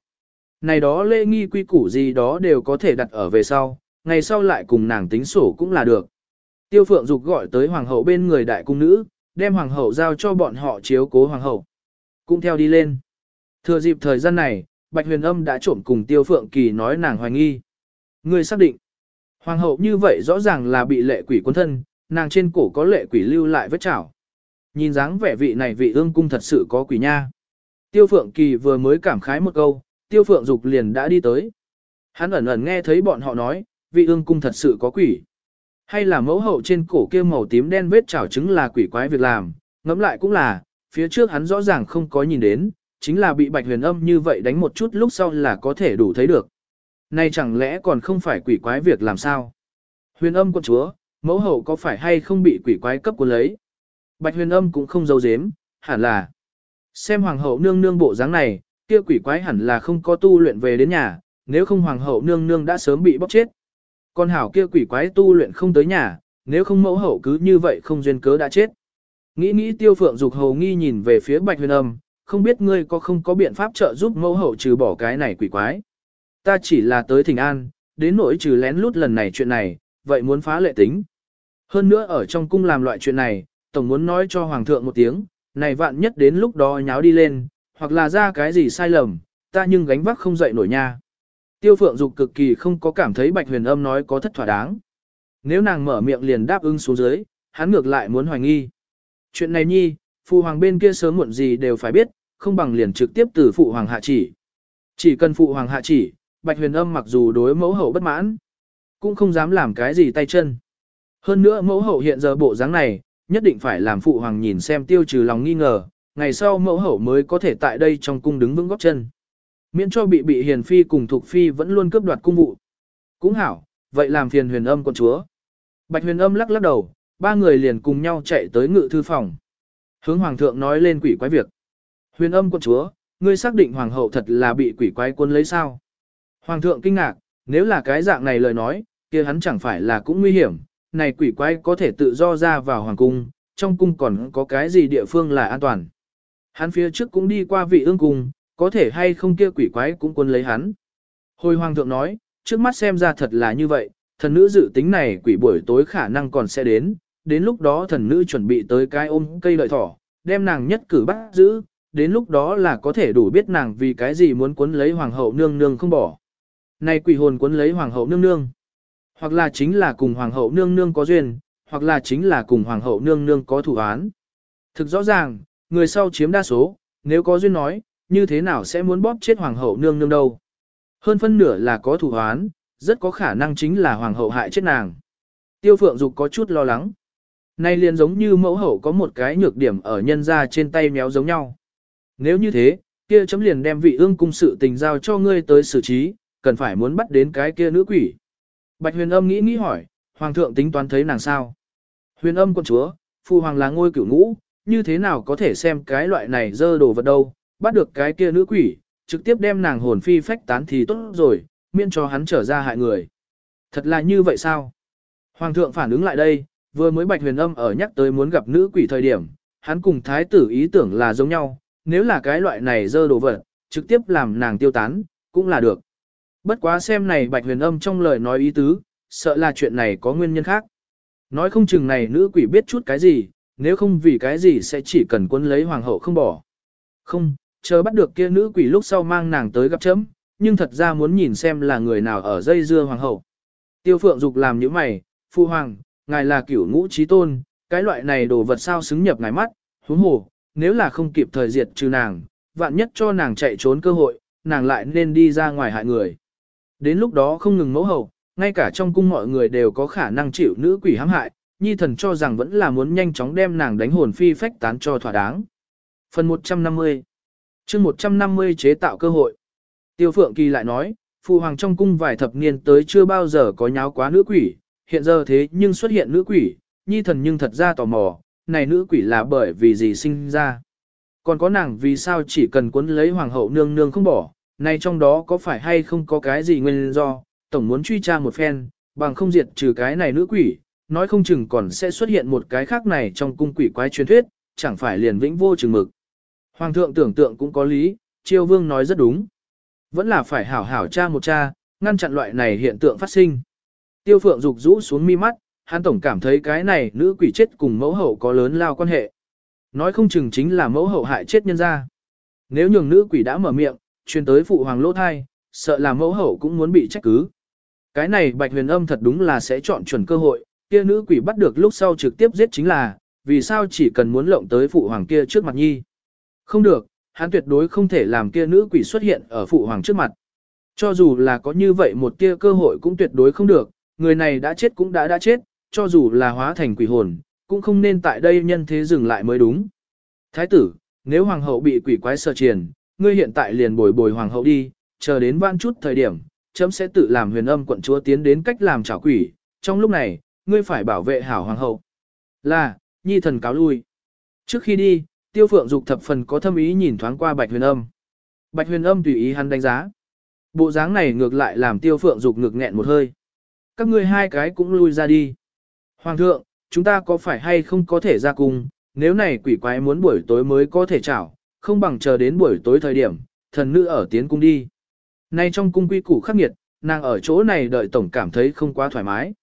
Này đó lễ nghi quy củ gì đó đều có thể đặt ở về sau, ngày sau lại cùng nàng tính sổ cũng là được. Tiêu Phượng Dục gọi tới hoàng hậu bên người đại cung nữ, đem hoàng hậu giao cho bọn họ chiếu cố hoàng hậu. Cũng theo đi lên. Thừa dịp thời gian này, Bạch Huyền Âm đã trộm cùng Tiêu Phượng Kỳ nói nàng hoài nghi. Người xác định. Hoàng hậu như vậy rõ ràng là bị lệ quỷ quân thân, nàng trên cổ có lệ quỷ lưu lại vết chảo. Nhìn dáng vẻ vị này vị ương cung thật sự có quỷ nha. Tiêu Phượng Kỳ vừa mới cảm khái một câu, Tiêu Phượng Dục liền đã đi tới. Hắn ẩn ẩn nghe thấy bọn họ nói, vị ương cung thật sự có quỷ. Hay là mẫu hậu trên cổ kia màu tím đen vết chảo chứng là quỷ quái việc làm, ngẫm lại cũng là, phía trước hắn rõ ràng không có nhìn đến, chính là bị bạch huyền âm như vậy đánh một chút lúc sau là có thể đủ thấy được. Này chẳng lẽ còn không phải quỷ quái việc làm sao? Huyền âm quân chúa, mẫu hậu có phải hay không bị quỷ quái cấp của lấy? Bạch huyền âm cũng không giấu giếm, hẳn là. Xem hoàng hậu nương nương bộ dáng này, kia quỷ quái hẳn là không có tu luyện về đến nhà, nếu không hoàng hậu nương nương đã sớm bị bóc chết. Con hảo kia quỷ quái tu luyện không tới nhà, nếu không mẫu hậu cứ như vậy không duyên cớ đã chết. Nghĩ nghĩ tiêu phượng dục hầu nghi nhìn về phía bạch huyền âm, không biết ngươi có không có biện pháp trợ giúp mẫu hậu trừ bỏ cái này quỷ quái. Ta chỉ là tới thỉnh an, đến nỗi trừ lén lút lần này chuyện này, vậy muốn phá lệ tính. Hơn nữa ở trong cung làm loại chuyện này, tổng muốn nói cho hoàng thượng một tiếng, này vạn nhất đến lúc đó nháo đi lên, hoặc là ra cái gì sai lầm, ta nhưng gánh vác không dậy nổi nha. Tiêu phượng dục cực kỳ không có cảm thấy bạch huyền âm nói có thất thỏa đáng. Nếu nàng mở miệng liền đáp ứng xuống dưới, hắn ngược lại muốn hoài nghi. Chuyện này nhi, phụ hoàng bên kia sớm muộn gì đều phải biết, không bằng liền trực tiếp từ phụ hoàng hạ chỉ. Chỉ cần phụ hoàng hạ chỉ, bạch huyền âm mặc dù đối mẫu hậu bất mãn, cũng không dám làm cái gì tay chân. Hơn nữa mẫu hậu hiện giờ bộ dáng này, nhất định phải làm phụ hoàng nhìn xem tiêu trừ lòng nghi ngờ, ngày sau mẫu hậu mới có thể tại đây trong cung đứng vững góc chân. Miễn cho bị bị hiền phi cùng thuộc phi vẫn luôn cướp đoạt cung vụ. Cũng hảo, vậy làm phiền huyền âm con chúa. Bạch huyền âm lắc lắc đầu, ba người liền cùng nhau chạy tới ngự thư phòng. Hướng hoàng thượng nói lên quỷ quái việc. Huyền âm con chúa, ngươi xác định hoàng hậu thật là bị quỷ quái quân lấy sao? Hoàng thượng kinh ngạc, nếu là cái dạng này lời nói, kia hắn chẳng phải là cũng nguy hiểm, này quỷ quái có thể tự do ra vào hoàng cung, trong cung còn có cái gì địa phương là an toàn. Hắn phía trước cũng đi qua vị ương cung, có thể hay không kia quỷ quái cũng quân lấy hắn. Hồi hoàng thượng nói, trước mắt xem ra thật là như vậy, thần nữ dự tính này quỷ buổi tối khả năng còn sẽ đến, đến lúc đó thần nữ chuẩn bị tới cái ôm cây lợi thỏ, đem nàng nhất cử bắt giữ, đến lúc đó là có thể đủ biết nàng vì cái gì muốn cuốn lấy hoàng hậu nương nương không bỏ. Này quỷ hồn cuốn lấy hoàng hậu nương nương, hoặc là chính là cùng hoàng hậu nương nương có duyên, hoặc là chính là cùng hoàng hậu nương nương có thủ án. Thực rõ ràng, người sau chiếm đa số, nếu có duyên nói, như thế nào sẽ muốn bóp chết hoàng hậu nương nương đâu. Hơn phân nửa là có thủ hoán, rất có khả năng chính là hoàng hậu hại chết nàng. Tiêu phượng dục có chút lo lắng. Nay liền giống như mẫu hậu có một cái nhược điểm ở nhân ra trên tay méo giống nhau. Nếu như thế, kia chấm liền đem vị ương cung sự tình giao cho ngươi tới xử trí, cần phải muốn bắt đến cái kia nữ quỷ. Bạch huyền âm nghĩ nghĩ hỏi, hoàng thượng tính toán thấy nàng sao? Huyền âm quân chúa, phu hoàng là ngôi cửu ngũ, như thế nào có thể xem cái loại này dơ đồ vật đâu, bắt được cái kia nữ quỷ, trực tiếp đem nàng hồn phi phách tán thì tốt rồi, miễn cho hắn trở ra hại người. Thật là như vậy sao? Hoàng thượng phản ứng lại đây, vừa mới bạch huyền âm ở nhắc tới muốn gặp nữ quỷ thời điểm, hắn cùng thái tử ý tưởng là giống nhau, nếu là cái loại này dơ đồ vật, trực tiếp làm nàng tiêu tán, cũng là được. Bất quá xem này bạch huyền âm trong lời nói ý tứ, sợ là chuyện này có nguyên nhân khác. Nói không chừng này nữ quỷ biết chút cái gì, nếu không vì cái gì sẽ chỉ cần quân lấy hoàng hậu không bỏ. Không, chờ bắt được kia nữ quỷ lúc sau mang nàng tới gặp chấm, nhưng thật ra muốn nhìn xem là người nào ở dây dưa hoàng hậu. Tiêu phượng dục làm như mày, phu hoàng, ngài là cửu ngũ trí tôn, cái loại này đồ vật sao xứng nhập ngài mắt, huống hồ, nếu là không kịp thời diệt trừ nàng, vạn nhất cho nàng chạy trốn cơ hội, nàng lại nên đi ra ngoài hại người. Đến lúc đó không ngừng mẫu hậu, ngay cả trong cung mọi người đều có khả năng chịu nữ quỷ hãm hại, nhi thần cho rằng vẫn là muốn nhanh chóng đem nàng đánh hồn phi phách tán cho thỏa đáng. Phần 150 chương 150 chế tạo cơ hội. Tiêu Phượng Kỳ lại nói, Phụ Hoàng trong cung vài thập niên tới chưa bao giờ có nháo quá nữ quỷ, hiện giờ thế nhưng xuất hiện nữ quỷ, nhi thần nhưng thật ra tò mò, này nữ quỷ là bởi vì gì sinh ra. Còn có nàng vì sao chỉ cần cuốn lấy hoàng hậu nương nương không bỏ, này trong đó có phải hay không có cái gì nguyên do, tổng muốn truy tra một phen, bằng không diệt trừ cái này nữ quỷ, nói không chừng còn sẽ xuất hiện một cái khác này trong cung quỷ quái truyền thuyết, chẳng phải liền vĩnh vô chừng mực. Hoàng thượng tưởng tượng cũng có lý, triều vương nói rất đúng. Vẫn là phải hảo hảo tra một tra, ngăn chặn loại này hiện tượng phát sinh. Tiêu phượng dục rũ xuống mi mắt, hắn tổng cảm thấy cái này nữ quỷ chết cùng mẫu hậu có lớn lao quan hệ. Nói không chừng chính là mẫu hậu hại chết nhân ra. Nếu nhường nữ quỷ đã mở miệng, truyền tới phụ hoàng lỗ thai, sợ là mẫu hậu cũng muốn bị trách cứ. Cái này bạch huyền âm thật đúng là sẽ chọn chuẩn cơ hội, kia nữ quỷ bắt được lúc sau trực tiếp giết chính là, vì sao chỉ cần muốn lộng tới phụ hoàng kia trước mặt nhi. Không được, hắn tuyệt đối không thể làm kia nữ quỷ xuất hiện ở phụ hoàng trước mặt. Cho dù là có như vậy một tia cơ hội cũng tuyệt đối không được, người này đã chết cũng đã đã chết, cho dù là hóa thành quỷ hồn, cũng không nên tại đây nhân thế dừng lại mới đúng. Thái tử, nếu hoàng hậu bị quỷ quái sợ triền, ngươi hiện tại liền bồi bồi hoàng hậu đi, chờ đến vãn chút thời điểm, chấm sẽ tự làm huyền âm quận chúa tiến đến cách làm trảo quỷ, trong lúc này, ngươi phải bảo vệ hảo hoàng hậu. Là, nhi thần cáo lui. Trước khi đi, tiêu phượng dục thập phần có thâm ý nhìn thoáng qua bạch huyền âm. Bạch huyền âm tùy ý hắn đánh giá. Bộ dáng này ngược lại làm tiêu phượng dục ngực nghẹn một hơi. Các ngươi hai cái cũng lui ra đi. Hoàng thượng, chúng ta có phải hay không có thể ra cùng, nếu này quỷ quái muốn buổi tối mới có thể chảo, không bằng chờ đến buổi tối thời điểm, thần nữ ở tiến cung đi. Nay trong cung quy củ khắc nghiệt, nàng ở chỗ này đợi tổng cảm thấy không quá thoải mái.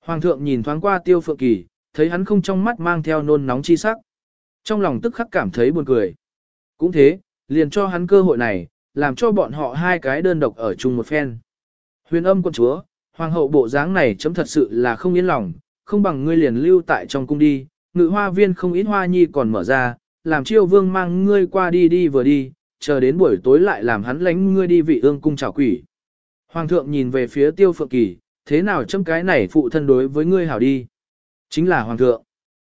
Hoàng thượng nhìn thoáng qua tiêu phượng kỳ, thấy hắn không trong mắt mang theo nôn nóng chi sắc. Trong lòng tức khắc cảm thấy buồn cười. Cũng thế, liền cho hắn cơ hội này, làm cho bọn họ hai cái đơn độc ở chung một phen. Huyền âm quân chúa, hoàng hậu bộ dáng này chấm thật sự là không yên lòng, không bằng ngươi liền lưu tại trong cung đi, ngự hoa viên không ít hoa nhi còn mở ra, làm chiêu vương mang ngươi qua đi đi vừa đi, chờ đến buổi tối lại làm hắn lánh ngươi đi vị ương cung chào quỷ. Hoàng thượng nhìn về phía tiêu phượng kỳ, thế nào chấm cái này phụ thân đối với ngươi hảo đi. Chính là hoàng thượng.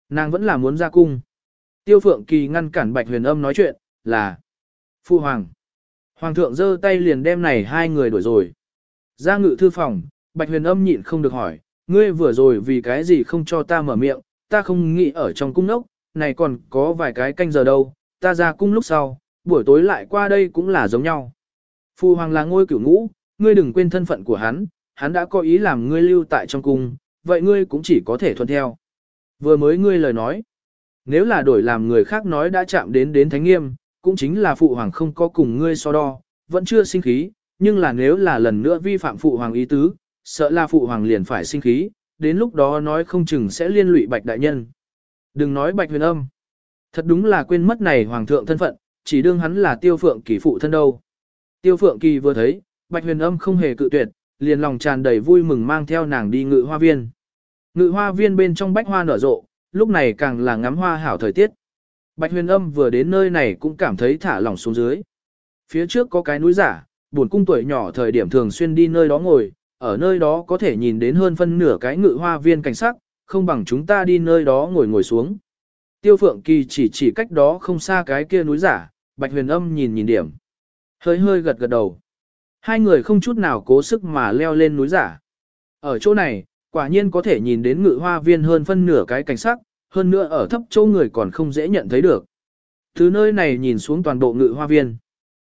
Nàng vẫn là muốn ra cung. Tiêu phượng kỳ ngăn cản bạch huyền âm nói chuyện, là Phu hoàng. Hoàng thượng giơ tay liền đem này hai người đuổi rồi. Ra ngự thư phòng, bạch huyền âm nhịn không được hỏi, ngươi vừa rồi vì cái gì không cho ta mở miệng, ta không nghĩ ở trong cung nốc, này còn có vài cái canh giờ đâu, ta ra cung lúc sau, buổi tối lại qua đây cũng là giống nhau. Phu hoàng là ngôi cửu ngũ, ngươi đừng quên thân phận của hắn, hắn đã có ý làm ngươi lưu tại trong cung, vậy ngươi cũng chỉ có thể thuận theo. Vừa mới ngươi lời nói, nếu là đổi làm người khác nói đã chạm đến đến thánh nghiêm, cũng chính là phụ hoàng không có cùng ngươi so đo, vẫn chưa sinh khí, nhưng là nếu là lần nữa vi phạm phụ hoàng ý tứ, sợ là phụ hoàng liền phải sinh khí, đến lúc đó nói không chừng sẽ liên lụy bạch đại nhân. Đừng nói bạch huyền âm. Thật đúng là quên mất này hoàng thượng thân phận, chỉ đương hắn là tiêu phượng kỳ phụ thân đâu. Tiêu phượng kỳ vừa thấy, bạch huyền âm không hề cự tuyệt, liền lòng tràn đầy vui mừng mang theo nàng đi ngự hoa viên. Ngự hoa viên bên trong bách hoa nở rộ, lúc này càng là ngắm hoa hảo thời tiết. Bạch huyền âm vừa đến nơi này cũng cảm thấy thả lỏng xuống dưới. Phía trước có cái núi giả, buồn cung tuổi nhỏ thời điểm thường xuyên đi nơi đó ngồi, ở nơi đó có thể nhìn đến hơn phân nửa cái ngự hoa viên cảnh sắc, không bằng chúng ta đi nơi đó ngồi ngồi xuống. Tiêu Phượng Kỳ chỉ chỉ cách đó không xa cái kia núi giả, Bạch Huyền Âm nhìn nhìn điểm. Hơi hơi gật gật đầu. Hai người không chút nào cố sức mà leo lên núi giả. Ở chỗ này, quả nhiên có thể nhìn đến ngự hoa viên hơn phân nửa cái cảnh sắc, hơn nữa ở thấp chỗ người còn không dễ nhận thấy được. Từ nơi này nhìn xuống toàn bộ ngự hoa viên.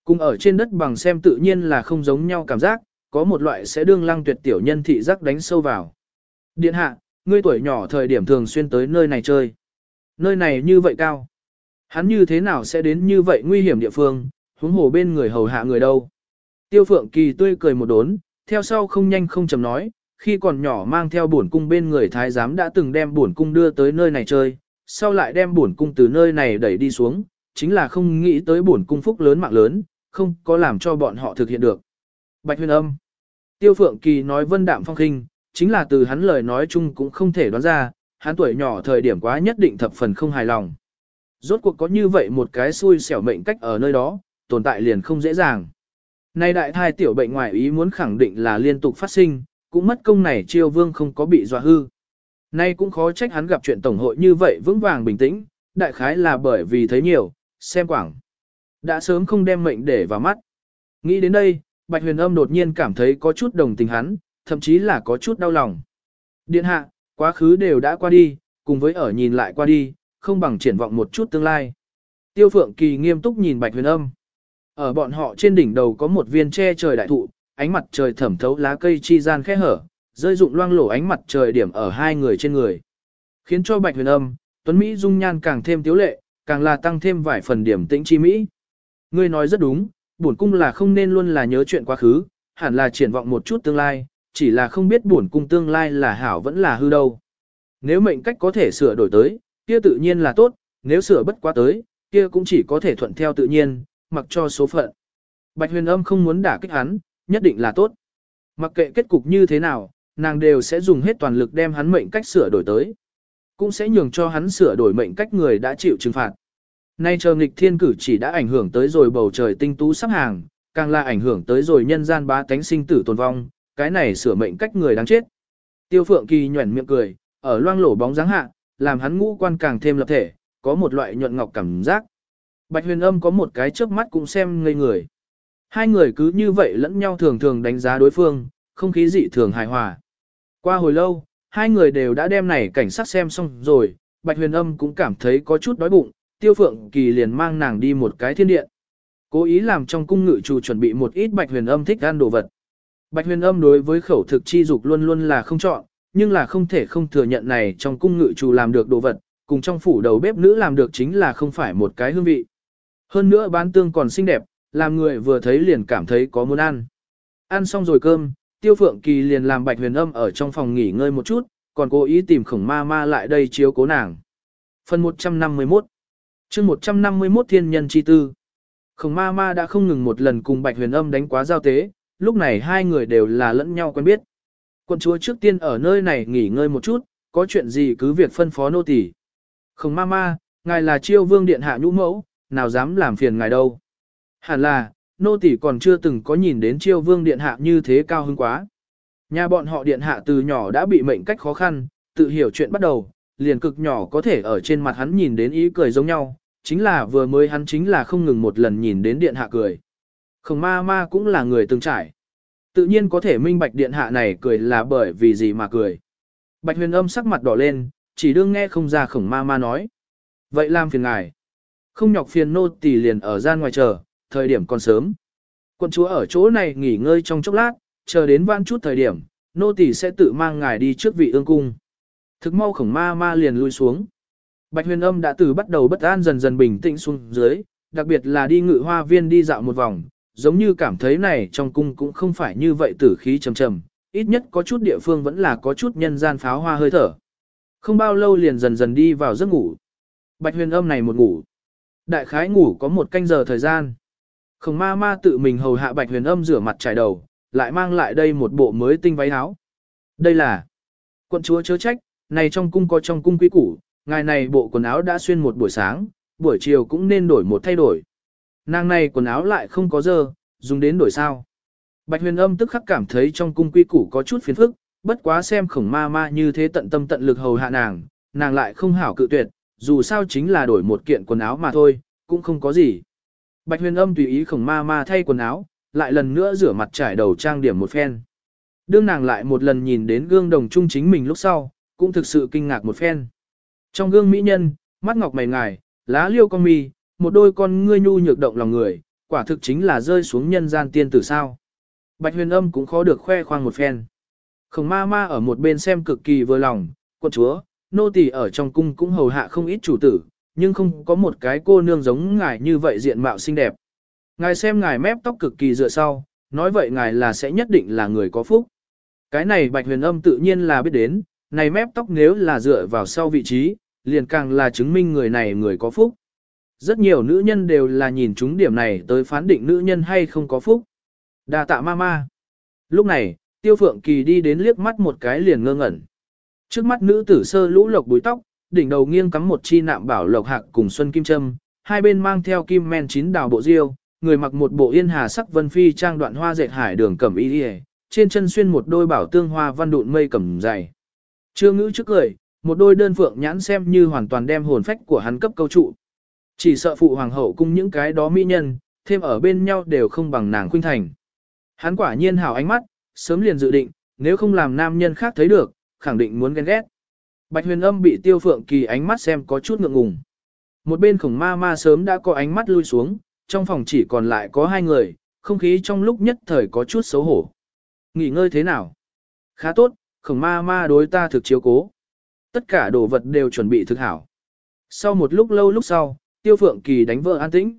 Cùng ở trên đất bằng xem tự nhiên là không giống nhau cảm giác, có một loại sẽ đương lăng tuyệt tiểu nhân thị giác đánh sâu vào. Điện hạ, ngươi tuổi nhỏ thời điểm thường xuyên tới nơi này chơi. Nơi này như vậy cao. Hắn như thế nào sẽ đến như vậy nguy hiểm địa phương, huống hồ bên người hầu hạ người đâu. Tiêu phượng kỳ tươi cười một đốn, theo sau không nhanh không chầm nói, khi còn nhỏ mang theo bổn cung bên người thái giám đã từng đem bổn cung đưa tới nơi này chơi, sau lại đem bổn cung từ nơi này đẩy đi xuống, chính là không nghĩ tới bổn cung phúc lớn mạng lớn, không có làm cho bọn họ thực hiện được. Bạch huyền âm. Tiêu phượng kỳ nói vân đạm phong khinh, chính là từ hắn lời nói chung cũng không thể đoán ra, hắn tuổi nhỏ thời điểm quá nhất định thập phần không hài lòng. Rốt cuộc có như vậy một cái xui xẻo mệnh cách ở nơi đó, tồn tại liền không dễ dàng. Nay đại thai tiểu bệnh ngoài ý muốn khẳng định là liên tục phát sinh, cũng mất công này chiêu vương không có bị dọa hư. Nay cũng khó trách hắn gặp chuyện tổng hội như vậy vững vàng bình tĩnh, đại khái là bởi vì thấy nhiều, xem quảng. Đã sớm không đem mệnh để vào mắt. Nghĩ đến đây, Bạch huyền âm đột nhiên cảm thấy có chút đồng tình hắn, thậm chí là có chút đau lòng. Điện hạ, quá khứ đều đã qua đi, cùng với ở nhìn lại qua đi, không bằng triển vọng một chút tương lai. Tiêu Phượng Kỳ nghiêm túc nhìn Bạch Huyền Âm. Ở bọn họ trên đỉnh đầu có một viên che trời đại thụ, ánh mặt trời thẩm thấu lá cây chi gian khẽ hở, rơi dụng loang lổ ánh mặt trời điểm ở hai người trên người. Khiến cho Bạch Huyền Âm, Tuấn Mỹ dung nhan càng thêm tiếu lệ, càng là tăng thêm vài phần điểm tĩnh chi Mỹ. Ngươi nói rất đúng, bổn cung là không nên luôn là nhớ chuyện quá khứ, hẳn là triển vọng một chút tương lai, chỉ là không biết bổn cung tương lai là hảo vẫn là hư đâu. Nếu mệnh cách có thể sửa đổi tới, kia tự nhiên là tốt, nếu sửa bất quá tới, kia cũng chỉ có thể thuận theo tự nhiên, mặc cho số phận. Bạch huyền âm không muốn đả kích hắn, nhất định là tốt. Mặc kệ kết cục như thế nào, nàng đều sẽ dùng hết toàn lực đem hắn mệnh cách sửa đổi tới. Cũng sẽ nhường cho hắn sửa đổi mệnh cách người đã chịu trừng phạt. Nay chờ nghịch thiên cử chỉ đã ảnh hưởng tới rồi bầu trời tinh tú sắp hàng, càng là ảnh hưởng tới rồi nhân gian bá tánh sinh tử tồn vong, cái này sửa mệnh cách người đáng chết. Tiêu Phượng Kỳ nhuẩn miệng cười, ở loang lổ bóng dáng hạ, làm hắn ngũ quan càng thêm lập thể, có một loại nhuận ngọc cảm giác. Bạch huyền âm có một cái chớp mắt cũng xem ngây người. Hai người cứ như vậy lẫn nhau thường thường đánh giá đối phương, không khí dị thường hài hòa. Qua hồi lâu, hai người đều đã đem này cảnh sát xem xong rồi, Bạch huyền âm cũng cảm thấy có chút đói bụng, tiêu phượng kỳ liền mang nàng đi một cái thiên điện. Cố ý làm trong cung ngự chủ chuẩn bị một ít bạch huyền âm thích ăn đồ vật. Bạch huyền âm đối với khẩu thực chi dục luôn luôn là không chọn, nhưng là không thể không thừa nhận này trong cung ngự chủ làm được đồ vật, cùng trong phủ đầu bếp nữ làm được chính là không phải một cái hương vị. Hơn nữa bán tương còn xinh đẹp, làm người vừa thấy liền cảm thấy có muốn ăn. Ăn xong rồi cơm, tiêu phượng kỳ liền làm bạch huyền âm ở trong phòng nghỉ ngơi một chút, còn cố ý tìm khổng ma ma lại đây chiếu cố nàng. Phần 151 chương 151 Thiên Nhân Chi Tư Khổng ma ma đã không ngừng một lần cùng bạch huyền âm đánh quá giao tế, lúc này hai người đều là lẫn nhau quen biết. quân chúa trước tiên ở nơi này nghỉ ngơi một chút, có chuyện gì cứ việc phân phó nô tỳ. Khổng ma ma, ngài là chiêu vương điện hạ nhũ mẫu, nào dám làm phiền ngài đâu. Hẳn là, nô tỳ còn chưa từng có nhìn đến chiêu vương điện hạ như thế cao hứng quá. Nhà bọn họ điện hạ từ nhỏ đã bị mệnh cách khó khăn, tự hiểu chuyện bắt đầu, liền cực nhỏ có thể ở trên mặt hắn nhìn đến ý cười giống nhau, chính là vừa mới hắn chính là không ngừng một lần nhìn đến điện hạ cười. Khổng ma ma cũng là người từng trải. Tự nhiên có thể minh bạch điện hạ này cười là bởi vì gì mà cười. Bạch huyền âm sắc mặt đỏ lên, chỉ đương nghe không ra khổng ma ma nói. Vậy làm phiền ngài. Không nhọc phiền nô tỳ liền ở gian ngoài chờ, thời điểm còn sớm. Quân chúa ở chỗ này nghỉ ngơi trong chốc lát, chờ đến vãn chút thời điểm, nô tỳ sẽ tự mang ngài đi trước vị ương cung. Thực mau khổng ma ma liền lui xuống. Bạch huyền âm đã từ bắt đầu bất an dần dần bình tĩnh xuống dưới, đặc biệt là đi ngự hoa viên đi dạo một vòng, giống như cảm thấy này trong cung cũng không phải như vậy tử khí trầm trầm, ít nhất có chút địa phương vẫn là có chút nhân gian pháo hoa hơi thở. Không bao lâu liền dần dần đi vào giấc ngủ. Bạch huyền âm này một ngủ. Đại khái ngủ có một canh giờ thời gian. Khổng ma ma tự mình hầu hạ bạch huyền âm rửa mặt trải đầu, lại mang lại đây một bộ mới tinh váy áo. Đây là quận chúa chớ trách, này trong cung có trong cung quý củ, ngài này bộ quần áo đã xuyên một buổi sáng, buổi chiều cũng nên đổi một thay đổi. Nàng này quần áo lại không có dơ, dùng đến đổi sao. Bạch huyền âm tức khắc cảm thấy trong cung quy củ có chút phiền phức, bất quá xem khổng ma ma như thế tận tâm tận lực hầu hạ nàng, nàng lại không hảo cự tuyệt, dù sao chính là đổi một kiện quần áo mà thôi, cũng không có gì. Bạch huyền âm tùy ý khổng ma ma thay quần áo, lại lần nữa rửa mặt trải đầu trang điểm một phen. Đương nàng lại một lần nhìn đến gương đồng trung chính mình lúc sau, cũng thực sự kinh ngạc một phen. Trong gương mỹ nhân, mắt ngọc mày ngài, lá liêu con mi, một đôi con ngươi nhu nhược động lòng người, quả thực chính là rơi xuống nhân gian tiên tử sao. Bạch huyền âm cũng khó được khoe khoang một phen. Khổng ma ma ở một bên xem cực kỳ vừa lòng, quân chúa, nô tỳ ở trong cung cũng hầu hạ không ít chủ tử, nhưng không có một cái cô nương giống ngài như vậy diện mạo xinh đẹp. Ngài xem ngài mép tóc cực kỳ dựa sau, nói vậy ngài là sẽ nhất định là người có phúc. Cái này bạch huyền âm tự nhiên là biết đến, này mép tóc nếu là dựa vào sau vị trí, liền càng là chứng minh người này người có phúc. Rất nhiều nữ nhân đều là nhìn chúng điểm này tới phán định nữ nhân hay không có phúc. đa tạ ma ma. Lúc này, tiêu phượng kỳ đi đến liếc mắt một cái liền ngơ ngẩn. Trước mắt nữ tử sơ lũ lộc búi tóc, đỉnh đầu nghiêng cắm một chi nạm bảo lộc hạc cùng xuân kim trâm, hai bên mang theo kim men chín đào bộ diêu, người mặc một bộ yên hà sắc vân phi trang đoạn hoa dệt hải đường cẩm y đi trên chân xuyên một đôi bảo tương hoa văn đụn mây cẩm dày. Chưa ngữ trước cười, một đôi đơn phượng nhãn xem như hoàn toàn đem hồn phách của hắn cấp câu trụ. Chỉ sợ phụ hoàng hậu cung những cái đó mỹ nhân, thêm ở bên nhau đều không bằng nàng khuynh thành. Hắn quả nhiên hào ánh mắt, sớm liền dự định, nếu không làm nam nhân khác thấy được, khẳng định muốn ghen ghét. Bạch huyền âm bị tiêu phượng kỳ ánh mắt xem có chút ngượng ngùng. Một bên khổng ma ma sớm đã có ánh mắt lui xuống, trong phòng chỉ còn lại có hai người, không khí trong lúc nhất thời có chút xấu hổ. Nghỉ ngơi thế nào? Khá tốt, khổng ma ma đối ta thực chiếu cố. Tất cả đồ vật đều chuẩn bị thực hảo. Sau một lúc lâu lúc sau, tiêu phượng kỳ đánh vợ an tĩnh.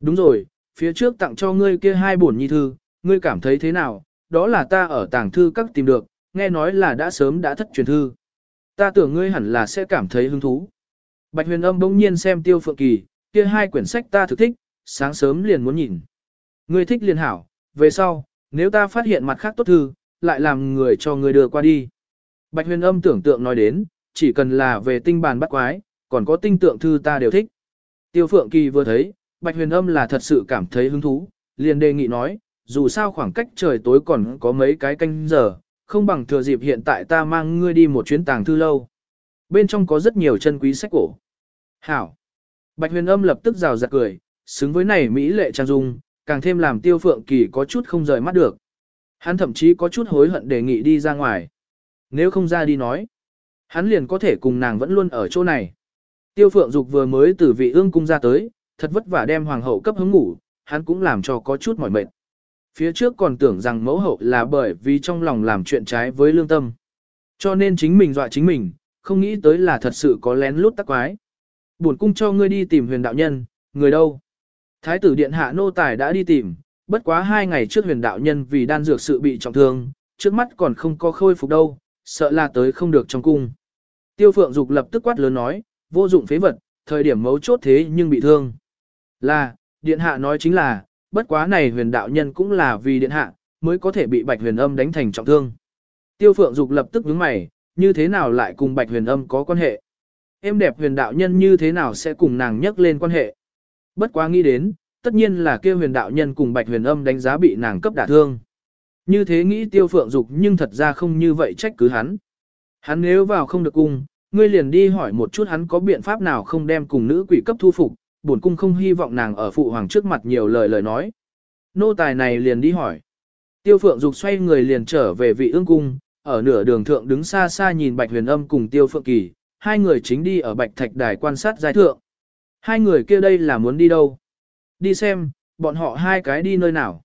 Đúng rồi, phía trước tặng cho ngươi kia hai bổn nhi thư, ngươi cảm thấy thế nào? Đó là ta ở tàng thư các tìm được, nghe nói là đã sớm đã thất truyền thư. Ta tưởng ngươi hẳn là sẽ cảm thấy hứng thú. Bạch huyền âm bỗng nhiên xem tiêu phượng kỳ, kia hai quyển sách ta thực thích, sáng sớm liền muốn nhìn. Ngươi thích liền hảo, về sau, nếu ta phát hiện mặt khác tốt thư, lại làm người cho ngươi đưa qua đi. Bạch huyền âm tưởng tượng nói đến, chỉ cần là về tinh bàn bắt quái, còn có tinh tượng thư ta đều thích. Tiêu phượng kỳ vừa thấy, bạch huyền âm là thật sự cảm thấy hứng thú, liền đề nghị nói, dù sao khoảng cách trời tối còn có mấy cái canh giờ, không bằng thừa dịp hiện tại ta mang ngươi đi một chuyến tàng thư lâu. Bên trong có rất nhiều chân quý sách cổ. Hảo. Bạch huyền âm lập tức rào rạt cười, xứng với này Mỹ lệ trang dung, càng thêm làm tiêu phượng kỳ có chút không rời mắt được. Hắn thậm chí có chút hối hận đề nghị đi ra ngoài. Nếu không ra đi nói, hắn liền có thể cùng nàng vẫn luôn ở chỗ này. Tiêu phượng dục vừa mới từ vị ương cung ra tới, thật vất vả đem hoàng hậu cấp hứng ngủ, hắn cũng làm cho có chút mỏi mệt. Phía trước còn tưởng rằng mẫu hậu là bởi vì trong lòng làm chuyện trái với lương tâm. Cho nên chính mình dọa chính mình, không nghĩ tới là thật sự có lén lút tắc quái. Buồn cung cho ngươi đi tìm huyền đạo nhân, người đâu? Thái tử điện hạ nô tài đã đi tìm, bất quá hai ngày trước huyền đạo nhân vì đan dược sự bị trọng thương, trước mắt còn không có khôi phục đâu, sợ là tới không được trong cung. Tiêu phượng dục lập tức quát lớn nói, vô dụng phế vật, thời điểm mấu chốt thế nhưng bị thương. Là, điện hạ nói chính là, bất quá này huyền đạo nhân cũng là vì điện hạ, mới có thể bị bạch huyền âm đánh thành trọng thương. Tiêu phượng dục lập tức nhướng mày, như thế nào lại cùng bạch huyền âm có quan hệ? Em đẹp huyền đạo nhân như thế nào sẽ cùng nàng nhắc lên quan hệ? Bất quá nghĩ đến, tất nhiên là kia huyền đạo nhân cùng bạch huyền âm đánh giá bị nàng cấp đả thương. Như thế nghĩ tiêu phượng dục nhưng thật ra không như vậy trách cứ hắn. Hắn nếu vào không được cung, ngươi liền đi hỏi một chút hắn có biện pháp nào không đem cùng nữ quỷ cấp thu phục, bổn cung không hy vọng nàng ở phụ hoàng trước mặt nhiều lời lời nói. Nô tài này liền đi hỏi. Tiêu phượng dục xoay người liền trở về vị ương cung, ở nửa đường thượng đứng xa xa nhìn bạch huyền âm cùng tiêu phượng kỳ, hai người chính đi ở bạch thạch đài quan sát giai thượng. Hai người kia đây là muốn đi đâu? Đi xem, bọn họ hai cái đi nơi nào?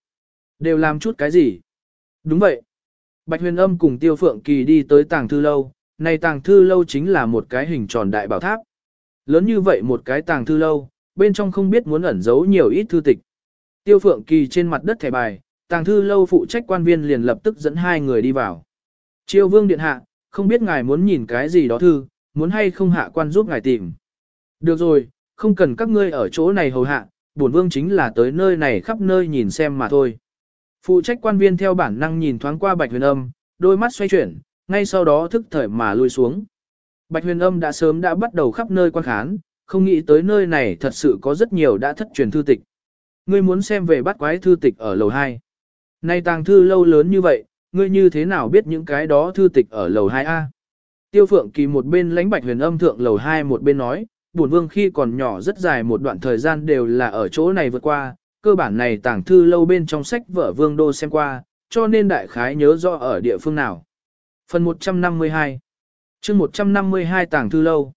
Đều làm chút cái gì? Đúng vậy. Bạch huyền âm cùng tiêu phượng kỳ đi tới tàng thư lâu, này tàng thư lâu chính là một cái hình tròn đại bảo tháp. Lớn như vậy một cái tàng thư lâu, bên trong không biết muốn ẩn giấu nhiều ít thư tịch. Tiêu phượng kỳ trên mặt đất thẻ bài, tàng thư lâu phụ trách quan viên liền lập tức dẫn hai người đi vào. Triều vương điện hạ, không biết ngài muốn nhìn cái gì đó thư, muốn hay không hạ quan giúp ngài tìm. Được rồi, không cần các ngươi ở chỗ này hầu hạ, bổn vương chính là tới nơi này khắp nơi nhìn xem mà thôi. Phụ trách quan viên theo bản năng nhìn thoáng qua bạch huyền âm, đôi mắt xoay chuyển, ngay sau đó thức thời mà lui xuống. Bạch huyền âm đã sớm đã bắt đầu khắp nơi quan khán, không nghĩ tới nơi này thật sự có rất nhiều đã thất truyền thư tịch. Ngươi muốn xem về bắt quái thư tịch ở lầu 2. Nay tàng thư lâu lớn như vậy, ngươi như thế nào biết những cái đó thư tịch ở lầu 2A? Tiêu Phượng Kỳ một bên lãnh bạch huyền âm thượng lầu 2 một bên nói, bổn vương khi còn nhỏ rất dài một đoạn thời gian đều là ở chỗ này vượt qua, cơ bản này tàng thư lâu bên trong sách vở vương đô xem qua, cho nên đại khái nhớ rõ ở địa phương nào. Phần 152 chương 152 tàng thư lâu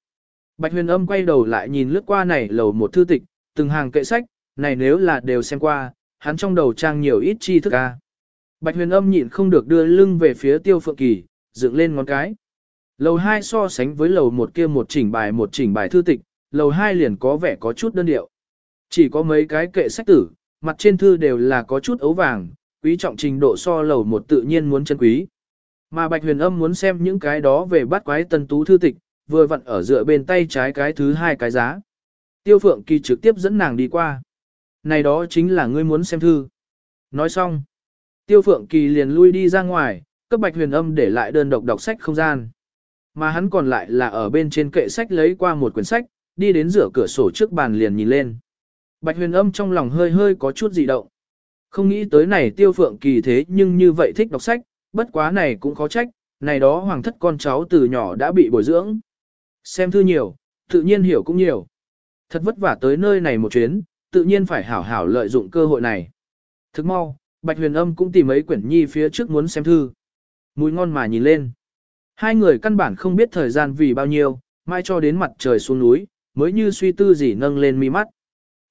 Bạch huyền âm quay đầu lại nhìn lướt qua này lầu một thư tịch, từng hàng kệ sách, này nếu là đều xem qua, hắn trong đầu trang nhiều ít tri thức ca. Bạch huyền âm nhịn không được đưa lưng về phía tiêu phượng kỳ, dựng lên ngón cái. Lầu 2 so sánh với lầu một kia một chỉnh bài một chỉnh bài thư tịch, lầu 2 liền có vẻ có chút đơn điệu. Chỉ có mấy cái kệ sách tử, mặt trên thư đều là có chút ấu vàng, quý trọng trình độ so lầu một tự nhiên muốn chân quý. Mà Bạch Huyền Âm muốn xem những cái đó về bắt quái tân tú thư tịch, vừa vặn ở dựa bên tay trái cái thứ hai cái giá. Tiêu Phượng Kỳ trực tiếp dẫn nàng đi qua. Này đó chính là ngươi muốn xem thư. Nói xong. Tiêu Phượng Kỳ liền lui đi ra ngoài, cấp Bạch Huyền Âm để lại đơn độc đọc sách không gian. Mà hắn còn lại là ở bên trên kệ sách lấy qua một quyển sách, đi đến giữa cửa sổ trước bàn liền nhìn lên. Bạch Huyền Âm trong lòng hơi hơi có chút dị động. Không nghĩ tới này Tiêu Phượng Kỳ thế nhưng như vậy thích đọc sách, bất quá này cũng khó trách, này đó hoàng thất con cháu từ nhỏ đã bị bồi dưỡng. Xem thư nhiều, tự nhiên hiểu cũng nhiều. Thật vất vả tới nơi này một chuyến, tự nhiên phải hảo hảo lợi dụng cơ hội này. Thức mau, Bạch Huyền Âm cũng tìm mấy quyển nhi phía trước muốn xem thư. Mùi ngon mà nhìn lên. Hai người căn bản không biết thời gian vì bao nhiêu, mai cho đến mặt trời xuống núi, mới như suy tư gì nâng lên mi mắt.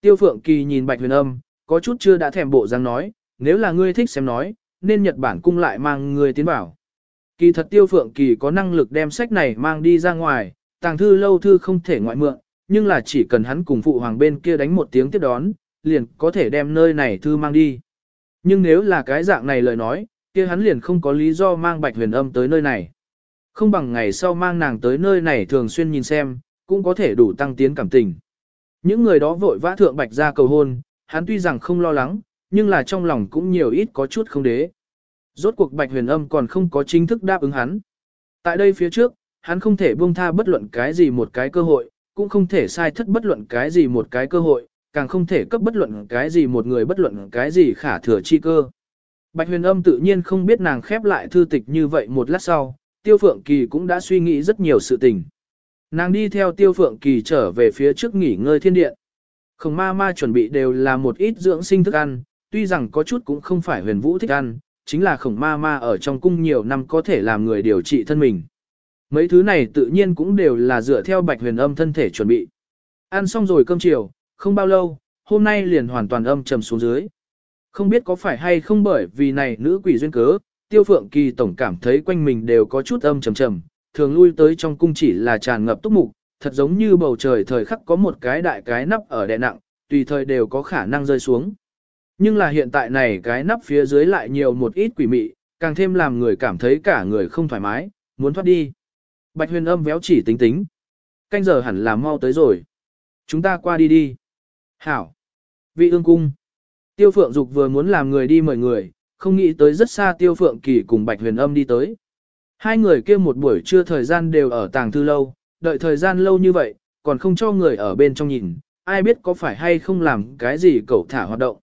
Tiêu Phượng Kỳ nhìn Bạch Huyền Âm, có chút chưa đã thèm bộ dáng nói, nếu là ngươi thích xem nói, nên Nhật Bản cung lại mang ngươi tiến vào. Kỳ thật Tiêu Phượng Kỳ có năng lực đem sách này mang đi ra ngoài, tàng thư lâu thư không thể ngoại mượn, nhưng là chỉ cần hắn cùng phụ hoàng bên kia đánh một tiếng tiếp đón, liền có thể đem nơi này thư mang đi. Nhưng nếu là cái dạng này lời nói, kia hắn liền không có lý do mang Bạch Huyền Âm tới nơi này. Không bằng ngày sau mang nàng tới nơi này thường xuyên nhìn xem, cũng có thể đủ tăng tiến cảm tình. Những người đó vội vã thượng Bạch ra cầu hôn, hắn tuy rằng không lo lắng, nhưng là trong lòng cũng nhiều ít có chút không đế. Rốt cuộc Bạch Huyền Âm còn không có chính thức đáp ứng hắn. Tại đây phía trước, hắn không thể buông tha bất luận cái gì một cái cơ hội, cũng không thể sai thất bất luận cái gì một cái cơ hội, càng không thể cấp bất luận cái gì một người bất luận cái gì khả thừa chi cơ. Bạch huyền âm tự nhiên không biết nàng khép lại thư tịch như vậy một lát sau, tiêu phượng kỳ cũng đã suy nghĩ rất nhiều sự tình. Nàng đi theo tiêu phượng kỳ trở về phía trước nghỉ ngơi thiên điện. Khổng ma ma chuẩn bị đều là một ít dưỡng sinh thức ăn, tuy rằng có chút cũng không phải huyền vũ thích ăn, chính là khổng ma ma ở trong cung nhiều năm có thể làm người điều trị thân mình. Mấy thứ này tự nhiên cũng đều là dựa theo bạch huyền âm thân thể chuẩn bị. Ăn xong rồi cơm chiều, không bao lâu, hôm nay liền hoàn toàn âm trầm xuống dưới. Không biết có phải hay không bởi vì này nữ quỷ duyên cớ, tiêu phượng kỳ tổng cảm thấy quanh mình đều có chút âm trầm trầm, thường lui tới trong cung chỉ là tràn ngập túc mục, thật giống như bầu trời thời khắc có một cái đại cái nắp ở đè nặng, tùy thời đều có khả năng rơi xuống. Nhưng là hiện tại này cái nắp phía dưới lại nhiều một ít quỷ mị, càng thêm làm người cảm thấy cả người không thoải mái, muốn thoát đi. Bạch huyền âm véo chỉ tính tính. Canh giờ hẳn là mau tới rồi. Chúng ta qua đi đi. Hảo. Vị ương cung. Tiêu phượng dục vừa muốn làm người đi mời người, không nghĩ tới rất xa tiêu phượng kỳ cùng bạch huyền âm đi tới. Hai người kia một buổi trưa thời gian đều ở tàng thư lâu, đợi thời gian lâu như vậy, còn không cho người ở bên trong nhìn, ai biết có phải hay không làm cái gì cậu thả hoạt động.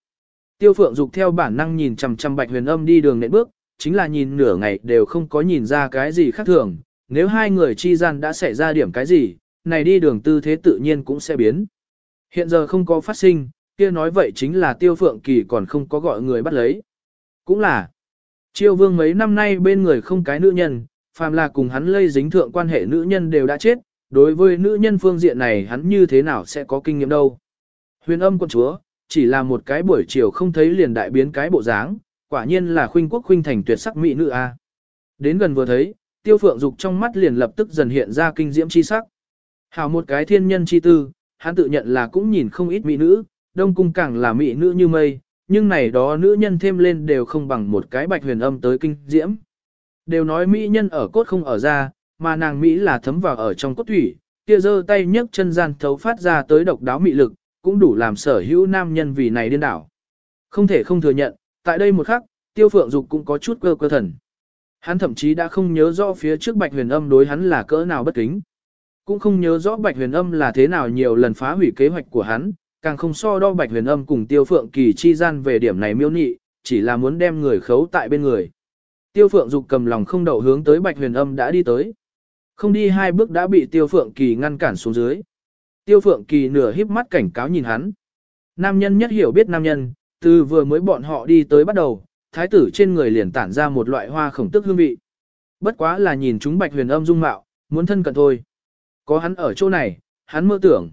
Tiêu phượng dục theo bản năng nhìn chằm chằm bạch huyền âm đi đường nệm bước, chính là nhìn nửa ngày đều không có nhìn ra cái gì khác thường, nếu hai người chi gian đã xảy ra điểm cái gì, này đi đường tư thế tự nhiên cũng sẽ biến. Hiện giờ không có phát sinh, kia nói vậy chính là tiêu phượng kỳ còn không có gọi người bắt lấy. Cũng là, triều vương mấy năm nay bên người không cái nữ nhân, phàm là cùng hắn lây dính thượng quan hệ nữ nhân đều đã chết, đối với nữ nhân phương diện này hắn như thế nào sẽ có kinh nghiệm đâu. Huyền âm quân chúa, chỉ là một cái buổi chiều không thấy liền đại biến cái bộ dáng, quả nhiên là khuynh quốc khuynh thành tuyệt sắc mỹ nữ a. Đến gần vừa thấy, tiêu phượng dục trong mắt liền lập tức dần hiện ra kinh diễm chi sắc. Hảo một cái thiên nhân chi tư, hắn tự nhận là cũng nhìn không ít mỹ nữ, đông cung càng là mỹ nữ như mây, nhưng này đó nữ nhân thêm lên đều không bằng một cái bạch huyền âm tới kinh diễm. Đều nói mỹ nhân ở cốt không ở da, mà nàng mỹ là thấm vào ở trong cốt thủy, kia giơ tay nhấc chân gian thấu phát ra tới độc đáo mị lực, cũng đủ làm sở hữu nam nhân vì này điên đảo. Không thể không thừa nhận, tại đây một khắc, tiêu phượng dục cũng có chút cơ cơ thần. Hắn thậm chí đã không nhớ rõ phía trước bạch huyền âm đối hắn là cỡ nào bất kính. Cũng không nhớ rõ bạch huyền âm là thế nào nhiều lần phá hủy kế hoạch của hắn, càng không so đo bạch huyền âm cùng tiêu phượng kỳ chi gian về điểm này miêu nhị, chỉ là muốn đem người khấu tại bên người. Tiêu phượng dục cầm lòng không đậu hướng tới bạch huyền âm đã đi tới. Không đi hai bước đã bị tiêu phượng kỳ ngăn cản xuống dưới. Tiêu phượng kỳ nửa híp mắt cảnh cáo nhìn hắn. Nam nhân nhất hiểu biết nam nhân, từ vừa mới bọn họ đi tới bắt đầu, thái tử trên người liền tản ra một loại hoa khổng tức hương vị. Bất quá là nhìn chúng bạch huyền âm dung mạo, muốn thân cận thôi. Có hắn ở chỗ này, hắn mơ tưởng.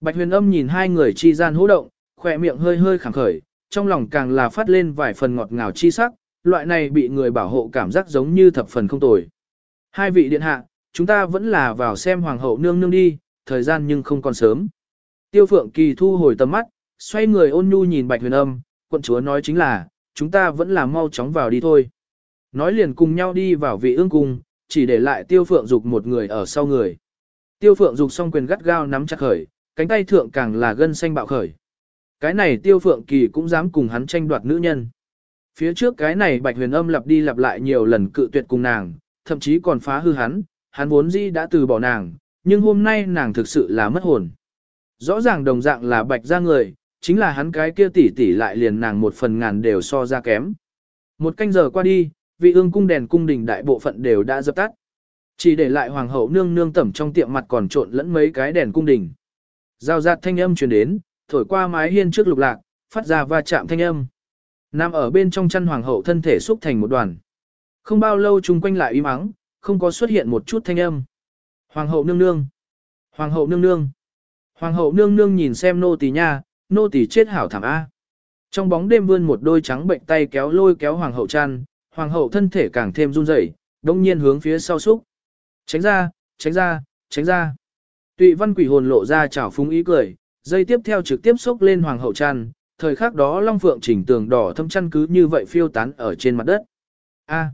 Bạch huyền âm nhìn hai người chi gian hỗ động, khỏe miệng hơi hơi khẳng khởi, trong lòng càng là phát lên vài phần ngọt ngào chi sắc, loại này bị người bảo hộ cảm giác giống như thập phần không tồi. Hai vị điện hạ, chúng ta vẫn là vào xem hoàng hậu nương nương đi, thời gian nhưng không còn sớm. Tiêu phượng kỳ thu hồi tầm mắt, xoay người ôn nhu nhìn bạch huyền âm, quận chúa nói chính là, chúng ta vẫn là mau chóng vào đi thôi. Nói liền cùng nhau đi vào vị ương cung, chỉ để lại tiêu phượng dục một người ở sau người. Tiêu phượng dục song quyền gắt gao nắm chặt khởi, cánh tay thượng càng là gân xanh bạo khởi. Cái này tiêu phượng kỳ cũng dám cùng hắn tranh đoạt nữ nhân. Phía trước cái này bạch huyền âm lặp đi lặp lại nhiều lần cự tuyệt cùng nàng, thậm chí còn phá hư hắn, hắn vốn dĩ đã từ bỏ nàng, nhưng hôm nay nàng thực sự là mất hồn. Rõ ràng đồng dạng là bạch ra người, chính là hắn cái kia tỷ tỷ lại liền nàng một phần ngàn đều so ra kém. Một canh giờ qua đi, vị ương cung đèn cung đình đại bộ phận đều đã dập tắt. Chỉ để lại hoàng hậu nương nương tẩm trong tiệm mặt còn trộn lẫn mấy cái đèn cung đình. Giao giạt thanh âm truyền đến, thổi qua mái hiên trước lục lạc, phát ra va chạm thanh âm. Nam ở bên trong chăn hoàng hậu thân thể xúc thành một đoàn. Không bao lâu chung quanh lại im ắng, không có xuất hiện một chút thanh âm. Hoàng hậu nương nương. Hoàng hậu nương nương. Hoàng hậu nương nương nhìn xem nô tỳ nha, nô tỳ chết hảo thảm A. Trong bóng đêm vươn một đôi trắng bệnh tay kéo lôi kéo hoàng hậu chăn, hoàng hậu thân thể càng thêm run rẩy, đông nhiên hướng phía sau xúc. Tránh ra, tránh ra, tránh ra. Tụy văn quỷ hồn lộ ra chảo phúng ý cười, dây tiếp theo trực tiếp xúc lên hoàng hậu chăn, thời khắc đó long phượng chỉnh tường đỏ thâm chăn cứ như vậy phiêu tán ở trên mặt đất. A.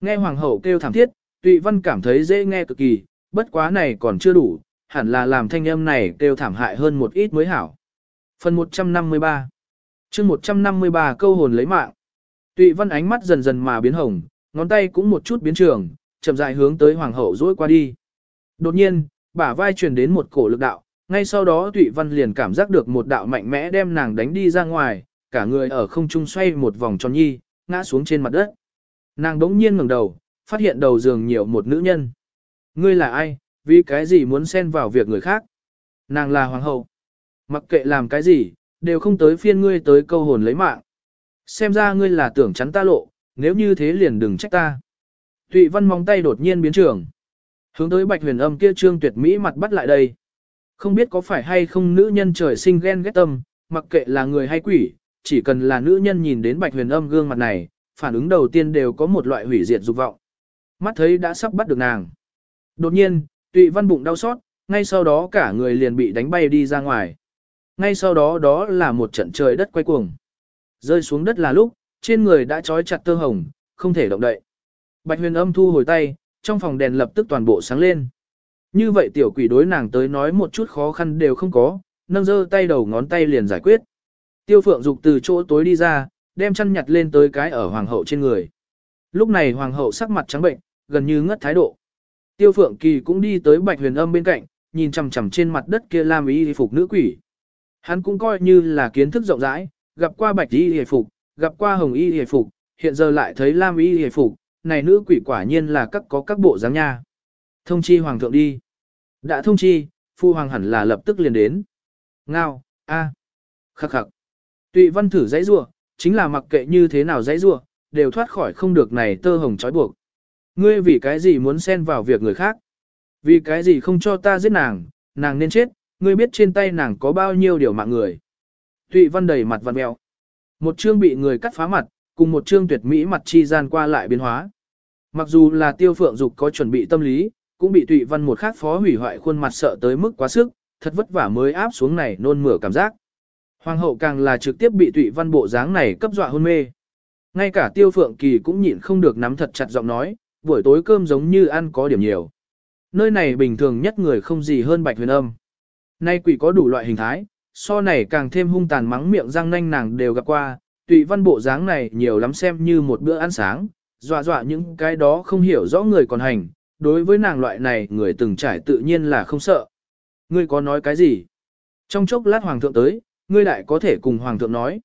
Nghe hoàng hậu kêu thảm thiết, tụy văn cảm thấy dễ nghe cực kỳ, bất quá này còn chưa đủ, hẳn là làm thanh âm này kêu thảm hại hơn một ít mới hảo. Phần 153 chương 153 câu hồn lấy mạng. Tụy văn ánh mắt dần dần mà biến hồng, ngón tay cũng một chút biến trường, chậm rãi hướng tới hoàng hậu rũi qua đi. Đột nhiên, bả vai truyền đến một cổ lực đạo, ngay sau đó Tụy Văn liền cảm giác được một đạo mạnh mẽ đem nàng đánh đi ra ngoài, cả người ở không trung xoay một vòng tròn nhi, ngã xuống trên mặt đất. Nàng đống nhiên ngẩng đầu, phát hiện đầu giường nhiều một nữ nhân. Ngươi là ai, vì cái gì muốn xen vào việc người khác? Nàng là hoàng hậu. Mặc kệ làm cái gì, đều không tới phiên ngươi tới câu hồn lấy mạng. Xem ra ngươi là tưởng chắn ta lộ, nếu như thế liền đừng trách ta. Tụy văn mong tay đột nhiên biến trường. Hướng tới bạch huyền âm kia trương tuyệt mỹ mặt bắt lại đây. Không biết có phải hay không nữ nhân trời sinh ghen ghét tâm, mặc kệ là người hay quỷ, chỉ cần là nữ nhân nhìn đến bạch huyền âm gương mặt này, phản ứng đầu tiên đều có một loại hủy diệt dục vọng. Mắt thấy đã sắp bắt được nàng. Đột nhiên, tụy văn bụng đau xót, ngay sau đó cả người liền bị đánh bay đi ra ngoài. Ngay sau đó đó là một trận trời đất quay cuồng. Rơi xuống đất là lúc, trên người đã trói chặt tơ hồng, không thể động đậy. Bạch huyền âm thu hồi tay, trong phòng đèn lập tức toàn bộ sáng lên. Như vậy tiểu quỷ đối nàng tới nói một chút khó khăn đều không có, nâng dơ tay đầu ngón tay liền giải quyết. Tiêu phượng dục từ chỗ tối đi ra, đem chăn nhặt lên tới cái ở hoàng hậu trên người. Lúc này hoàng hậu sắc mặt trắng bệnh, gần như ngất thái độ. Tiêu phượng kỳ cũng đi tới bạch huyền âm bên cạnh, nhìn chằm chằm trên mặt đất kia lam y phục nữ quỷ. Hắn cũng coi như là kiến thức rộng rãi, gặp qua bạch y hề phục, gặp qua hồng y hề phục, hiện giờ lại thấy lam y hề phục, này nữ quỷ quả nhiên là các có các bộ dáng nha. Thông chi hoàng thượng đi. Đã thông chi, phu hoàng hẳn là lập tức liền đến. Ngao, a, khắc khắc. Tụy văn thử dãy rua, chính là mặc kệ như thế nào dãy rua, đều thoát khỏi không được này tơ hồng trói buộc. Ngươi vì cái gì muốn xen vào việc người khác? Vì cái gì không cho ta giết nàng, nàng nên chết, ngươi biết trên tay nàng có bao nhiêu điều mạng người. Tụy văn đầy mặt văn mèo. Một chương bị người cắt phá mặt, cùng một chương tuyệt mỹ mặt chi gian qua lại biến hóa. Mặc dù là tiêu phượng dục có chuẩn bị tâm lý, cũng bị tụy văn một khác phó hủy hoại khuôn mặt sợ tới mức quá sức, thật vất vả mới áp xuống này nôn mửa cảm giác. Hoàng hậu càng là trực tiếp bị tụy văn bộ dáng này cấp dọa hôn mê. Ngay cả tiêu phượng kỳ cũng nhịn không được nắm thật chặt giọng nói, buổi tối cơm giống như ăn có điểm nhiều. Nơi này bình thường nhất người không gì hơn bạch huyền âm. Nay quỷ có đủ loại hình thái, so này càng thêm hung tàn mắng miệng răng nanh nàng đều gặp qua, tùy văn bộ dáng này nhiều lắm xem như một bữa ăn sáng, dọa dọa những cái đó không hiểu rõ người còn hành, đối với nàng loại này người từng trải tự nhiên là không sợ. Ngươi có nói cái gì? Trong chốc lát hoàng thượng tới, ngươi lại có thể cùng hoàng thượng nói.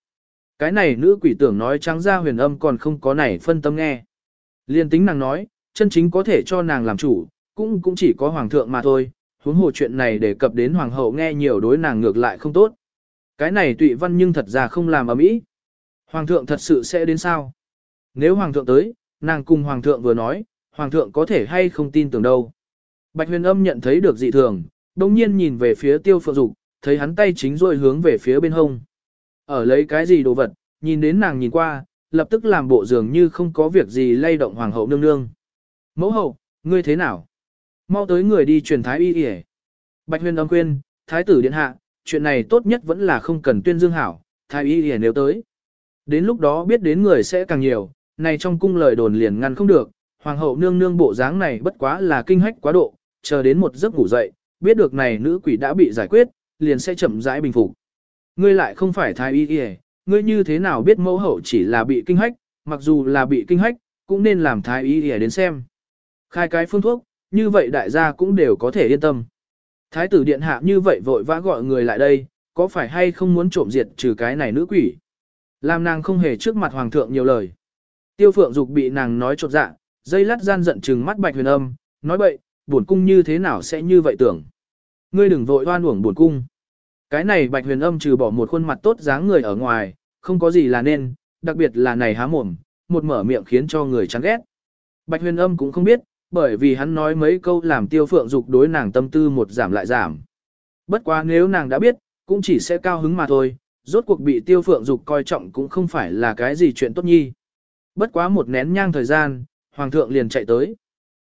Cái này nữ quỷ tưởng nói trắng ra huyền âm còn không có này phân tâm nghe. Liên tính nàng nói, chân chính có thể cho nàng làm chủ, cũng cũng chỉ có hoàng thượng mà thôi, huống hồ chuyện này để cập đến hoàng hậu nghe nhiều đối nàng ngược lại không tốt. Cái này tụy văn nhưng thật ra không làm ấm mỹ. Hoàng thượng thật sự sẽ đến sao? Nếu hoàng thượng tới, nàng cùng hoàng thượng vừa nói, hoàng thượng có thể hay không tin tưởng đâu. Bạch huyền âm nhận thấy được dị thường, đồng nhiên nhìn về phía tiêu phượng dục, thấy hắn tay chính rồi hướng về phía bên hông. Ở lấy cái gì đồ vật, nhìn đến nàng nhìn qua, lập tức làm bộ dường như không có việc gì lay động hoàng hậu nương nương. Mẫu hậu, ngươi thế nào? Mau tới người đi truyền thái y y Bạch huyền âm khuyên, thái tử điện hạ, chuyện này tốt nhất vẫn là không cần tuyên dương hảo, thái y y nếu tới. Đến lúc đó biết đến người sẽ càng nhiều, này trong cung lời đồn liền ngăn không được, hoàng hậu nương nương bộ dáng này bất quá là kinh hách quá độ, chờ đến một giấc ngủ dậy, biết được này nữ quỷ đã bị giải quyết, liền sẽ chậm rãi bình phục. Ngươi lại không phải thái y y, ngươi như thế nào biết mẫu hậu chỉ là bị kinh hách, mặc dù là bị kinh hách, cũng nên làm thái y y đến xem. Khai cái phương thuốc, như vậy đại gia cũng đều có thể yên tâm. Thái tử điện hạ như vậy vội vã gọi người lại đây, có phải hay không muốn trộm diệt trừ cái này nữ quỷ? Làm nàng không hề trước mặt hoàng thượng nhiều lời. Tiêu phượng dục bị nàng nói trột dạ, dây lát gian giận trừng mắt bạch huyền âm, nói bậy, buồn cung như thế nào sẽ như vậy tưởng. Ngươi đừng vội oan uổng buồn cung. Cái này bạch huyền âm trừ bỏ một khuôn mặt tốt dáng người ở ngoài, không có gì là nên, đặc biệt là này há mồm, một mở miệng khiến cho người chán ghét. Bạch huyền âm cũng không biết, bởi vì hắn nói mấy câu làm tiêu phượng dục đối nàng tâm tư một giảm lại giảm. Bất quá nếu nàng đã biết, cũng chỉ sẽ cao hứng mà thôi, rốt cuộc bị tiêu phượng dục coi trọng cũng không phải là cái gì chuyện tốt nhi. Bất quá một nén nhang thời gian, hoàng thượng liền chạy tới.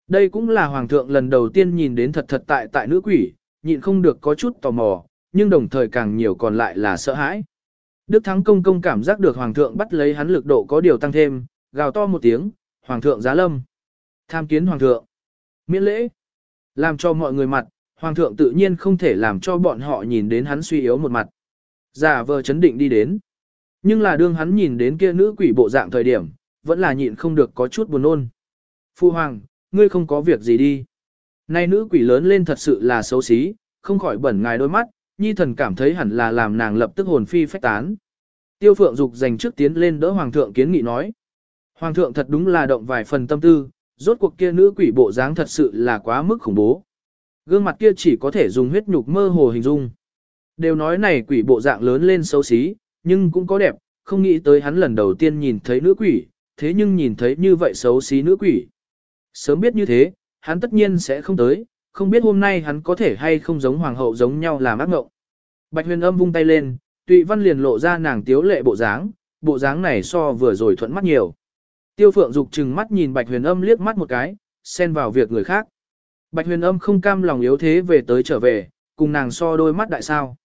Đây cũng là hoàng thượng lần đầu tiên nhìn đến thật thật tại tại nữ quỷ, nhịn không được có chút tò mò, nhưng đồng thời càng nhiều còn lại là sợ hãi. Đức Thắng công công cảm giác được hoàng thượng bắt lấy hắn lực độ có điều tăng thêm, gào to một tiếng, hoàng thượng giá lâm. Tham kiến hoàng thượng. Miễn lễ. Làm cho mọi người mặt, hoàng thượng tự nhiên không thể làm cho bọn họ nhìn đến hắn suy yếu một mặt. Giả vờ chấn định đi đến. Nhưng là đương hắn nhìn đến kia nữ quỷ bộ dạng thời điểm, vẫn là nhịn không được có chút buồn nôn. Phu hoàng, ngươi không có việc gì đi. Nay nữ quỷ lớn lên thật sự là xấu xí, không khỏi bẩn ngài đôi mắt, nhi thần cảm thấy hẳn là làm nàng lập tức hồn phi phách tán. Tiêu phượng dục dành trước tiến lên đỡ hoàng thượng kiến nghị nói. Hoàng thượng thật đúng là động vài phần tâm tư, rốt cuộc kia nữ quỷ bộ dáng thật sự là quá mức khủng bố. Gương mặt kia chỉ có thể dùng huyết nhục mơ hồ hình dung. Đều nói này quỷ bộ dạng lớn lên xấu xí, nhưng cũng có đẹp, không nghĩ tới hắn lần đầu tiên nhìn thấy nữ quỷ, thế nhưng nhìn thấy như vậy xấu xí nữ quỷ. Sớm biết như thế, hắn tất nhiên sẽ không tới, không biết hôm nay hắn có thể hay không giống hoàng hậu giống nhau làm ác ngộng. Bạch huyền âm vung tay lên, tụy văn liền lộ ra nàng tiếu lệ bộ dáng, bộ dáng này so vừa rồi thuận mắt nhiều. Tiêu phượng dục chừng mắt nhìn bạch huyền âm liếc mắt một cái, xen vào việc người khác. Bạch huyền âm không cam lòng yếu thế về tới trở về, cùng nàng so đôi mắt đại sao.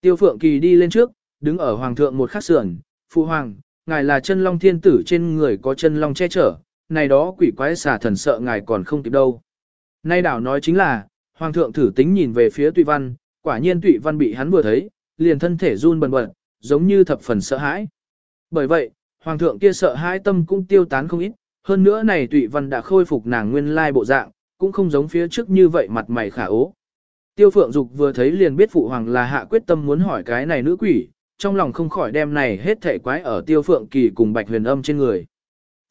Tiêu phượng kỳ đi lên trước, đứng ở hoàng thượng một khắc sườn, phụ hoàng, ngài là chân long thiên tử trên người có chân long che chở, này đó quỷ quái xà thần sợ ngài còn không kịp đâu. Nay đảo nói chính là, hoàng thượng thử tính nhìn về phía tụy văn, quả nhiên tụy văn bị hắn vừa thấy, liền thân thể run bần bật, giống như thập phần sợ hãi. Bởi vậy, hoàng thượng kia sợ hãi tâm cũng tiêu tán không ít, hơn nữa này tụy văn đã khôi phục nàng nguyên lai bộ dạng, cũng không giống phía trước như vậy mặt mày khả ố. Tiêu phượng dục vừa thấy liền biết phụ hoàng là hạ quyết tâm muốn hỏi cái này nữ quỷ, trong lòng không khỏi đem này hết thảy quái ở tiêu phượng kỳ cùng bạch huyền âm trên người.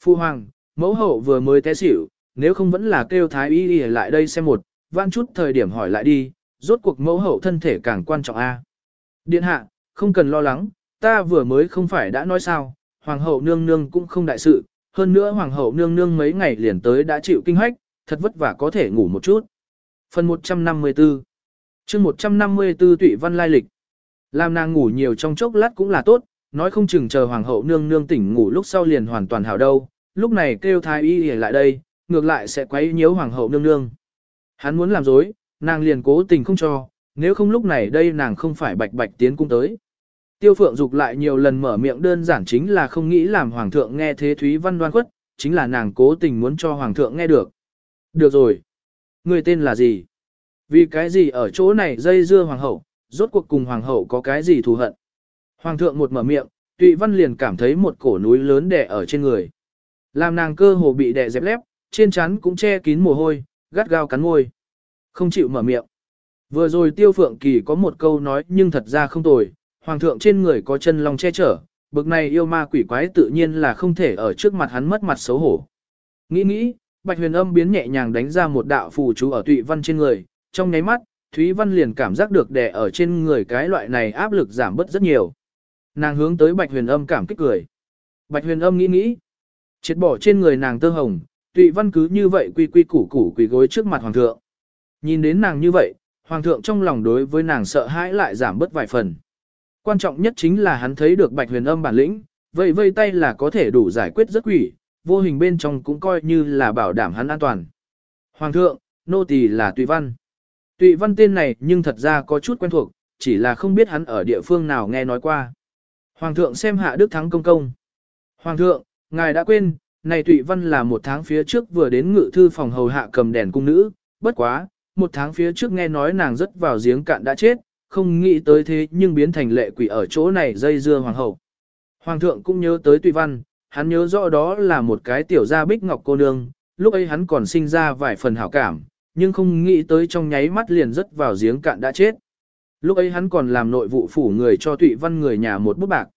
Phụ hoàng, mẫu hậu vừa mới té xỉu, nếu không vẫn là kêu thái y đi lại đây xem một, vãn chút thời điểm hỏi lại đi, rốt cuộc mẫu hậu thân thể càng quan trọng a. Điện hạ, không cần lo lắng, ta vừa mới không phải đã nói sao, hoàng hậu nương nương cũng không đại sự, hơn nữa hoàng hậu nương nương mấy ngày liền tới đã chịu kinh hách, thật vất vả có thể ngủ một chút. Phần 154 chương 154 Tụy Văn Lai Lịch Làm nàng ngủ nhiều trong chốc lát cũng là tốt, nói không chừng chờ hoàng hậu nương nương tỉnh ngủ lúc sau liền hoàn toàn hảo đâu, lúc này kêu thái y lại đây, ngược lại sẽ quấy nhiễu hoàng hậu nương nương. Hắn muốn làm dối, nàng liền cố tình không cho, nếu không lúc này đây nàng không phải bạch bạch tiến cung tới. Tiêu phượng dục lại nhiều lần mở miệng đơn giản chính là không nghĩ làm hoàng thượng nghe thế Thúy Văn đoan khuất, chính là nàng cố tình muốn cho hoàng thượng nghe được. Được rồi. Người tên là gì? Vì cái gì ở chỗ này dây dưa hoàng hậu, rốt cuộc cùng hoàng hậu có cái gì thù hận? Hoàng thượng một mở miệng, Tụy Văn liền cảm thấy một cổ núi lớn đè ở trên người. Làm nàng cơ hồ bị đè dẹp lép, trên trán cũng che kín mồ hôi, gắt gao cắn môi. Không chịu mở miệng. Vừa rồi Tiêu Phượng Kỳ có một câu nói nhưng thật ra không tồi, hoàng thượng trên người có chân long che chở, bực này yêu ma quỷ quái tự nhiên là không thể ở trước mặt hắn mất mặt xấu hổ. Nghĩ nghĩ, Bạch Huyền Âm biến nhẹ nhàng đánh ra một đạo phù chú ở thụy Văn trên người, trong nháy mắt, Thúy Văn liền cảm giác được đè ở trên người cái loại này áp lực giảm bớt rất nhiều. Nàng hướng tới Bạch Huyền Âm cảm kích cười. Bạch Huyền Âm nghĩ nghĩ, triệt bỏ trên người nàng tơ hồng, thụy Văn cứ như vậy quy quy củ củ quỳ gối trước mặt hoàng thượng. Nhìn đến nàng như vậy, hoàng thượng trong lòng đối với nàng sợ hãi lại giảm bớt vài phần. Quan trọng nhất chính là hắn thấy được Bạch Huyền Âm bản lĩnh, vậy vây tay là có thể đủ giải quyết rất quỷ, vô hình bên trong cũng coi như là bảo đảm hắn an toàn. Hoàng thượng, nô tỳ là Tụy Văn. Tụy Văn tên này nhưng thật ra có chút quen thuộc, chỉ là không biết hắn ở địa phương nào nghe nói qua. Hoàng thượng xem hạ đức thắng công công. Hoàng thượng, ngài đã quên, này Tụy Văn là một tháng phía trước vừa đến ngự thư phòng hầu hạ cầm đèn cung nữ, bất quá, một tháng phía trước nghe nói nàng rất vào giếng cạn đã chết, không nghĩ tới thế nhưng biến thành lệ quỷ ở chỗ này dây dưa hoàng hậu. Hoàng thượng cũng nhớ tới Tùy Văn, hắn nhớ rõ đó là một cái tiểu gia bích ngọc cô nương, lúc ấy hắn còn sinh ra vài phần hảo cảm, nhưng không nghĩ tới trong nháy mắt liền rất vào giếng cạn đã chết. Lúc ấy hắn còn làm nội vụ phủ người cho Tụy Văn người nhà một bút bạc.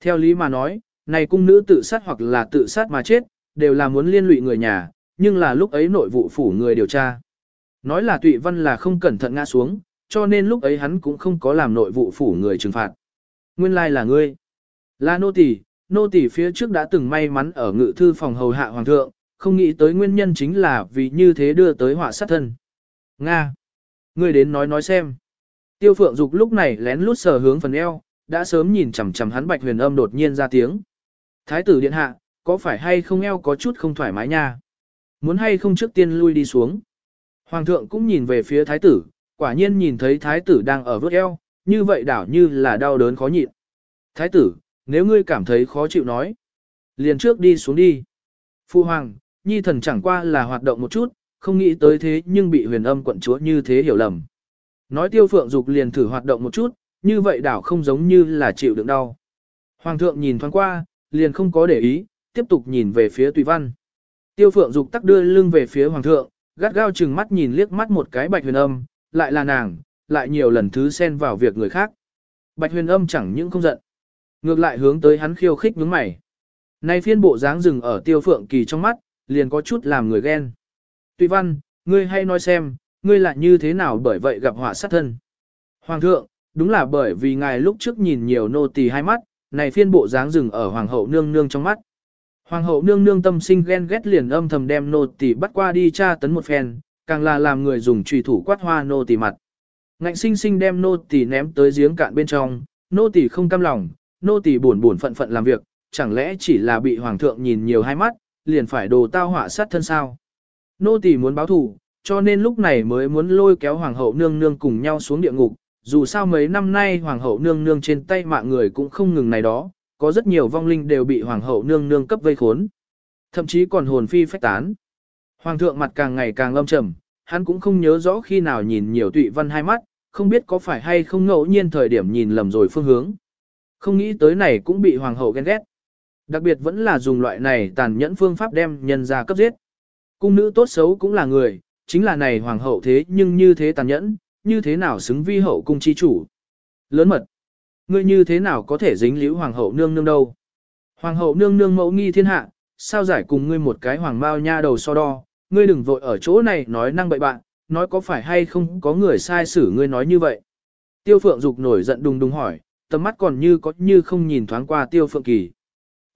Theo lý mà nói, này cung nữ tự sát hoặc là tự sát mà chết, đều là muốn liên lụy người nhà, nhưng là lúc ấy nội vụ phủ người điều tra. Nói là Tụy Văn là không cẩn thận ngã xuống, cho nên lúc ấy hắn cũng không có làm nội vụ phủ người trừng phạt. Nguyên lai là ngươi. Là nô tỳ, nô tỳ phía trước đã từng may mắn ở ngự thư phòng hầu hạ hoàng thượng, không nghĩ tới nguyên nhân chính là vì như thế đưa tới họa sát thân. Nga. Ngươi đến nói nói xem. Tiêu phượng dục lúc này lén lút sờ hướng phần eo, đã sớm nhìn chằm chằm hắn bạch huyền âm đột nhiên ra tiếng. Thái tử điện hạ, có phải hay không eo có chút không thoải mái nha? Muốn hay không trước tiên lui đi xuống? Hoàng thượng cũng nhìn về phía thái tử, quả nhiên nhìn thấy thái tử đang ở vớt eo, như vậy đảo như là đau đớn khó nhịn. Thái tử, nếu ngươi cảm thấy khó chịu nói, liền trước đi xuống đi. Phu hoàng, nhi thần chẳng qua là hoạt động một chút, không nghĩ tới thế nhưng bị huyền âm quận chúa như thế hiểu lầm. Nói tiêu phượng dục liền thử hoạt động một chút, như vậy đảo không giống như là chịu đựng đau. Hoàng thượng nhìn thoáng qua, liền không có để ý, tiếp tục nhìn về phía tùy văn. Tiêu phượng dục tắc đưa lưng về phía hoàng thượng, gắt gao chừng mắt nhìn liếc mắt một cái bạch huyền âm, lại là nàng, lại nhiều lần thứ xen vào việc người khác. Bạch huyền âm chẳng những không giận, ngược lại hướng tới hắn khiêu khích nhướng mày. Nay phiên bộ dáng dừng ở tiêu phượng kỳ trong mắt, liền có chút làm người ghen. Tùy văn, ngươi hay nói xem, ngươi lại như thế nào bởi vậy gặp họa sát thân. Hoàng thượng, đúng là bởi vì ngài lúc trước nhìn nhiều nô tỳ hai mắt, này phiên bộ dáng dừng ở hoàng hậu nương nương trong mắt. Hoàng hậu nương nương tâm sinh ghen ghét liền âm thầm đem nô tỳ bắt qua đi tra tấn một phen, càng là làm người dùng trùy thủ quát hoa nô tỳ mặt. Ngạnh sinh sinh đem nô tỳ ném tới giếng cạn bên trong, nô tỳ không cam lòng, nô tỳ buồn buồn phận phận làm việc, chẳng lẽ chỉ là bị hoàng thượng nhìn nhiều hai mắt, liền phải đồ tao họa sát thân sao? Nô tỳ muốn báo thù, cho nên lúc này mới muốn lôi kéo hoàng hậu nương nương cùng nhau xuống địa ngục. Dù sao mấy năm nay hoàng hậu nương nương trên tay mạng người cũng không ngừng này đó, có rất nhiều vong linh đều bị hoàng hậu nương nương cấp vây khốn. Thậm chí còn hồn phi phách tán. Hoàng thượng mặt càng ngày càng lâm trầm, hắn cũng không nhớ rõ khi nào nhìn nhiều tụy văn hai mắt, không biết có phải hay không ngẫu nhiên thời điểm nhìn lầm rồi phương hướng. Không nghĩ tới này cũng bị hoàng hậu ghen ghét. Đặc biệt vẫn là dùng loại này tàn nhẫn phương pháp đem nhân ra cấp giết. Cung nữ tốt xấu cũng là người, chính là này hoàng hậu thế nhưng như thế tàn nhẫn, như thế nào xứng vi hậu cung chi chủ. Lớn mật. Ngươi như thế nào có thể dính liễu hoàng hậu nương nương đâu. Hoàng hậu nương nương mẫu nghi thiên hạ, sao giải cùng ngươi một cái hoàng bao nha đầu so đo, ngươi đừng vội ở chỗ này nói năng bậy bạn, nói có phải hay không có người sai xử ngươi nói như vậy. Tiêu phượng dục nổi giận đùng đùng hỏi, tầm mắt còn như có như không nhìn thoáng qua tiêu phượng kỳ.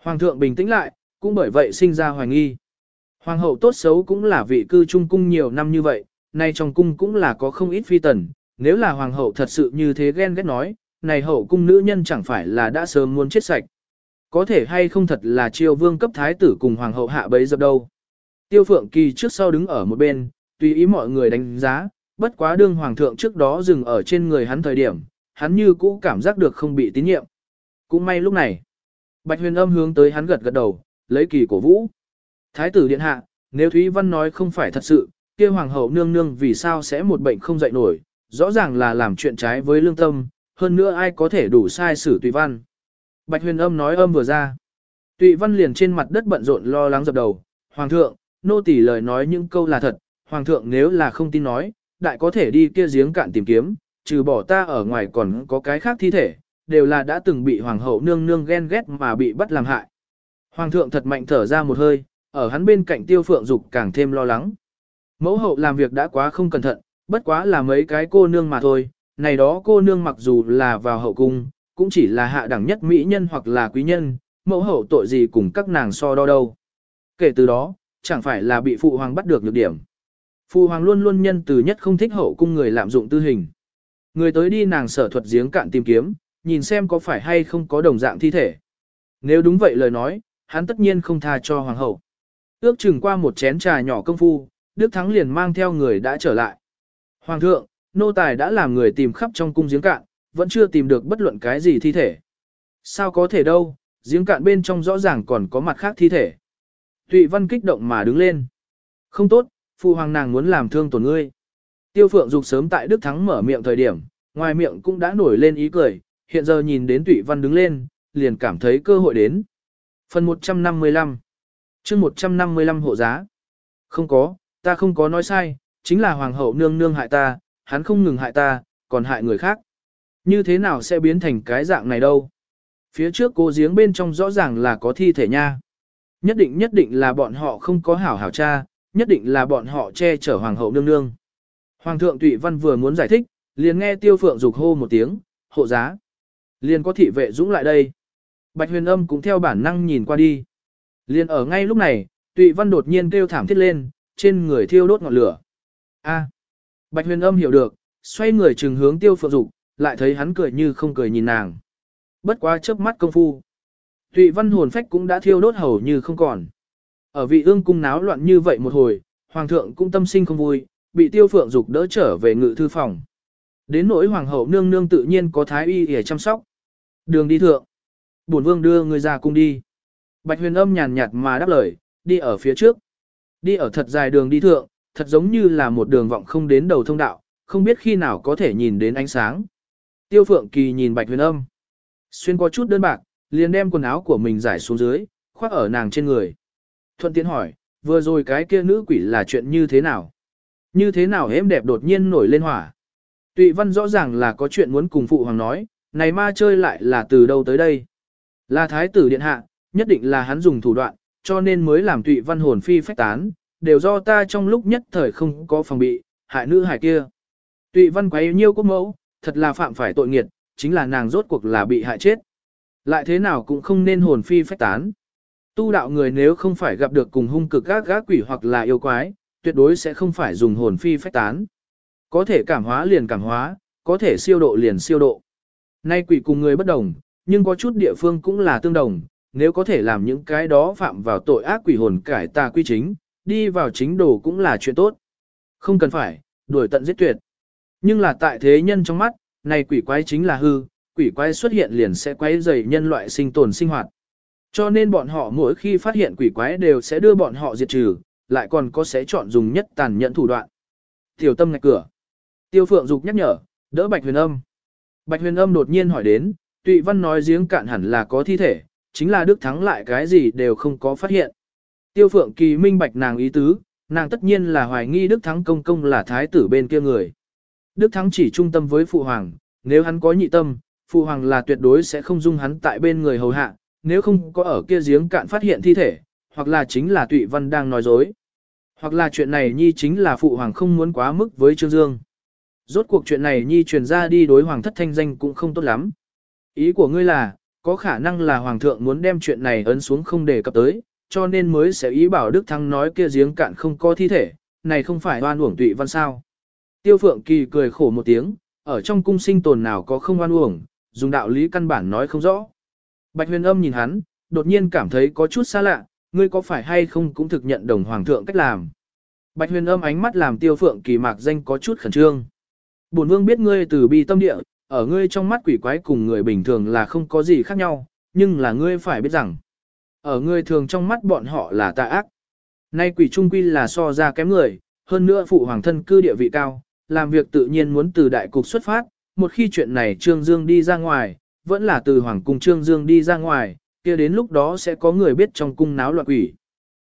Hoàng thượng bình tĩnh lại, cũng bởi vậy sinh ra hoài nghi. Hoàng hậu tốt xấu cũng là vị cư trung cung nhiều năm như vậy, nay trong cung cũng là có không ít phi tần, nếu là hoàng hậu thật sự như thế ghen ghét nói, này hậu cung nữ nhân chẳng phải là đã sớm muốn chết sạch. Có thể hay không thật là triều vương cấp thái tử cùng hoàng hậu hạ bấy dập đâu. Tiêu phượng kỳ trước sau đứng ở một bên, tùy ý mọi người đánh giá, bất quá đương hoàng thượng trước đó dừng ở trên người hắn thời điểm, hắn như cũ cảm giác được không bị tín nhiệm. Cũng may lúc này, Bạch huyền âm hướng tới hắn gật gật đầu, lấy kỳ cổ vũ. Thái tử điện hạ, nếu Thúy Văn nói không phải thật sự, kia hoàng hậu nương nương vì sao sẽ một bệnh không dậy nổi, rõ ràng là làm chuyện trái với lương tâm, hơn nữa ai có thể đủ sai xử Tùy Văn. Bạch huyền âm nói âm vừa ra. Tùy Văn liền trên mặt đất bận rộn lo lắng dập đầu, Hoàng thượng, nô tỳ lời nói những câu là thật, Hoàng thượng nếu là không tin nói, đại có thể đi kia giếng cạn tìm kiếm, trừ bỏ ta ở ngoài còn có cái khác thi thể, đều là đã từng bị Hoàng hậu nương nương ghen ghét mà bị bắt làm hại. Hoàng thượng thật mạnh thở ra một hơi, ở hắn bên cạnh tiêu phượng dục càng thêm lo lắng. Mẫu hậu làm việc đã quá không cẩn thận, bất quá là mấy cái cô nương mà thôi, này đó cô nương mặc dù là vào hậu cung, cũng chỉ là hạ đẳng nhất mỹ nhân hoặc là quý nhân, mẫu hậu tội gì cùng các nàng so đo đâu. Kể từ đó, chẳng phải là bị phụ hoàng bắt được nhược điểm. Phụ hoàng luôn luôn nhân từ nhất không thích hậu cung người lạm dụng tư hình. Người tới đi nàng sở thuật giếng cạn tìm kiếm, nhìn xem có phải hay không có đồng dạng thi thể. Nếu đúng vậy lời nói, hắn tất nhiên không tha cho hoàng hậu. Ước chừng qua một chén trà nhỏ công phu, Đức Thắng liền mang theo người đã trở lại. Hoàng thượng, nô tài đã làm người tìm khắp trong cung giếng cạn, vẫn chưa tìm được bất luận cái gì thi thể. Sao có thể đâu, giếng cạn bên trong rõ ràng còn có mặt khác thi thể. Tụy văn kích động mà đứng lên. Không tốt, phụ hoàng nàng muốn làm thương tổn ngươi. Tiêu phượng dục sớm tại Đức Thắng mở miệng thời điểm, ngoài miệng cũng đã nổi lên ý cười, hiện giờ nhìn đến Tụy văn đứng lên, liền cảm thấy cơ hội đến. Phần 155 chương 155 hộ giá. Không có, ta không có nói sai, chính là hoàng hậu nương nương hại ta, hắn không ngừng hại ta, còn hại người khác. Như thế nào sẽ biến thành cái dạng này đâu? Phía trước cô giếng bên trong rõ ràng là có thi thể nha. Nhất định nhất định là bọn họ không có hảo hảo cha, nhất định là bọn họ che chở hoàng hậu nương nương. Hoàng thượng Tụy Văn vừa muốn giải thích, liền nghe Tiêu Phượng dục hô một tiếng, hộ giá. Liền có thị vệ dũng lại đây. Bạch huyền âm cũng theo bản năng nhìn qua đi. Liền ở ngay lúc này, Tụy Văn đột nhiên kêu thảm thiết lên, trên người thiêu đốt ngọn lửa. A. Bạch huyền âm hiểu được, xoay người trừng hướng tiêu phượng dục, lại thấy hắn cười như không cười nhìn nàng. Bất quá chớp mắt công phu. Tụy văn hồn phách cũng đã thiêu đốt hầu như không còn. Ở vị ương cung náo loạn như vậy một hồi, hoàng thượng cũng tâm sinh không vui, bị tiêu phượng dục đỡ trở về ngự thư phòng. Đến nỗi hoàng hậu nương nương tự nhiên có thái y để chăm sóc. Đường đi thượng. Bổn vương đưa người ra cung đi. Bạch huyền âm nhàn nhạt mà đáp lời, đi ở phía trước. Đi ở thật dài đường đi thượng, thật giống như là một đường vọng không đến đầu thông đạo, không biết khi nào có thể nhìn đến ánh sáng. Tiêu phượng kỳ nhìn bạch huyền âm. Xuyên có chút đơn bạc, liền đem quần áo của mình giải xuống dưới, khoác ở nàng trên người. Thuận tiện hỏi, vừa rồi cái kia nữ quỷ là chuyện như thế nào? Như thế nào em đẹp đột nhiên nổi lên hỏa? Tụy văn rõ ràng là có chuyện muốn cùng phụ hoàng nói, này ma chơi lại là từ đâu tới đây? Là thái tử điện hạ, nhất định là hắn dùng thủ đoạn, cho nên mới làm tụy văn hồn phi phách tán, đều do ta trong lúc nhất thời không có phòng bị, hại nữ hại kia. Tụy văn quấy nhiêu quốc mẫu, thật là phạm phải tội nghiệt, chính là nàng rốt cuộc là bị hại chết. Lại thế nào cũng không nên hồn phi phách tán. Tu đạo người nếu không phải gặp được cùng hung cực gác gác quỷ hoặc là yêu quái, tuyệt đối sẽ không phải dùng hồn phi phách tán. Có thể cảm hóa liền cảm hóa, có thể siêu độ liền siêu độ. Nay quỷ cùng người bất đồng, nhưng có chút địa phương cũng là tương đồng, nếu có thể làm những cái đó phạm vào tội ác quỷ hồn cải tà quy chính, đi vào chính đồ cũng là chuyện tốt. Không cần phải, đuổi tận giết tuyệt. Nhưng là tại thế nhân trong mắt, này quỷ quái chính là hư, quỷ quái xuất hiện liền sẽ quấy rầy nhân loại sinh tồn sinh hoạt. Cho nên bọn họ mỗi khi phát hiện quỷ quái đều sẽ đưa bọn họ diệt trừ, lại còn có sẽ chọn dùng nhất tàn nhẫn thủ đoạn. Tiểu tâm ngạch cửa. Tiêu Phượng Dục nhắc nhở, đỡ Bạch Huyền Âm. Bạch Huyền Âm đột nhiên hỏi đến, Tụy Văn nói giếng cạn hẳn là có thi thể, chính là Đức Thắng lại cái gì đều không có phát hiện. Tiêu Phượng Kỳ minh bạch nàng ý tứ, nàng tất nhiên là hoài nghi Đức Thắng công công là thái tử bên kia người. Đức Thắng chỉ trung tâm với Phụ Hoàng, nếu hắn có nhị tâm, Phụ Hoàng là tuyệt đối sẽ không dung hắn tại bên người hầu hạ, nếu không có ở kia giếng cạn phát hiện thi thể, hoặc là chính là Tụy Văn đang nói dối. Hoặc là chuyện này nhi chính là Phụ Hoàng không muốn quá mức với Trương Dương. Rốt cuộc chuyện này nhi truyền ra đi đối Hoàng thất thanh danh cũng không tốt lắm. Ý của ngươi là, có khả năng là Hoàng thượng muốn đem chuyện này ấn xuống không đề cập tới, cho nên mới sẽ ý bảo Đức Thăng nói kia giếng cạn không có thi thể, này không phải oan uổng Tụy Văn sao. Tiêu Phượng Kỳ cười khổ một tiếng, ở trong cung sinh tồn nào có không oan uổng, dùng đạo lý căn bản nói không rõ. Bạch huyền âm nhìn hắn, đột nhiên cảm thấy có chút xa lạ, ngươi có phải hay không cũng thực nhận đồng hoàng thượng cách làm. Bạch huyền âm ánh mắt làm tiêu phượng kỳ mạc danh có chút khẩn trương. Bổn vương biết ngươi từ bi tâm địa, ở ngươi trong mắt quỷ quái cùng người bình thường là không có gì khác nhau, nhưng là ngươi phải biết rằng, ở ngươi thường trong mắt bọn họ là tà ác. Nay quỷ trung quy là so ra kém người, hơn nữa phụ hoàng thân cư địa vị cao, làm việc tự nhiên muốn từ đại cục xuất phát, một khi chuyện này Trương Dương đi ra ngoài, vẫn là từ Hoàng cung Trương Dương đi ra ngoài, kia đến lúc đó sẽ có người biết trong cung náo loạn quỷ.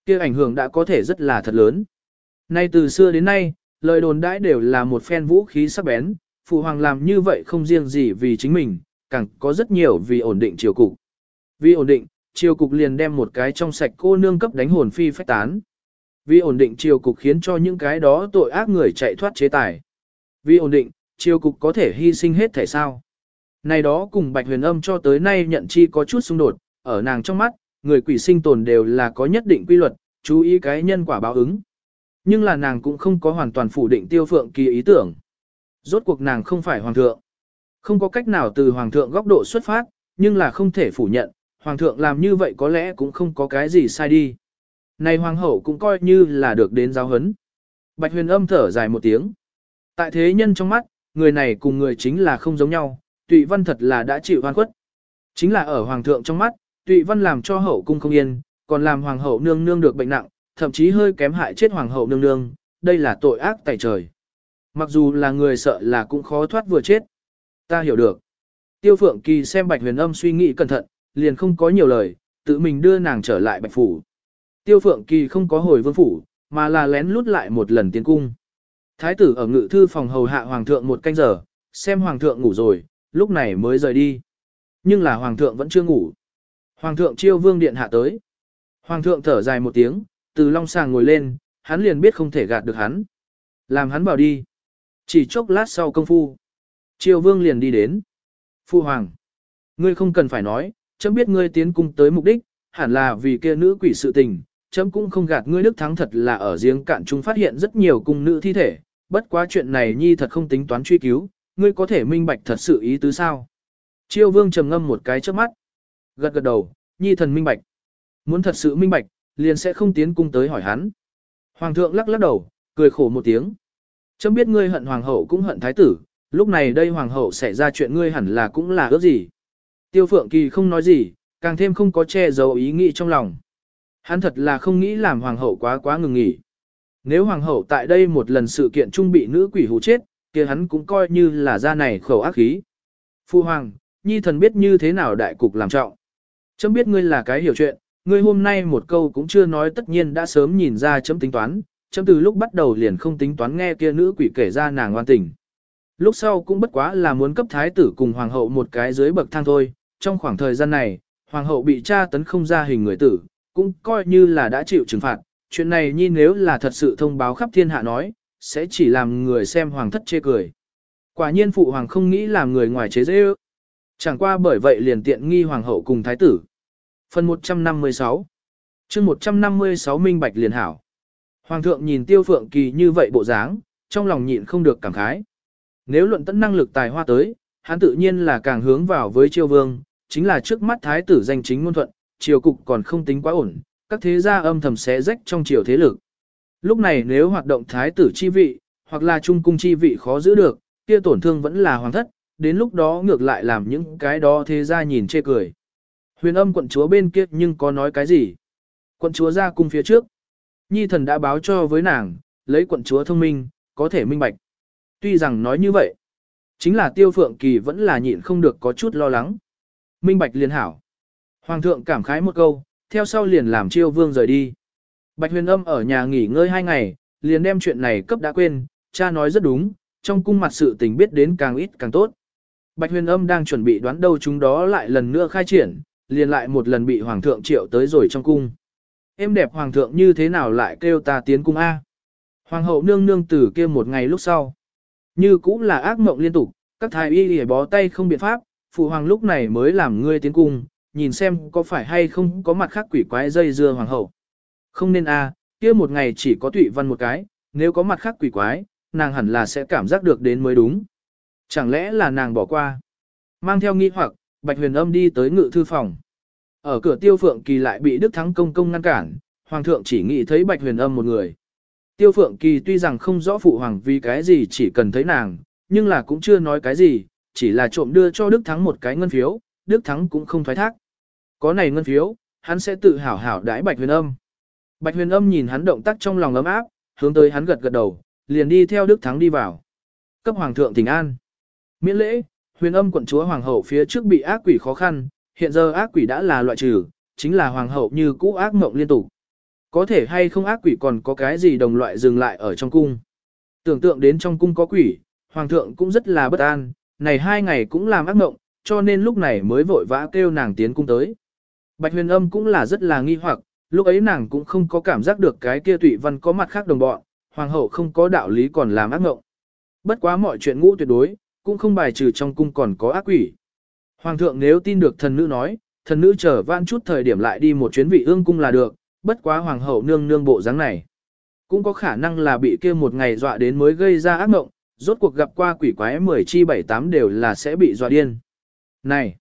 Kia ảnh hưởng đã có thể rất là thật lớn. Nay từ xưa đến nay, lời đồn đãi đều là một phen vũ khí sắc bén, phụ hoàng làm như vậy không riêng gì vì chính mình, càng có rất nhiều vì ổn định triều cục. Vì ổn định, triều cục liền đem một cái trong sạch cô nương cấp đánh hồn phi phách tán. Vì ổn định triều cục khiến cho những cái đó tội ác người chạy thoát chế tài. Vì ổn định, triều cục có thể hy sinh hết thể sao. Này đó cùng Bạch Huyền Âm cho tới nay nhận chi có chút xung đột, ở nàng trong mắt, người quỷ sinh tồn đều là có nhất định quy luật, chú ý cái nhân quả báo ứng. Nhưng là nàng cũng không có hoàn toàn phủ định tiêu phượng kỳ ý tưởng. Rốt cuộc nàng không phải hoàng thượng. Không có cách nào từ hoàng thượng góc độ xuất phát, nhưng là không thể phủ nhận, hoàng thượng làm như vậy có lẽ cũng không có cái gì sai đi. Này hoàng hậu cũng coi như là được đến giáo hấn. Bạch huyền âm thở dài một tiếng. Tại thế nhân trong mắt, người này cùng người chính là không giống nhau, Tụy Văn thật là đã chịu oan khuất. Chính là ở hoàng thượng trong mắt, Tụy Văn làm cho hậu cung không yên, còn làm hoàng hậu nương nương được bệnh nặng, thậm chí hơi kém hại chết hoàng hậu nương nương, đây là tội ác tại trời. Mặc dù là người sợ là cũng khó thoát vừa chết. Ta hiểu được. Tiêu Phượng Kỳ xem Bạch Huyền Âm suy nghĩ cẩn thận, liền không có nhiều lời, tự mình đưa nàng trở lại Bạch Phủ. Tiêu Phượng Kỳ không có hồi vương phủ, mà là lén lút lại một lần tiến cung. Thái tử ở ngự thư phòng hầu hạ hoàng thượng một canh giờ, xem hoàng thượng ngủ rồi, lúc này mới rời đi. Nhưng là hoàng thượng vẫn chưa ngủ. Hoàng thượng chiêu vương điện hạ tới. Hoàng thượng thở dài một tiếng, từ long sàng ngồi lên, hắn liền biết không thể gạt được hắn. Làm hắn bảo đi. Chỉ chốc lát sau công phu. Chiêu vương liền đi đến. Phu hoàng. Ngươi không cần phải nói, chấm biết ngươi tiến cung tới mục đích, hẳn là vì kia nữ quỷ sự tình. Chấm cũng không gạt ngươi đức thắng thật là ở giếng cạn chúng phát hiện rất nhiều cung nữ thi thể, bất quá chuyện này nhi thật không tính toán truy cứu, ngươi có thể minh bạch thật sự ý tứ sao. Chiêu vương trầm ngâm một cái trước mắt. Gật gật đầu, nhi thần minh bạch. Muốn thật sự minh bạch, liền sẽ không tiến cung tới hỏi hắn. Hoàng thượng lắc lắc đầu, cười khổ một tiếng. Chấm biết ngươi hận hoàng hậu cũng hận thái tử, lúc này đây hoàng hậu xảy ra chuyện ngươi hẳn là cũng là ước gì. Tiêu phượng kỳ không nói gì, càng thêm không có che giấu ý nghĩ trong lòng. Hắn thật là không nghĩ làm hoàng hậu quá quá ngừng nghỉ. Nếu hoàng hậu tại đây một lần sự kiện trung bị nữ quỷ hù chết, kia hắn cũng coi như là ra này khẩu ác khí. Phu hoàng, nhi thần biết như thế nào đại cục làm trọng. Chấm biết ngươi là cái hiểu chuyện, ngươi hôm nay một câu cũng chưa nói tất nhiên đã sớm nhìn ra chấm tính toán, chấm từ lúc bắt đầu liền không tính toán nghe kia nữ quỷ kể ra nàng ngoan tình. Lúc sau cũng bất quá là muốn cấp thái tử cùng hoàng hậu một cái dưới bậc thang thôi, trong khoảng thời gian này, hoàng hậu bị tra tấn không ra hình người tử, cũng coi như là đã chịu trừng phạt, chuyện này nhi nếu là thật sự thông báo khắp thiên hạ nói, sẽ chỉ làm người xem hoàng thất chê cười. Quả nhiên phụ hoàng không nghĩ làm người ngoài chế dễ ước. Chẳng qua bởi vậy liền tiện nghi hoàng hậu cùng thái tử. Phần 156 chương 156 Minh Bạch liền hảo. Hoàng thượng nhìn tiêu phượng kỳ như vậy bộ dáng, trong lòng nhịn không được cảm khái. Nếu luận tận năng lực tài hoa tới, hắn tự nhiên là càng hướng vào với triều vương, chính là trước mắt thái tử danh chính ngôn thuận, triều cục còn không tính quá ổn, các thế gia âm thầm xé rách trong triều thế lực. Lúc này nếu hoạt động thái tử chi vị, hoặc là trung cung chi vị khó giữ được, kia tổn thương vẫn là hoàng thất, đến lúc đó ngược lại làm những cái đó thế gia nhìn chê cười. Huyền âm quận chúa bên kia nhưng có nói cái gì? Quận chúa ra cung phía trước. Nhi thần đã báo cho với nàng, lấy quận chúa thông minh, có thể minh bạch. Tuy rằng nói như vậy, chính là tiêu phượng kỳ vẫn là nhịn không được có chút lo lắng. Minh bạch liền hảo. Hoàng thượng cảm khái một câu, theo sau liền làm chiêu vương rời đi. Bạch huyền âm ở nhà nghỉ ngơi hai ngày, liền đem chuyện này cấp đã quên, cha nói rất đúng, trong cung mặt sự tình biết đến càng ít càng tốt. Bạch huyền âm đang chuẩn bị đoán đâu chúng đó lại lần nữa khai triển, liền lại một lần bị hoàng thượng triệu tới rồi trong cung. Em đẹp hoàng thượng như thế nào lại kêu ta tiến cung A. Hoàng hậu nương nương tử kia một ngày lúc sau. Như cũng là ác mộng liên tục, các thái y hề bó tay không biện pháp, phụ hoàng lúc này mới làm ngươi tiến cung, nhìn xem có phải hay không có mặt khác quỷ quái dây dưa hoàng hậu. Không nên a, à, kia một ngày chỉ có thụy văn một cái, nếu có mặt khác quỷ quái, nàng hẳn là sẽ cảm giác được đến mới đúng. Chẳng lẽ là nàng bỏ qua? Mang theo nghi hoặc, Bạch Huyền Âm đi tới ngự thư phòng. Ở cửa Tiêu Phượng Kỳ lại bị Đức Thắng công công ngăn cản, hoàng thượng chỉ nghĩ thấy Bạch Huyền Âm một người. Tiêu Phượng Kỳ tuy rằng không rõ phụ hoàng vì cái gì chỉ cần thấy nàng, nhưng là cũng chưa nói cái gì, chỉ là trộm đưa cho Đức Thắng một cái ngân phiếu, Đức Thắng cũng không thoái thác. Có này ngân phiếu, hắn sẽ tự hảo hảo đãi Bạch Huyền Âm. Bạch Huyền Âm nhìn hắn động tác trong lòng ấm áp, hướng tới hắn gật gật đầu, liền đi theo Đức Thắng đi vào. Cấp hoàng thượng thỉnh an. Miễn lễ, Huyền Âm quận chúa hoàng hậu phía trước bị ác quỷ khó khăn, hiện giờ ác quỷ đã là loại trừ, chính là hoàng hậu như cũ ác mộng liên tục. Có thể hay không ác quỷ còn có cái gì đồng loại dừng lại ở trong cung. Tưởng tượng đến trong cung có quỷ, hoàng thượng cũng rất là bất an, này hai ngày cũng làm ác mộng, cho nên lúc này mới vội vã kêu nàng tiến cung tới. Bạch huyền âm cũng là rất là nghi hoặc, lúc ấy nàng cũng không có cảm giác được cái kia tụy văn có mặt khác đồng bọn, hoàng hậu không có đạo lý còn làm ác ngộng. Bất quá mọi chuyện ngũ tuyệt đối, cũng không bài trừ trong cung còn có ác quỷ. Hoàng thượng nếu tin được thần nữ nói, thần nữ chờ vãn chút thời điểm lại đi một chuyến vị ương cung là được, bất quá hoàng hậu nương nương bộ dáng này. Cũng có khả năng là bị kia một ngày dọa đến mới gây ra ác mộng, rốt cuộc gặp qua quỷ quái 10 chi 7 8 đều là sẽ bị dọa điên. Này!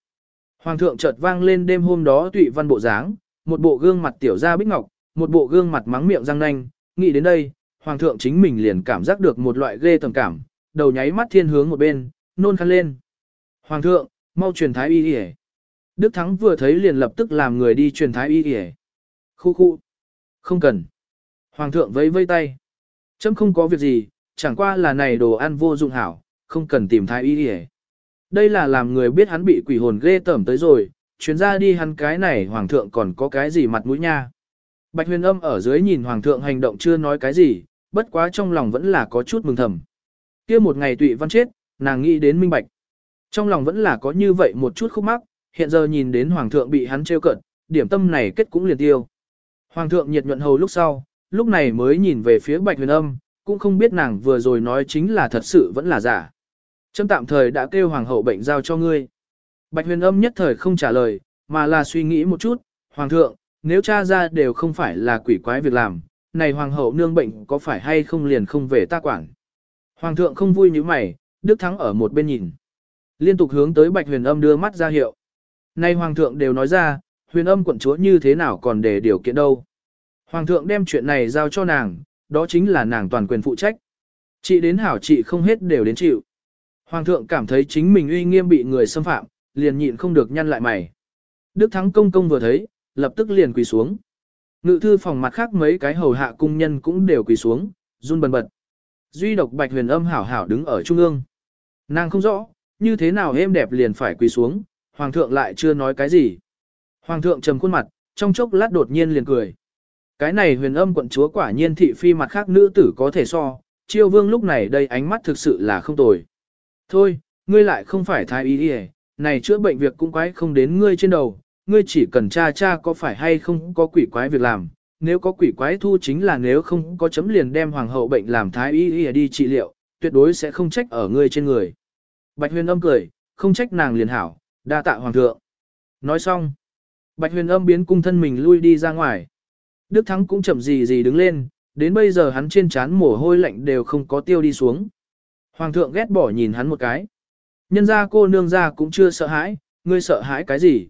Hoàng thượng chợt vang lên đêm hôm đó tụy văn bộ dáng, một bộ gương mặt tiểu ra bích ngọc, một bộ gương mặt mắng miệng răng nanh, nghĩ đến đây, hoàng thượng chính mình liền cảm giác được một loại ghê tầm cảm, đầu nháy mắt thiên hướng một bên, nôn khăn lên. Hoàng thượng, mau truyền thái y y Đức Thắng vừa thấy liền lập tức làm người đi truyền thái y y Khu khu. Không cần. Hoàng thượng vẫy vây tay. Chấm không có việc gì, chẳng qua là này đồ ăn vô dụng hảo, không cần tìm thái y y đây là làm người biết hắn bị quỷ hồn ghê tởm tới rồi, chuyến ra đi hắn cái này hoàng thượng còn có cái gì mặt mũi nha. Bạch huyền âm ở dưới nhìn hoàng thượng hành động chưa nói cái gì, bất quá trong lòng vẫn là có chút mừng thầm. kia một ngày tụy văn chết, nàng nghĩ đến minh bạch. Trong lòng vẫn là có như vậy một chút khúc mắc, hiện giờ nhìn đến hoàng thượng bị hắn trêu cợt, điểm tâm này kết cũng liền tiêu. Hoàng thượng nhiệt nhuận hầu lúc sau, lúc này mới nhìn về phía bạch huyền âm, cũng không biết nàng vừa rồi nói chính là thật sự vẫn là giả. Trâm tạm thời đã kêu hoàng hậu bệnh giao cho ngươi. Bạch huyền âm nhất thời không trả lời, mà là suy nghĩ một chút, hoàng thượng, nếu cha ra đều không phải là quỷ quái việc làm, này hoàng hậu nương bệnh có phải hay không liền không về ta quản. Hoàng thượng không vui như mày, Đức Thắng ở một bên nhìn. Liên tục hướng tới Bạch Huyền Âm đưa mắt ra hiệu. Nay Hoàng thượng đều nói ra, Huyền Âm quận chúa như thế nào còn để điều kiện đâu. Hoàng thượng đem chuyện này giao cho nàng, đó chính là nàng toàn quyền phụ trách. Chị đến hảo chị không hết đều đến chịu. Hoàng thượng cảm thấy chính mình uy nghiêm bị người xâm phạm, liền nhịn không được nhăn lại mày. Đức Thắng công công vừa thấy, lập tức liền quỳ xuống. Ngự thư phòng mặt khác mấy cái hầu hạ cung nhân cũng đều quỳ xuống, run bần bật. Duy độc bạch huyền âm hảo hảo đứng ở trung ương. Nàng không rõ, như thế nào êm đẹp liền phải quỳ xuống, hoàng thượng lại chưa nói cái gì. Hoàng thượng trầm khuôn mặt, trong chốc lát đột nhiên liền cười. Cái này huyền âm quận chúa quả nhiên thị phi mặt khác nữ tử có thể so, chiêu vương lúc này đây ánh mắt thực sự là không tồi. Thôi, ngươi lại không phải thái y đi này chữa bệnh việc cũng quái không đến ngươi trên đầu, ngươi chỉ cần tra tra có phải hay không có quỷ quái việc làm, nếu có quỷ quái thu chính là nếu không có chấm liền đem hoàng hậu bệnh làm thái y y đi trị liệu, tuyệt đối sẽ không trách ở ngươi trên người. Bạch huyền âm cười, không trách nàng liền hảo, đa tạ hoàng thượng. Nói xong, bạch huyền âm biến cung thân mình lui đi ra ngoài. Đức Thắng cũng chậm gì gì đứng lên, đến bây giờ hắn trên trán mồ hôi lạnh đều không có tiêu đi xuống. Hoàng thượng ghét bỏ nhìn hắn một cái. Nhân gia cô nương gia cũng chưa sợ hãi, ngươi sợ hãi cái gì?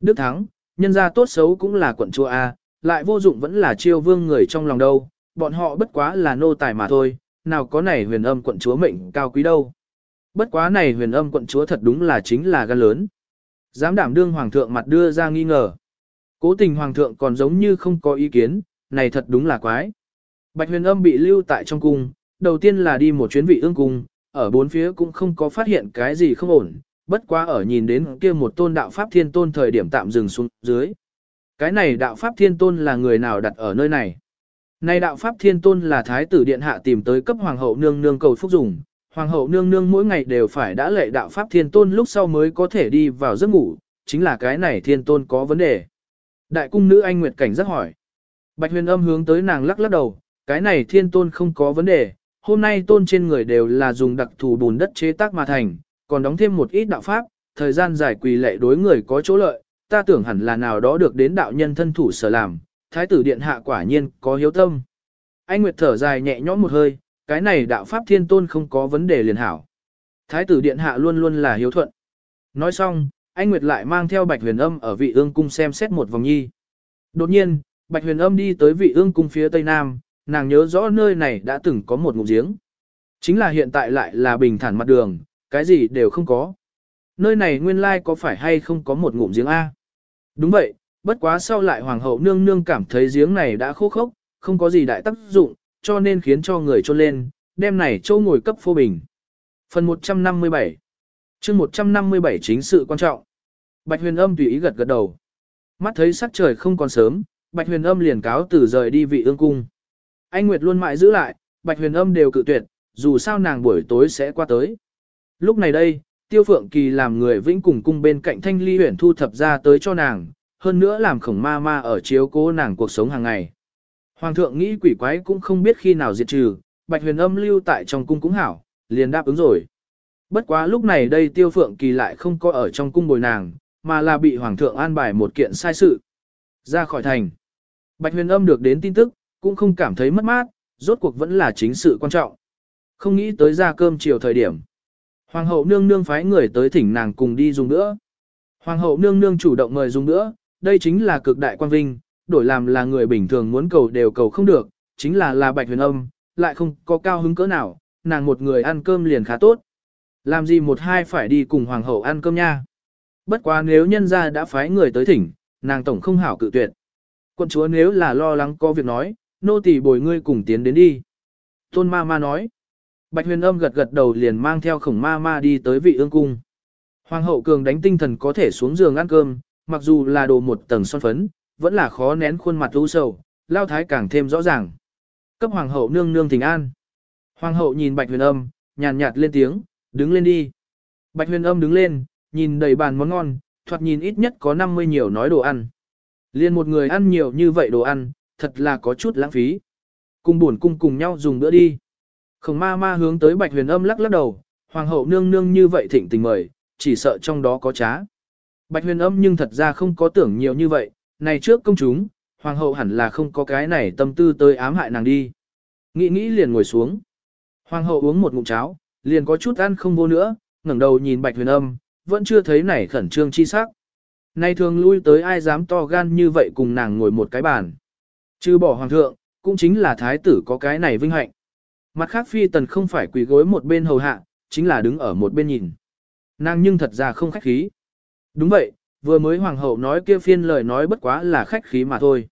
Đức Thắng, nhân gia tốt xấu cũng là quận chúa A, lại vô dụng vẫn là chiêu vương người trong lòng đâu, bọn họ bất quá là nô tài mà thôi, nào có này huyền âm quận chúa mệnh cao quý đâu. Bất quá này huyền âm quận chúa thật đúng là chính là gan lớn. Dám đảm đương hoàng thượng mặt đưa ra nghi ngờ. Cố tình hoàng thượng còn giống như không có ý kiến, này thật đúng là quái. Bạch huyền âm bị lưu tại trong cung, đầu tiên là đi một chuyến vị ương cung, ở bốn phía cũng không có phát hiện cái gì không ổn, bất quá ở nhìn đến kia một tôn đạo pháp thiên tôn thời điểm tạm dừng xuống dưới. Cái này đạo pháp thiên tôn là người nào đặt ở nơi này? Này đạo pháp thiên tôn là thái tử điện hạ tìm tới cấp hoàng hậu nương nương cầu phúc dùng, hoàng hậu nương nương mỗi ngày đều phải đã lệ đạo pháp thiên tôn lúc sau mới có thể đi vào giấc ngủ, chính là cái này thiên tôn có vấn đề. Đại cung nữ anh Nguyệt Cảnh rất hỏi. Bạch huyền âm hướng tới nàng lắc lắc đầu, cái này thiên tôn không có vấn đề, hôm nay tôn trên người đều là dùng đặc thù bùn đất chế tác mà thành, còn đóng thêm một ít đạo pháp, thời gian giải quỳ lệ đối người có chỗ lợi, ta tưởng hẳn là nào đó được đến đạo nhân thân thủ sở làm, thái tử điện hạ quả nhiên có hiếu tâm. Anh Nguyệt thở dài nhẹ nhõm một hơi, cái này đạo pháp thiên tôn không có vấn đề liền hảo. Thái tử điện hạ luôn luôn là hiếu thuận. Nói xong, anh Nguyệt lại mang theo Bạch Huyền Âm ở vị ương cung xem xét một vòng nhi. Đột nhiên, Bạch Huyền Âm đi tới vị ương cung phía tây nam, nàng nhớ rõ nơi này đã từng có một ngụm giếng. Chính là hiện tại lại là bình thản mặt đường, cái gì đều không có. Nơi này nguyên lai có phải hay không có một ngụm giếng A? Đúng vậy, bất quá sau lại hoàng hậu nương nương cảm thấy giếng này đã khô khốc, không có gì đại tác dụng, cho nên khiến cho người trôn lên, đem này châu ngồi cấp phô bình. Phần 157 chương 157 chính sự quan trọng. Bạch huyền âm tùy ý gật gật đầu. Mắt thấy sắc trời không còn sớm, Bạch huyền âm liền cáo từ rời đi vị ương cung. Anh Nguyệt luôn mãi giữ lại, Bạch huyền âm đều cự tuyệt, dù sao nàng buổi tối sẽ qua tới. Lúc này đây, Tiêu Phượng Kỳ làm người vĩnh cùng cung bên cạnh Thanh Ly Huyền thu thập ra tới cho nàng, hơn nữa làm khổng ma ma ở chiếu cố nàng cuộc sống hàng ngày. Hoàng thượng nghĩ quỷ quái cũng không biết khi nào diệt trừ, Bạch Huyền Âm lưu tại trong cung cũng hảo, liền đáp ứng rồi. Bất quá lúc này đây Tiêu Phượng Kỳ lại không có ở trong cung bồi nàng, mà là bị Hoàng thượng an bài một kiện sai sự. Ra khỏi thành. Bạch Huyền Âm được đến tin tức, cũng không cảm thấy mất mát, rốt cuộc vẫn là chính sự quan trọng. Không nghĩ tới ra cơm chiều thời điểm. Hoàng hậu nương nương phái người tới thỉnh nàng cùng đi dùng nữa. Hoàng hậu nương nương chủ động mời dùng nữa, đây chính là cực đại quan vinh, đổi làm là người bình thường muốn cầu đều cầu không được, chính là là bạch huyền âm, lại không có cao hứng cỡ nào, nàng một người ăn cơm liền khá tốt. Làm gì một hai phải đi cùng hoàng hậu ăn cơm nha. Bất quá nếu nhân gia đã phái người tới thỉnh, nàng tổng không hảo cự tuyệt. quân chúa nếu là lo lắng có việc nói, nô tỳ bồi ngươi cùng tiến đến đi. Tôn ma ma nói. Bạch huyền âm gật gật đầu liền mang theo khổng ma ma đi tới vị ương cung. Hoàng hậu cường đánh tinh thần có thể xuống giường ăn cơm, mặc dù là đồ một tầng son phấn, vẫn là khó nén khuôn mặt u sầu, lao thái càng thêm rõ ràng. Cấp hoàng hậu nương nương thỉnh an. Hoàng hậu nhìn bạch huyền âm, nhàn nhạt lên tiếng, đứng lên đi. Bạch huyền âm đứng lên, nhìn đầy bàn món ngon, thoạt nhìn ít nhất có 50 nhiều nói đồ ăn. Liên một người ăn nhiều như vậy đồ ăn, thật là có chút lãng phí. Cùng buồn cung cùng nhau dùng bữa đi. Khổng ma ma hướng tới bạch huyền âm lắc lắc đầu, hoàng hậu nương nương như vậy thịnh tình mời, chỉ sợ trong đó có trá. Bạch huyền âm nhưng thật ra không có tưởng nhiều như vậy, này trước công chúng, hoàng hậu hẳn là không có cái này tâm tư tới ám hại nàng đi. Nghĩ nghĩ liền ngồi xuống. Hoàng hậu uống một ngụm cháo, liền có chút ăn không vô nữa, ngẩng đầu nhìn Bạch Huyền Âm, vẫn chưa thấy này khẩn trương chi sắc. Nay thường lui tới ai dám to gan như vậy cùng nàng ngồi một cái bàn. Trừ bỏ hoàng thượng, cũng chính là thái tử có cái này vinh hạnh. Mặt khác phi tần không phải quỳ gối một bên hầu hạ, chính là đứng ở một bên nhìn. Nàng nhưng thật ra không khách khí. Đúng vậy, vừa mới hoàng hậu nói kia phiên lời nói bất quá là khách khí mà thôi.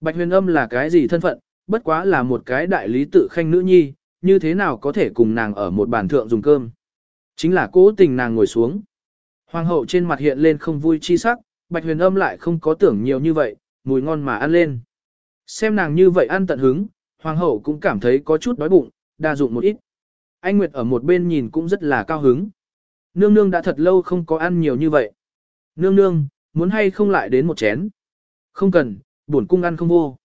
Bạch huyền âm là cái gì thân phận, bất quá là một cái đại lý tự khanh nữ nhi, như thế nào có thể cùng nàng ở một bàn thượng dùng cơm. Chính là cố tình nàng ngồi xuống. Hoàng hậu trên mặt hiện lên không vui chi sắc, bạch huyền âm lại không có tưởng nhiều như vậy, mùi ngon mà ăn lên. Xem nàng như vậy ăn tận hứng, hoàng hậu cũng cảm thấy có chút đói bụng, đa dụng một ít. Anh Nguyệt ở một bên nhìn cũng rất là cao hứng. Nương nương đã thật lâu không có ăn nhiều như vậy. Nương nương, muốn hay không lại đến một chén. Không cần, buồn cung ăn không vô.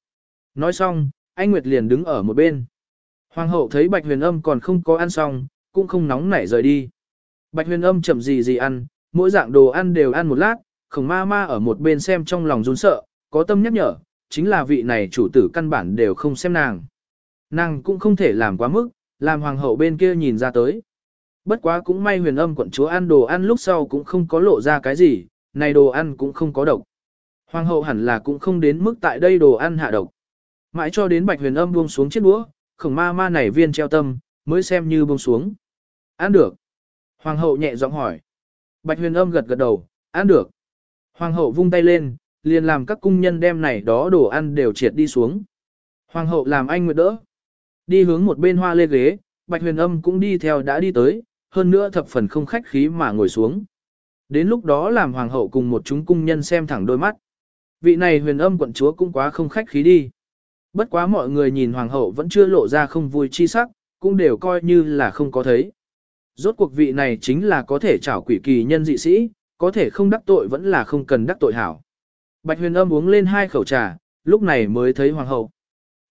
Nói xong, anh Nguyệt liền đứng ở một bên. Hoàng hậu thấy Bạch Huyền Âm còn không có ăn xong, cũng không nóng nảy rời đi. Bạch Huyền Âm chậm gì gì ăn, mỗi dạng đồ ăn đều ăn một lát, khổng ma ma ở một bên xem trong lòng run sợ, có tâm nhắc nhở, chính là vị này chủ tử căn bản đều không xem nàng. Nàng cũng không thể làm quá mức, làm hoàng hậu bên kia nhìn ra tới. Bất quá cũng may huyền âm quận chúa ăn đồ ăn lúc sau cũng không có lộ ra cái gì, này đồ ăn cũng không có độc. Hoàng hậu hẳn là cũng không đến mức tại đây đồ ăn hạ độc. Mãi cho đến bạch huyền âm buông xuống chiếc đũa, khổng ma ma này viên treo tâm, mới xem như buông xuống. Ăn được. Hoàng hậu nhẹ giọng hỏi. Bạch huyền âm gật gật đầu, ăn được. Hoàng hậu vung tay lên, liền làm các cung nhân đem này đó đồ ăn đều triệt đi xuống. Hoàng hậu làm anh nguyệt đỡ. Đi hướng một bên hoa lê ghế, bạch huyền âm cũng đi theo đã đi tới, hơn nữa thập phần không khách khí mà ngồi xuống. Đến lúc đó làm hoàng hậu cùng một chúng cung nhân xem thẳng đôi mắt. Vị này huyền âm quận chúa cũng quá không khách khí đi. Bất quá mọi người nhìn hoàng hậu vẫn chưa lộ ra không vui chi sắc, cũng đều coi như là không có thấy. Rốt cuộc vị này chính là có thể trảo quỷ kỳ nhân dị sĩ, có thể không đắc tội vẫn là không cần đắc tội hảo. Bạch huyền âm uống lên hai khẩu trà, lúc này mới thấy hoàng hậu.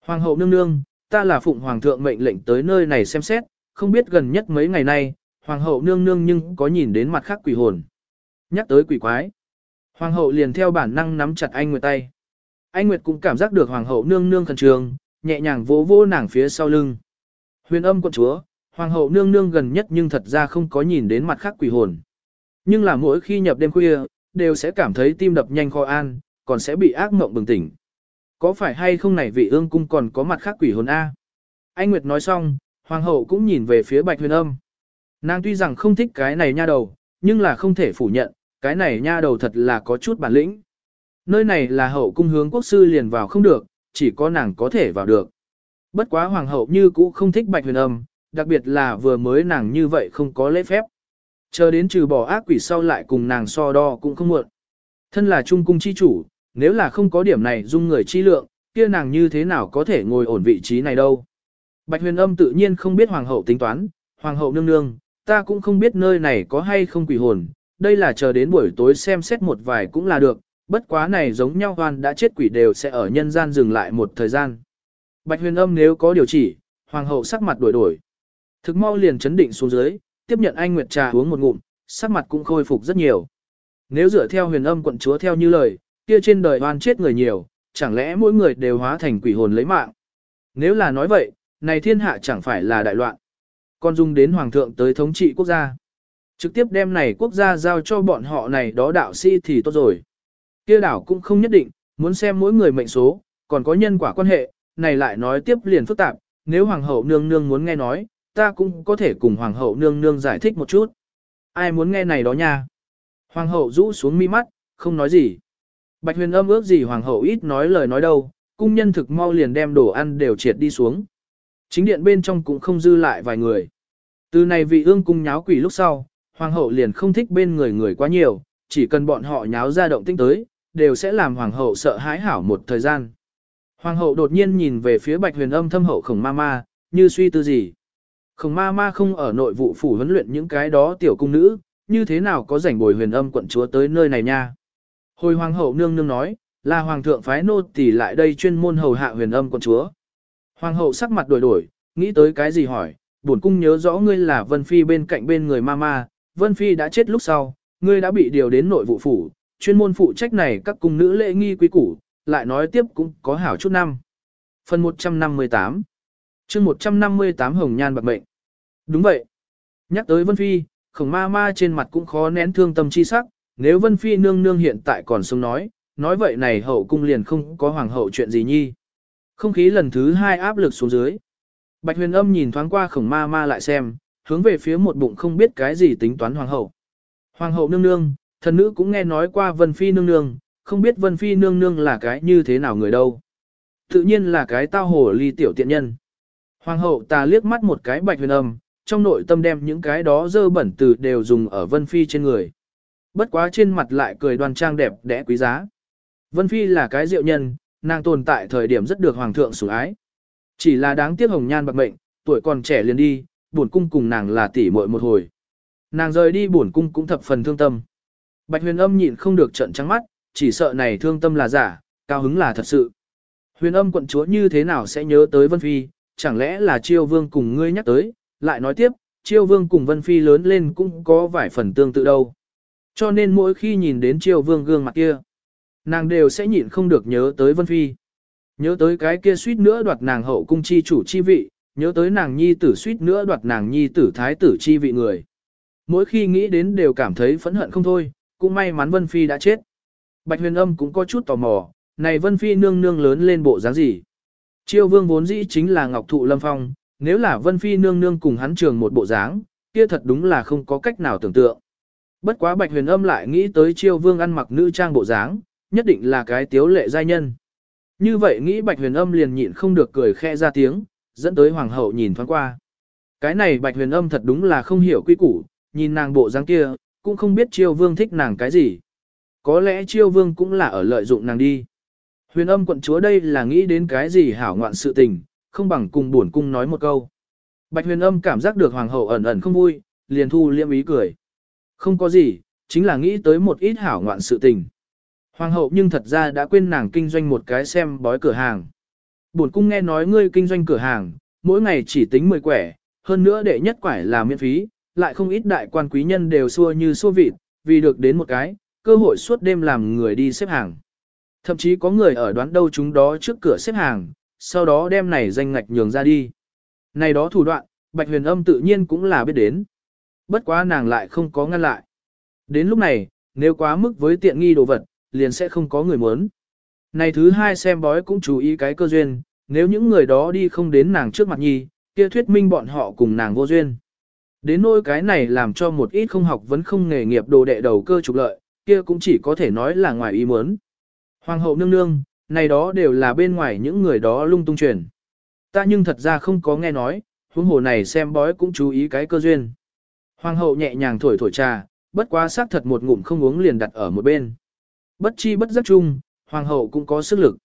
Hoàng hậu nương nương, ta là phụng hoàng thượng mệnh lệnh tới nơi này xem xét, không biết gần nhất mấy ngày nay, hoàng hậu nương nương nhưng có nhìn đến mặt khác quỷ hồn. Nhắc tới quỷ quái. Hoàng hậu liền theo bản năng nắm chặt anh Nguyệt tay. Anh Nguyệt cũng cảm giác được hoàng hậu nương nương khẩn trường, nhẹ nhàng vỗ vỗ nàng phía sau lưng. Huyền âm quận chúa, hoàng hậu nương nương gần nhất nhưng thật ra không có nhìn đến mặt khác quỷ hồn. Nhưng là mỗi khi nhập đêm khuya, đều sẽ cảm thấy tim đập nhanh kho an, còn sẽ bị ác mộng bừng tỉnh. Có phải hay không này vị ương cung còn có mặt khác quỷ hồn A? Anh Nguyệt nói xong, hoàng hậu cũng nhìn về phía bạch huyền âm. Nàng tuy rằng không thích cái này nha đầu, nhưng là không thể phủ nhận, cái này nha đầu thật là có chút bản lĩnh. Nơi này là hậu cung hướng quốc sư liền vào không được, chỉ có nàng có thể vào được. Bất quá hoàng hậu như cũ không thích bạch huyền âm, đặc biệt là vừa mới nàng như vậy không có lễ phép. Chờ đến trừ bỏ ác quỷ sau lại cùng nàng so đo cũng không muộn. Thân là trung cung chi chủ, nếu là không có điểm này dung người chi lượng, kia nàng như thế nào có thể ngồi ổn vị trí này đâu. Bạch huyền âm tự nhiên không biết hoàng hậu tính toán, hoàng hậu nương nương, ta cũng không biết nơi này có hay không quỷ hồn, đây là chờ đến buổi tối xem xét một vài cũng là được, bất quá này giống nhau hoàn đã chết quỷ đều sẽ ở nhân gian dừng lại một thời gian. Bạch huyền âm nếu có điều chỉ, hoàng hậu sắc mặt đổi đổi. Thực mau liền chấn định xuống dưới, tiếp nhận anh Nguyệt trà uống một ngụm, sắc mặt cũng khôi phục rất nhiều. Nếu dựa theo huyền âm quận chúa theo như lời, kia trên đời oan chết người nhiều, chẳng lẽ mỗi người đều hóa thành quỷ hồn lấy mạng. Nếu là nói vậy, này thiên hạ chẳng phải là đại loạn. Còn dùng đến hoàng thượng tới thống trị quốc gia. Trực tiếp đem này quốc gia giao cho bọn họ này đó đạo sĩ thì tốt rồi. Kia đảo cũng không nhất định, muốn xem mỗi người mệnh số, còn có nhân quả quan hệ, này lại nói tiếp liền phức tạp, nếu hoàng hậu nương nương muốn nghe nói, ta cũng có thể cùng hoàng hậu nương nương giải thích một chút. Ai muốn nghe này đó nha? Hoàng hậu rũ xuống mi mắt, không nói gì. Bạch huyền âm ước gì hoàng hậu ít nói lời nói đâu, cung nhân thực mau liền đem đồ ăn đều triệt đi xuống. Chính điện bên trong cũng không dư lại vài người. Từ này vị ương cung nháo quỷ lúc sau, hoàng hậu liền không thích bên người người quá nhiều, chỉ cần bọn họ nháo ra động tinh tới, đều sẽ làm hoàng hậu sợ hãi hảo một thời gian. Hoàng hậu đột nhiên nhìn về phía bạch huyền âm thâm hậu khổng ma ma, như suy tư gì. Khổng ma ma không ở nội vụ phủ huấn luyện những cái đó tiểu cung nữ, như thế nào có rảnh bồi huyền âm quận chúa tới nơi này nha. Hồi hoàng hậu nương nương nói, là hoàng thượng phái nô tỳ lại đây chuyên môn hầu hạ huyền âm con chúa. Hoàng hậu sắc mặt đổi đổi, nghĩ tới cái gì hỏi, bổn cung nhớ rõ ngươi là Vân Phi bên cạnh bên người mama, Vân Phi đã chết lúc sau, ngươi đã bị điều đến nội vụ phủ, chuyên môn phụ trách này các cung nữ lễ nghi quý củ, lại nói tiếp cũng có hảo chút năm. Phần 158 chương 158 Hồng Nhan bạc mệnh Đúng vậy. Nhắc tới Vân Phi, khổng ma ma trên mặt cũng khó nén thương tâm chi sắc, nếu Vân Phi nương nương hiện tại còn sống nói, nói vậy này hậu cung liền không có hoàng hậu chuyện gì nhi. Không khí lần thứ hai áp lực xuống dưới. Bạch huyền âm nhìn thoáng qua khổng ma ma lại xem, hướng về phía một bụng không biết cái gì tính toán hoàng hậu. Hoàng hậu nương nương, thần nữ cũng nghe nói qua Vân Phi nương nương, không biết Vân Phi nương nương là cái như thế nào người đâu. Tự nhiên là cái tao hồ ly tiểu tiện nhân. Hoàng hậu ta liếc mắt một cái bạch huyền âm, trong nội tâm đem những cái đó dơ bẩn từ đều dùng ở Vân Phi trên người. Bất quá trên mặt lại cười đoan trang đẹp đẽ quý giá. Vân Phi là cái diệu nhân, nàng tồn tại thời điểm rất được hoàng thượng sủng ái. Chỉ là đáng tiếc hồng nhan bạc mệnh, tuổi còn trẻ liền đi, buồn cung cùng nàng là tỷ muội một hồi. Nàng rời đi buồn cung cũng thập phần thương tâm. Bạch huyền âm nhịn không được trận trắng mắt, chỉ sợ này thương tâm là giả, cao hứng là thật sự. Huyền âm quận chúa như thế nào sẽ nhớ tới Vân Phi, chẳng lẽ là chiêu vương cùng ngươi nhắc tới, lại nói tiếp, chiêu vương cùng Vân Phi lớn lên cũng có vài phần tương tự đâu. Cho nên mỗi khi nhìn đến triều vương gương mặt kia, nàng đều sẽ nhịn không được nhớ tới Vân Phi. Nhớ tới cái kia suýt nữa đoạt nàng hậu cung chi chủ chi vị, nhớ tới nàng nhi tử suýt nữa đoạt nàng nhi tử thái tử chi vị người. Mỗi khi nghĩ đến đều cảm thấy phẫn hận không thôi, cũng may mắn Vân Phi đã chết. Bạch huyền âm cũng có chút tò mò, này Vân Phi nương nương lớn lên bộ dáng gì. Triều vương vốn dĩ chính là Ngọc Thụ Lâm Phong, nếu là Vân Phi nương nương cùng hắn trường một bộ dáng, kia thật đúng là không có cách nào tưởng tượng. Bất quá Bạch huyền âm lại nghĩ tới chiêu vương ăn mặc nữ trang bộ dáng, nhất định là cái tiếu lệ giai nhân. Như vậy nghĩ Bạch huyền âm liền nhịn không được cười khẽ ra tiếng, dẫn tới hoàng hậu nhìn thoáng qua. Cái này Bạch huyền âm thật đúng là không hiểu quy củ, nhìn nàng bộ dáng kia, cũng không biết chiêu vương thích nàng cái gì. Có lẽ chiêu vương cũng là ở lợi dụng nàng đi. Huyền âm quận chúa đây là nghĩ đến cái gì hảo ngoạn sự tình, không bằng cùng buồn cung nói một câu. Bạch huyền âm cảm giác được hoàng hậu ẩn ẩn không vui, liền thu liêm ý cười. Không có gì, chính là nghĩ tới một ít hảo ngoạn sự tình. Hoàng hậu nhưng thật ra đã quên nàng kinh doanh một cái xem bói cửa hàng. Bổn cung nghe nói ngươi kinh doanh cửa hàng, mỗi ngày chỉ tính 10 quẻ, hơn nữa đệ nhất quải là miễn phí, lại không ít đại quan quý nhân đều xua như xua vịt, vì được đến một cái, cơ hội suốt đêm làm người đi xếp hàng. Thậm chí có người ở đoán đâu chúng đó trước cửa xếp hàng, sau đó đem này danh ngạch nhường ra đi. Này đó thủ đoạn, Bạch Huyền Âm tự nhiên cũng là biết đến. Bất quá nàng lại không có ngăn lại. Đến lúc này, nếu quá mức với tiện nghi đồ vật, liền sẽ không có người muốn. Này thứ hai xem bói cũng chú ý cái cơ duyên, nếu những người đó đi không đến nàng trước mặt nhi, kia thuyết minh bọn họ cùng nàng vô duyên. Đến nỗi cái này làm cho một ít không học vẫn không nghề nghiệp đồ đệ đầu cơ trục lợi, kia cũng chỉ có thể nói là ngoài ý muốn. Hoàng hậu nương nương, này đó đều là bên ngoài những người đó lung tung truyền. Ta nhưng thật ra không có nghe nói, huống hồ này xem bói cũng chú ý cái cơ duyên. Hoàng hậu nhẹ nhàng thổi thổi trà, bất quá xác thật một ngụm không uống liền đặt ở một bên. Bất chi bất giác chung, hoàng hậu cũng có sức lực.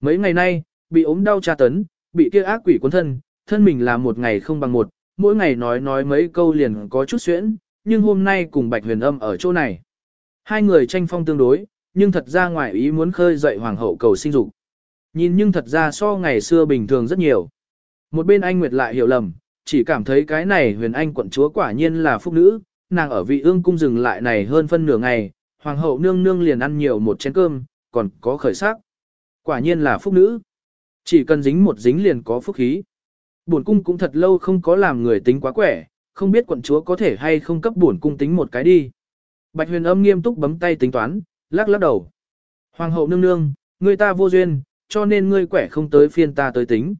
Mấy ngày nay, bị ốm đau tra tấn, bị kia ác quỷ cuốn thân, thân mình là một ngày không bằng một, mỗi ngày nói nói mấy câu liền có chút xuyễn, nhưng hôm nay cùng Bạch Huyền Âm ở chỗ này. Hai người tranh phong tương đối, nhưng thật ra ngoài ý muốn khơi dậy hoàng hậu cầu sinh dục. Nhìn nhưng thật ra so ngày xưa bình thường rất nhiều. Một bên anh Nguyệt lại hiểu lầm, chỉ cảm thấy cái này huyền anh quận chúa quả nhiên là phúc nữ, nàng ở vị ương cung dừng lại này hơn phân nửa ngày, hoàng hậu nương nương liền ăn nhiều một chén cơm, còn có khởi sắc. Quả nhiên là phúc nữ. Chỉ cần dính một dính liền có phúc khí. Bổn cung cũng thật lâu không có làm người tính quá quẻ, không biết quận chúa có thể hay không cấp bổn cung tính một cái đi. Bạch huyền âm nghiêm túc bấm tay tính toán, lắc lắc đầu. Hoàng hậu nương nương, người ta vô duyên, cho nên ngươi quẻ không tới phiên ta tới tính.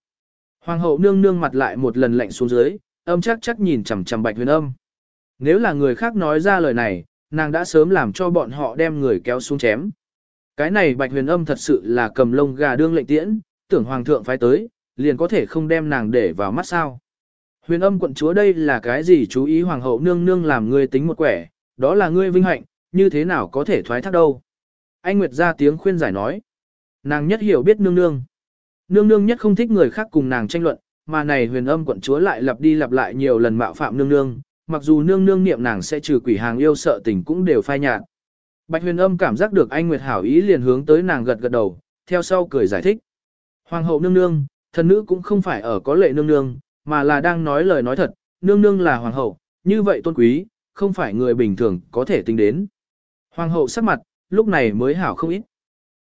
Hoàng hậu nương nương mặt lại một lần lạnh xuống dưới, âm chắc chắc nhìn chằm chằm bạch huyền âm. Nếu là người khác nói ra lời này, nàng đã sớm làm cho bọn họ đem người kéo xuống chém. Cái này bạch huyền âm thật sự là cầm lông gà đương lệnh tiễn, tưởng hoàng thượng phái tới, liền có thể không đem nàng để vào mắt sao. Huyền âm quận chúa đây là cái gì chú ý hoàng hậu nương nương làm ngươi tính một quẻ, đó là ngươi vinh hạnh, như thế nào có thể thoái thác đâu. Anh Nguyệt ra tiếng khuyên giải nói. Nàng nhất hiểu biết nương nương. Nương nương nhất không thích người khác cùng nàng tranh luận, mà này huyền âm quận chúa lại lặp đi lặp lại nhiều lần mạo phạm nương nương, mặc dù nương nương niệm nàng sẽ trừ quỷ hàng yêu sợ tình cũng đều phai nhạt. Bạch huyền âm cảm giác được anh Nguyệt hảo ý liền hướng tới nàng gật gật đầu, theo sau cười giải thích. Hoàng hậu nương nương, thần nữ cũng không phải ở có lệ nương nương, mà là đang nói lời nói thật, nương nương là hoàng hậu, như vậy tôn quý, không phải người bình thường có thể tính đến. Hoàng hậu sắc mặt, lúc này mới hảo không ít.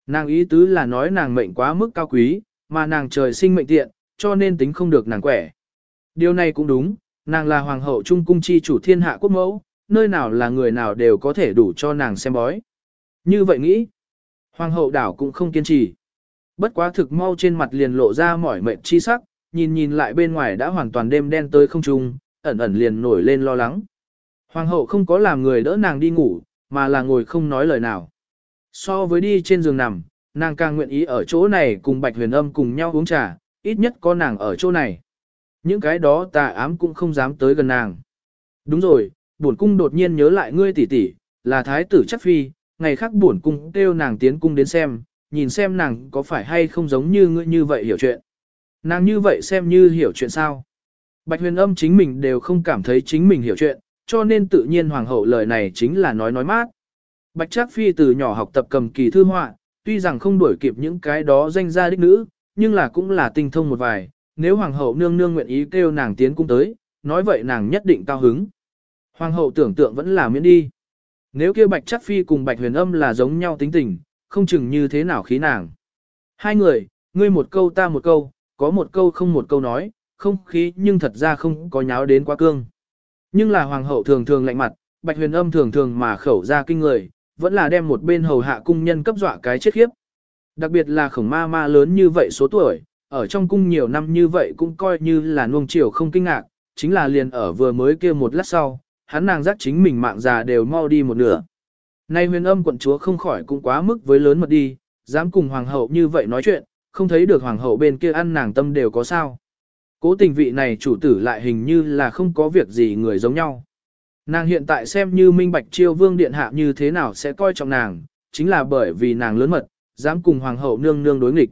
Nàng ý tứ là nói nàng mệnh quá mức cao quý, mà nàng trời sinh mệnh tiện, cho nên tính không được nàng quẻ. Điều này cũng đúng, Nàng là hoàng hậu trung cung chi chủ thiên hạ quốc mẫu, nơi nào là người nào đều có thể đủ cho nàng xem bói. Như vậy nghĩ, hoàng hậu đảo cũng không kiên trì. Bất quá thực mau trên mặt liền lộ ra mỏi mệt chi sắc, nhìn nhìn lại bên ngoài đã hoàn toàn đêm đen tới không trung, ẩn ẩn liền nổi lên lo lắng. Hoàng hậu không có làm người đỡ nàng đi ngủ, mà là ngồi không nói lời nào. So với đi trên giường nằm, nàng càng nguyện ý ở chỗ này cùng Bạch Huyền Âm cùng nhau uống trà, ít nhất có nàng ở chỗ này. Những cái đó tà ám cũng không dám tới gần nàng. Đúng rồi, bổn cung đột nhiên nhớ lại ngươi tỷ tỷ, là thái tử chắc phi, ngày khác bổn cung kêu nàng tiến cung đến xem, nhìn xem nàng có phải hay không giống như ngươi như vậy hiểu chuyện. Nàng như vậy xem như hiểu chuyện sao. Bạch huyền âm chính mình đều không cảm thấy chính mình hiểu chuyện, cho nên tự nhiên hoàng hậu lời này chính là nói nói mát. Bạch Trác Phi từ nhỏ học tập cầm kỳ thư họa, tuy rằng không đuổi kịp những cái đó danh gia đích nữ, nhưng là cũng là tinh thông một vài, nếu hoàng hậu nương nương nguyện ý kêu nàng tiến cung tới, nói vậy nàng nhất định cao hứng. Hoàng hậu tưởng tượng vẫn là miễn đi. Nếu kêu Bạch Trác Phi cùng Bạch Huyền Âm là giống nhau tính tình, không chừng như thế nào khí nàng. Hai người, ngươi một câu ta một câu, có một câu không một câu nói, không khí nhưng thật ra không có nháo đến quá cương. Nhưng là hoàng hậu thường thường lạnh mặt, Bạch Huyền Âm thường thường mà khẩu ra kinh người, vẫn là đem một bên hầu hạ cung nhân cấp dọa cái chết khiếp. Đặc biệt là khổng ma ma lớn như vậy số tuổi, ở trong cung nhiều năm như vậy cũng coi như là nuông chiều không kinh ngạc, chính là liền ở vừa mới kia một lát sau, hắn nàng giác chính mình mạng già đều mau đi một nửa. Nay huyền âm quận chúa không khỏi cũng quá mức với lớn mật đi, dám cùng hoàng hậu như vậy nói chuyện, không thấy được hoàng hậu bên kia ăn nàng tâm đều có sao. Cố tình vị này chủ tử lại hình như là không có việc gì người giống nhau. Nàng hiện tại xem như minh bạch chiêu vương điện hạ như thế nào sẽ coi trọng nàng, chính là bởi vì nàng lớn mật, dám cùng hoàng hậu nương nương đối nghịch.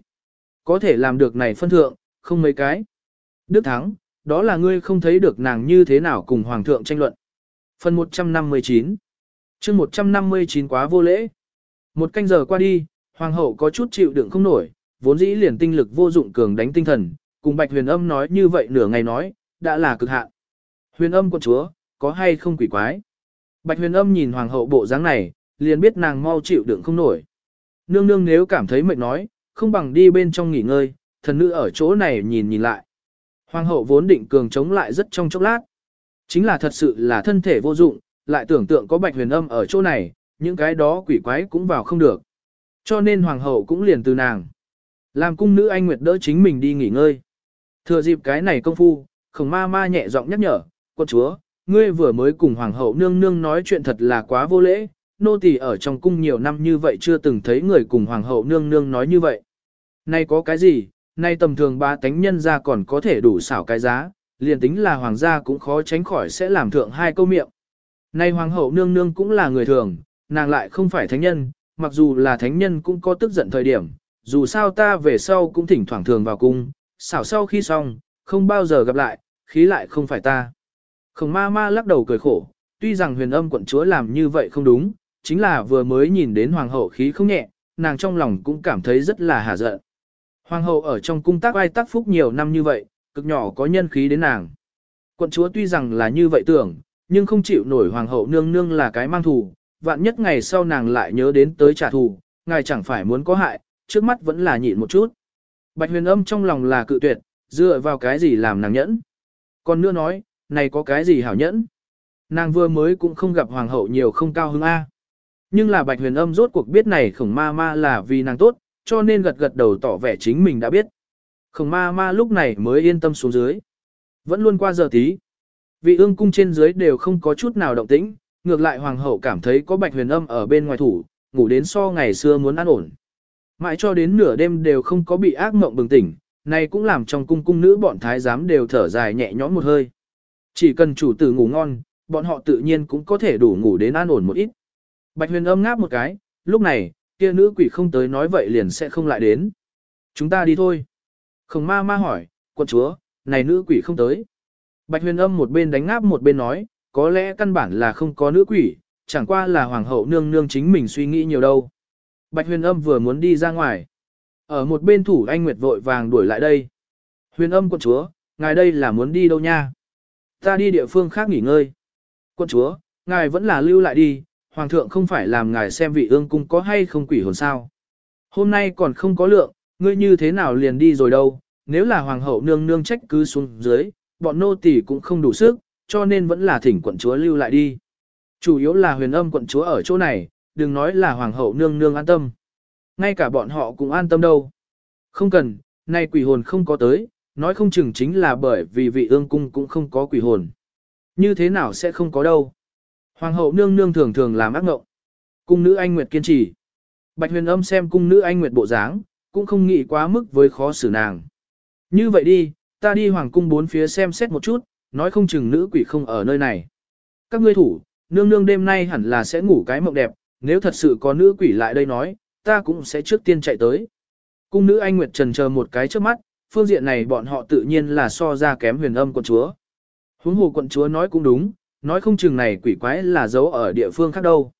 Có thể làm được này phân thượng, không mấy cái. Đức Thắng, đó là ngươi không thấy được nàng như thế nào cùng hoàng thượng tranh luận. Phần 159 chương 159 quá vô lễ. Một canh giờ qua đi, hoàng hậu có chút chịu đựng không nổi, vốn dĩ liền tinh lực vô dụng cường đánh tinh thần, cùng bạch huyền âm nói như vậy nửa ngày nói, đã là cực hạn. Huyền âm con chúa, có hay không quỷ quái. Bạch huyền âm nhìn hoàng hậu bộ dáng này, liền biết nàng mau chịu đựng không nổi. Nương nương nếu cảm thấy mệt nói, không bằng đi bên trong nghỉ ngơi, thần nữ ở chỗ này nhìn nhìn lại. Hoàng hậu vốn định cường chống lại rất trong chốc lát. Chính là thật sự là thân thể vô dụng, lại tưởng tượng có bạch huyền âm ở chỗ này, những cái đó quỷ quái cũng vào không được. Cho nên hoàng hậu cũng liền từ nàng. Làm cung nữ anh Nguyệt đỡ chính mình đi nghỉ ngơi. Thừa dịp cái này công phu, khổng ma ma nhẹ giọng nhắc nhở, quân chúa, ngươi vừa mới cùng hoàng hậu nương nương nói chuyện thật là quá vô lễ, nô tỳ ở trong cung nhiều năm như vậy chưa từng thấy người cùng hoàng hậu nương nương nói như vậy. Nay có cái gì, nay tầm thường ba tánh nhân ra còn có thể đủ xảo cái giá, liền tính là hoàng gia cũng khó tránh khỏi sẽ làm thượng hai câu miệng. Nay hoàng hậu nương nương cũng là người thường, nàng lại không phải thánh nhân, mặc dù là thánh nhân cũng có tức giận thời điểm, dù sao ta về sau cũng thỉnh thoảng thường vào cung, xảo sau khi xong, không bao giờ gặp lại, khí lại không phải ta. Khổng ma ma lắc đầu cười khổ, tuy rằng huyền âm quận chúa làm như vậy không đúng, chính là vừa mới nhìn đến hoàng hậu khí không nhẹ, nàng trong lòng cũng cảm thấy rất là hà giận. Hoàng hậu ở trong cung tác ai tác phúc nhiều năm như vậy, cực nhỏ có nhân khí đến nàng. Quận chúa tuy rằng là như vậy tưởng, nhưng không chịu nổi hoàng hậu nương nương là cái mang thù, vạn nhất ngày sau nàng lại nhớ đến tới trả thù, ngài chẳng phải muốn có hại, trước mắt vẫn là nhịn một chút. Bạch huyền âm trong lòng là cự tuyệt, dựa vào cái gì làm nàng nhẫn. Còn nữa nói, này có cái gì hảo nhẫn. Nàng vừa mới cũng không gặp hoàng hậu nhiều không cao hứng A. Nhưng là bạch huyền âm rốt cuộc biết này khổng ma ma là vì nàng tốt, cho nên gật gật đầu tỏ vẻ chính mình đã biết. Khổng ma ma lúc này mới yên tâm xuống dưới. Vẫn luôn qua giờ tí. Vị ương cung trên dưới đều không có chút nào động tĩnh, ngược lại hoàng hậu cảm thấy có bạch huyền âm ở bên ngoài thủ, ngủ đến so ngày xưa muốn an ổn. Mãi cho đến nửa đêm đều không có bị ác mộng bừng tỉnh, này cũng làm trong cung cung nữ bọn thái giám đều thở dài nhẹ nhõm một hơi. Chỉ cần chủ tử ngủ ngon, bọn họ tự nhiên cũng có thể đủ ngủ đến an ổn một ít. Bạch huyền âm ngáp một cái, lúc này, kia nữ quỷ không tới nói vậy liền sẽ không lại đến. Chúng ta đi thôi. Khổng ma ma hỏi, quận chúa, này nữ quỷ không tới. Bạch huyền âm một bên đánh ngáp một bên nói, có lẽ căn bản là không có nữ quỷ, chẳng qua là hoàng hậu nương nương chính mình suy nghĩ nhiều đâu. Bạch huyền âm vừa muốn đi ra ngoài. Ở một bên thủ anh Nguyệt vội vàng đuổi lại đây. Huyền âm quận chúa, ngài đây là muốn đi đâu nha? Ta đi địa phương khác nghỉ ngơi. quân chúa, ngài vẫn là lưu lại đi, hoàng thượng không phải làm ngài xem vị ương cung có hay không quỷ hồn sao. Hôm nay còn không có lượng, ngươi như thế nào liền đi rồi đâu, nếu là hoàng hậu nương nương trách cứ xuống dưới, bọn nô tỳ cũng không đủ sức, cho nên vẫn là thỉnh quận chúa lưu lại đi. Chủ yếu là huyền âm quận chúa ở chỗ này, đừng nói là hoàng hậu nương nương an tâm. Ngay cả bọn họ cũng an tâm đâu. Không cần, nay quỷ hồn không có tới, nói không chừng chính là bởi vì vị ương cung cũng không có quỷ hồn. Như thế nào sẽ không có đâu. Hoàng hậu nương nương thường thường làm ác ngộng. Cung nữ anh Nguyệt kiên trì. Bạch huyền âm xem cung nữ anh Nguyệt bộ dáng, cũng không nghĩ quá mức với khó xử nàng. Như vậy đi, ta đi hoàng cung bốn phía xem xét một chút, nói không chừng nữ quỷ không ở nơi này. Các ngươi thủ, nương nương đêm nay hẳn là sẽ ngủ cái mộng đẹp, nếu thật sự có nữ quỷ lại đây nói, ta cũng sẽ trước tiên chạy tới. Cung nữ anh Nguyệt trần chờ một cái trước mắt, phương diện này bọn họ tự nhiên là so ra kém huyền âm quận chúa. Huống hồ quận chúa nói cũng đúng, nói không chừng này quỷ quái là giấu ở địa phương khác đâu.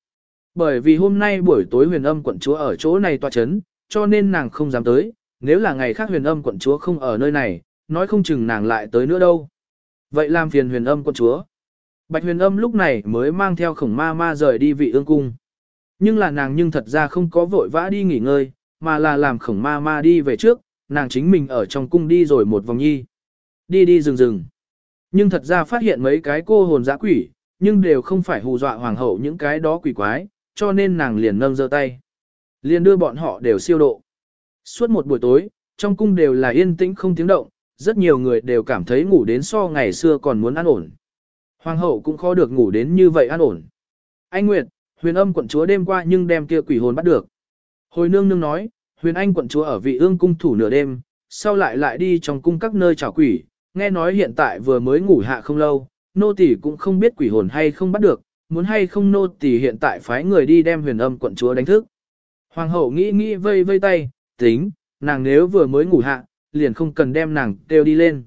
Bởi vì hôm nay buổi tối huyền âm quận chúa ở chỗ này tòa chấn, cho nên nàng không dám tới, nếu là ngày khác huyền âm quận chúa không ở nơi này, nói không chừng nàng lại tới nữa đâu. Vậy làm phiền huyền âm quận chúa. Bạch huyền âm lúc này mới mang theo khổng ma ma rời đi vị ương cung. Nhưng là nàng nhưng thật ra không có vội vã đi nghỉ ngơi, mà là làm khổng ma ma đi về trước, nàng chính mình ở trong cung đi rồi một vòng nhi. Đi đi rừng rừng. Nhưng thật ra phát hiện mấy cái cô hồn dã quỷ, nhưng đều không phải hù dọa hoàng hậu những cái đó quỷ quái, cho nên nàng liền nâng giơ tay. Liền đưa bọn họ đều siêu độ. Suốt một buổi tối, trong cung đều là yên tĩnh không tiếng động, rất nhiều người đều cảm thấy ngủ đến so ngày xưa còn muốn an ổn. Hoàng hậu cũng khó được ngủ đến như vậy an ổn. Anh Nguyệt, huyền âm quận chúa đêm qua nhưng đem kia quỷ hồn bắt được. Hồi nương nương nói, huyền anh quận chúa ở vị ương cung thủ nửa đêm, sau lại lại đi trong cung các nơi chào quỷ, nghe nói hiện tại vừa mới ngủ hạ không lâu, nô tỳ cũng không biết quỷ hồn hay không bắt được, muốn hay không nô tỳ hiện tại phái người đi đem huyền âm quận chúa đánh thức. Hoàng hậu nghĩ nghĩ vây vây tay, tính, nàng nếu vừa mới ngủ hạ, liền không cần đem nàng kêu đi lên.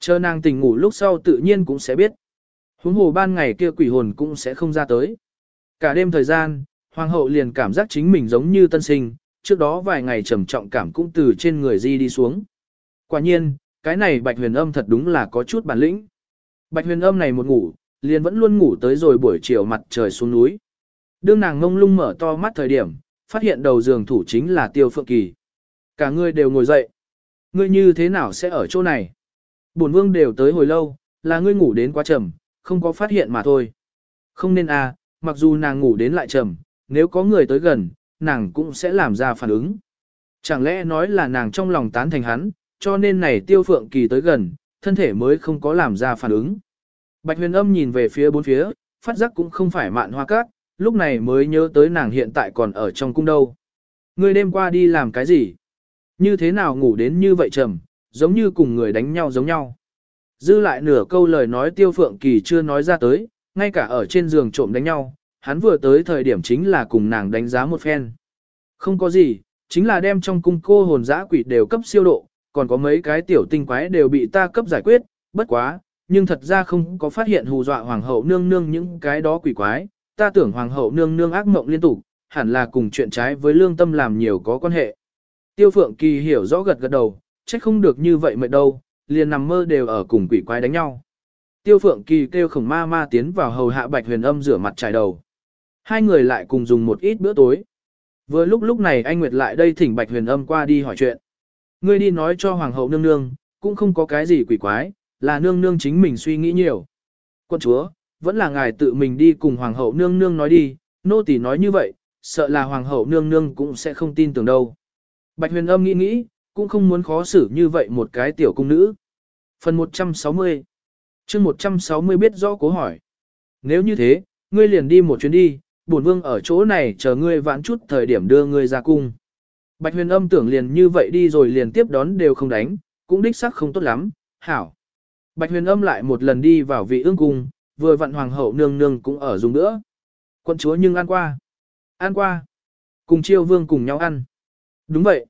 Chờ nàng tỉnh ngủ lúc sau tự nhiên cũng sẽ biết. Huống hồ ban ngày kia quỷ hồn cũng sẽ không ra tới. Cả đêm thời gian, hoàng hậu liền cảm giác chính mình giống như tân sinh, trước đó vài ngày trầm trọng cảm cũng từ trên người di đi xuống. Quả nhiên, cái này bạch huyền âm thật đúng là có chút bản lĩnh. Bạch huyền âm này một ngủ, liền vẫn luôn ngủ tới rồi buổi chiều mặt trời xuống núi. Đương nàng ngông lung mở to mắt thời điểm, phát hiện đầu giường thủ chính là tiêu phượng kỳ. Cả người đều ngồi dậy. Ngươi như thế nào sẽ ở chỗ này? Bổn vương đều tới hồi lâu, là ngươi ngủ đến quá trầm, không có phát hiện mà thôi. Không nên à, mặc dù nàng ngủ đến lại trầm, nếu có người tới gần, nàng cũng sẽ làm ra phản ứng. Chẳng lẽ nói là nàng trong lòng tán thành hắn, cho nên này tiêu phượng kỳ tới gần, thân thể mới không có làm ra phản ứng. Bạch huyền âm nhìn về phía bốn phía, phát giác cũng không phải mạn hoa cát, lúc này mới nhớ tới nàng hiện tại còn ở trong cung đâu. Người đêm qua đi làm cái gì? Như thế nào ngủ đến như vậy trầm, giống như cùng người đánh nhau giống nhau. Dư lại nửa câu lời nói tiêu phượng kỳ chưa nói ra tới, ngay cả ở trên giường trộm đánh nhau, hắn vừa tới thời điểm chính là cùng nàng đánh giá một phen. Không có gì, chính là đem trong cung cô hồn dã quỷ đều cấp siêu độ, còn có mấy cái tiểu tinh quái đều bị ta cấp giải quyết, bất quá, nhưng thật ra không có phát hiện hù dọa hoàng hậu nương nương những cái đó quỷ quái, ta tưởng hoàng hậu nương nương ác mộng liên tục, hẳn là cùng chuyện trái với lương tâm làm nhiều có quan hệ. Tiêu Phượng Kỳ hiểu rõ gật gật đầu, trách không được như vậy mệt đâu, liền nằm mơ đều ở cùng quỷ quái đánh nhau. Tiêu Phượng Kỳ kêu khổng ma ma tiến vào hầu hạ bạch huyền âm rửa mặt trải đầu. Hai người lại cùng dùng một ít bữa tối. Vừa lúc lúc này anh Nguyệt lại đây thỉnh bạch huyền âm qua đi hỏi chuyện. Ngươi đi nói cho hoàng hậu nương nương, cũng không có cái gì quỷ quái, là nương nương chính mình suy nghĩ nhiều. Quân chúa, vẫn là ngài tự mình đi cùng hoàng hậu nương nương nói đi, nô tỳ nói như vậy, sợ là hoàng hậu nương nương cũng sẽ không tin tưởng đâu. Bạch huyền âm nghĩ nghĩ, cũng không muốn khó xử như vậy một cái tiểu cung nữ. Phần 160 chương 160 biết rõ cố hỏi. Nếu như thế, ngươi liền đi một chuyến đi, bổn vương ở chỗ này chờ ngươi vãn chút thời điểm đưa ngươi ra cung. Bạch huyền âm tưởng liền như vậy đi rồi liền tiếp đón đều không đánh, cũng đích sắc không tốt lắm, hảo. Bạch huyền âm lại một lần đi vào vị ương cung, vừa vặn hoàng hậu nương nương cũng ở dùng nữa. Quân chúa nhưng ăn qua. Ăn qua. Cùng chiêu vương cùng nhau ăn. Đúng vậy.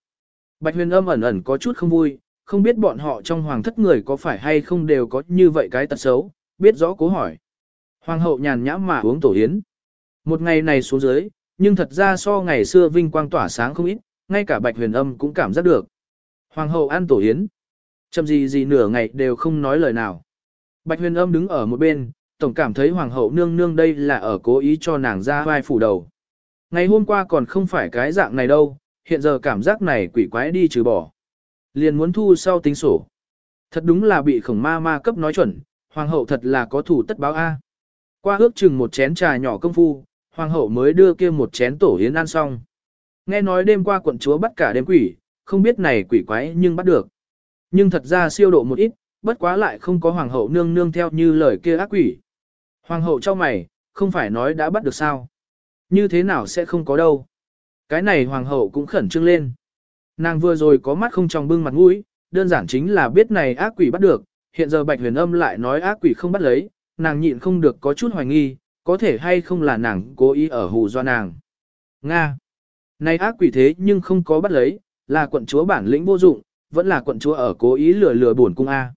Bạch huyền âm ẩn ẩn có chút không vui, không biết bọn họ trong hoàng thất người có phải hay không đều có như vậy cái tật xấu, biết rõ cố hỏi. Hoàng hậu nhàn nhã mà uống tổ yến. Một ngày này xuống dưới, nhưng thật ra so ngày xưa vinh quang tỏa sáng không ít, ngay cả bạch huyền âm cũng cảm giác được. Hoàng hậu ăn tổ yến. Chậm gì gì nửa ngày đều không nói lời nào. Bạch huyền âm đứng ở một bên, tổng cảm thấy hoàng hậu nương nương đây là ở cố ý cho nàng ra vai phủ đầu. Ngày hôm qua còn không phải cái dạng này đâu, hiện giờ cảm giác này quỷ quái đi trừ bỏ. Liền muốn thu sau tính sổ. Thật đúng là bị khổng ma ma cấp nói chuẩn, Hoàng hậu thật là có thủ tất báo A. Qua ước chừng một chén trà nhỏ công phu, hoàng hậu mới đưa kia một chén tổ yến ăn xong. Nghe nói đêm qua quận chúa bắt cả đêm quỷ, không biết này quỷ quái nhưng bắt được. Nhưng thật ra siêu độ một ít, bất quá lại không có hoàng hậu nương nương theo như lời kia ác quỷ. Hoàng hậu cho mày, không phải nói đã bắt được sao. Như thế nào sẽ không có đâu. Cái này hoàng hậu cũng khẩn trương lên. Nàng vừa rồi có mắt không trong bưng mặt mũi, đơn giản chính là biết này ác quỷ bắt được, hiện giờ bạch huyền âm lại nói ác quỷ không bắt lấy, nàng nhịn không được có chút hoài nghi, có thể hay không là nàng cố ý ở hù do nàng. Nga. Này ác quỷ thế nhưng không có bắt lấy, là quận chúa bản lĩnh vô dụng, vẫn là quận chúa ở cố ý lừa lừa buồn cung A.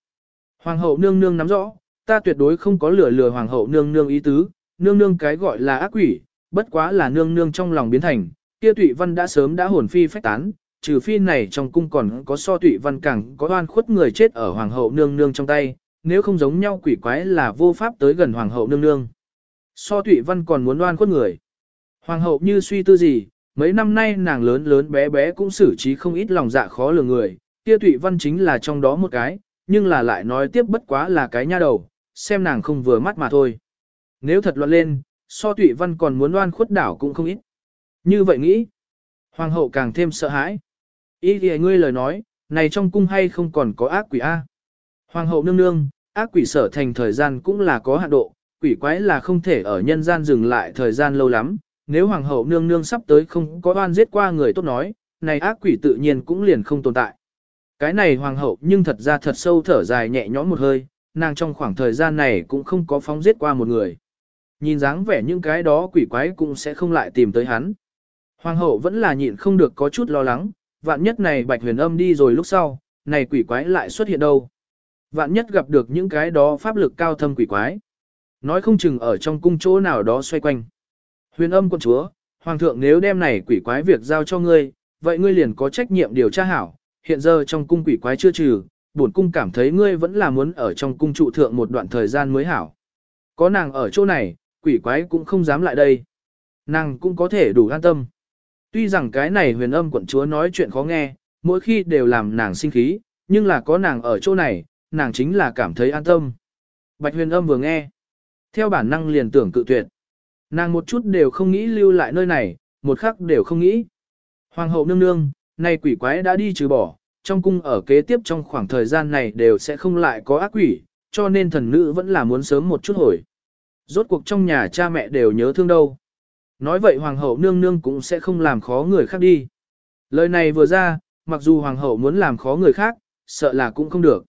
Hoàng hậu nương nương nắm rõ, ta tuyệt đối không có lừa lừa hoàng hậu nương nương ý tứ, nương nương cái gọi là ác quỷ, bất quá là nương nương trong lòng biến thành, kia tụy văn đã sớm đã hồn phi phách tán, trừ phi này trong cung còn có so tụy văn càng có oan khuất người chết ở hoàng hậu nương nương trong tay, nếu không giống nhau quỷ quái là vô pháp tới gần hoàng hậu nương nương. So Thụy văn còn muốn đoan khuất người. Hoàng hậu như suy tư gì, mấy năm nay nàng lớn lớn bé bé cũng xử trí không ít lòng dạ khó lường người, kia Thụy văn chính là trong đó một cái, nhưng là lại nói tiếp bất quá là cái nha đầu, xem nàng không vừa mắt mà thôi. Nếu thật loạn lên, so Thụy văn còn muốn đoan khuất đảo cũng không ít. Như vậy nghĩ, hoàng hậu càng thêm sợ hãi. Ý thì ngươi lời nói, này trong cung hay không còn có ác quỷ A. Hoàng hậu nương nương, ác quỷ sở thành thời gian cũng là có hạn độ, quỷ quái là không thể ở nhân gian dừng lại thời gian lâu lắm. Nếu hoàng hậu nương nương sắp tới không có oan giết qua người tốt nói, này ác quỷ tự nhiên cũng liền không tồn tại. Cái này hoàng hậu nhưng thật ra thật sâu thở dài nhẹ nhõm một hơi, nàng trong khoảng thời gian này cũng không có phóng giết qua một người. Nhìn dáng vẻ những cái đó quỷ quái cũng sẽ không lại tìm tới hắn. Hoàng hậu vẫn là nhịn không được có chút lo lắng, vạn nhất này bạch huyền âm đi rồi lúc sau, này quỷ quái lại xuất hiện đâu. Vạn nhất gặp được những cái đó pháp lực cao thâm quỷ quái. Nói không chừng ở trong cung chỗ nào đó xoay quanh. Huyền âm quân chúa, hoàng thượng nếu đem này quỷ quái việc giao cho ngươi, vậy ngươi liền có trách nhiệm điều tra hảo. Hiện giờ trong cung quỷ quái chưa trừ, bổn cung cảm thấy ngươi vẫn là muốn ở trong cung trụ thượng một đoạn thời gian mới hảo. Có nàng ở chỗ này, quỷ quái cũng không dám lại đây. Nàng cũng có thể đủ an tâm. Tuy rằng cái này huyền âm quận chúa nói chuyện khó nghe, mỗi khi đều làm nàng sinh khí, nhưng là có nàng ở chỗ này, nàng chính là cảm thấy an tâm. Bạch huyền âm vừa nghe, theo bản năng liền tưởng cự tuyệt. Nàng một chút đều không nghĩ lưu lại nơi này, một khắc đều không nghĩ. Hoàng hậu nương nương, nay quỷ quái đã đi trừ bỏ, trong cung ở kế tiếp trong khoảng thời gian này đều sẽ không lại có ác quỷ, cho nên thần nữ vẫn là muốn sớm một chút hồi. Rốt cuộc trong nhà cha mẹ đều nhớ thương đâu. Nói vậy hoàng hậu nương nương cũng sẽ không làm khó người khác đi. Lời này vừa ra, mặc dù hoàng hậu muốn làm khó người khác, sợ là cũng không được.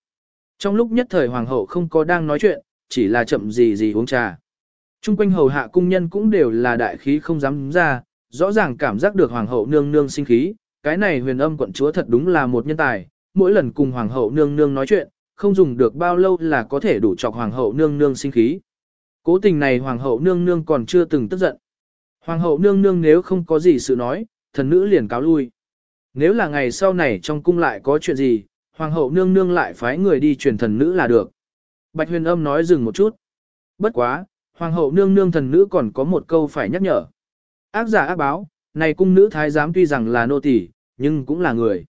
Trong lúc nhất thời hoàng hậu không có đang nói chuyện, chỉ là chậm gì gì uống trà. Trung quanh hầu hạ cung nhân cũng đều là đại khí không dám ra, rõ ràng cảm giác được hoàng hậu nương nương sinh khí, cái này huyền âm quận chúa thật đúng là một nhân tài, mỗi lần cùng hoàng hậu nương nương nói chuyện, không dùng được bao lâu là có thể đủ chọc hoàng hậu nương nương sinh khí. Cố tình này hoàng hậu nương nương còn chưa từng tức giận. Hoàng hậu nương nương nếu không có gì sự nói, thần nữ liền cáo lui. Nếu là ngày sau này trong cung lại có chuyện gì, hoàng hậu nương nương lại phái người đi truyền thần nữ là được. Bạch huyền âm nói dừng một chút. Bất quá, hoàng hậu nương nương thần nữ còn có một câu phải nhắc nhở. Ác giả ác báo, này cung nữ thái giám tuy rằng là nô tỳ, nhưng cũng là người.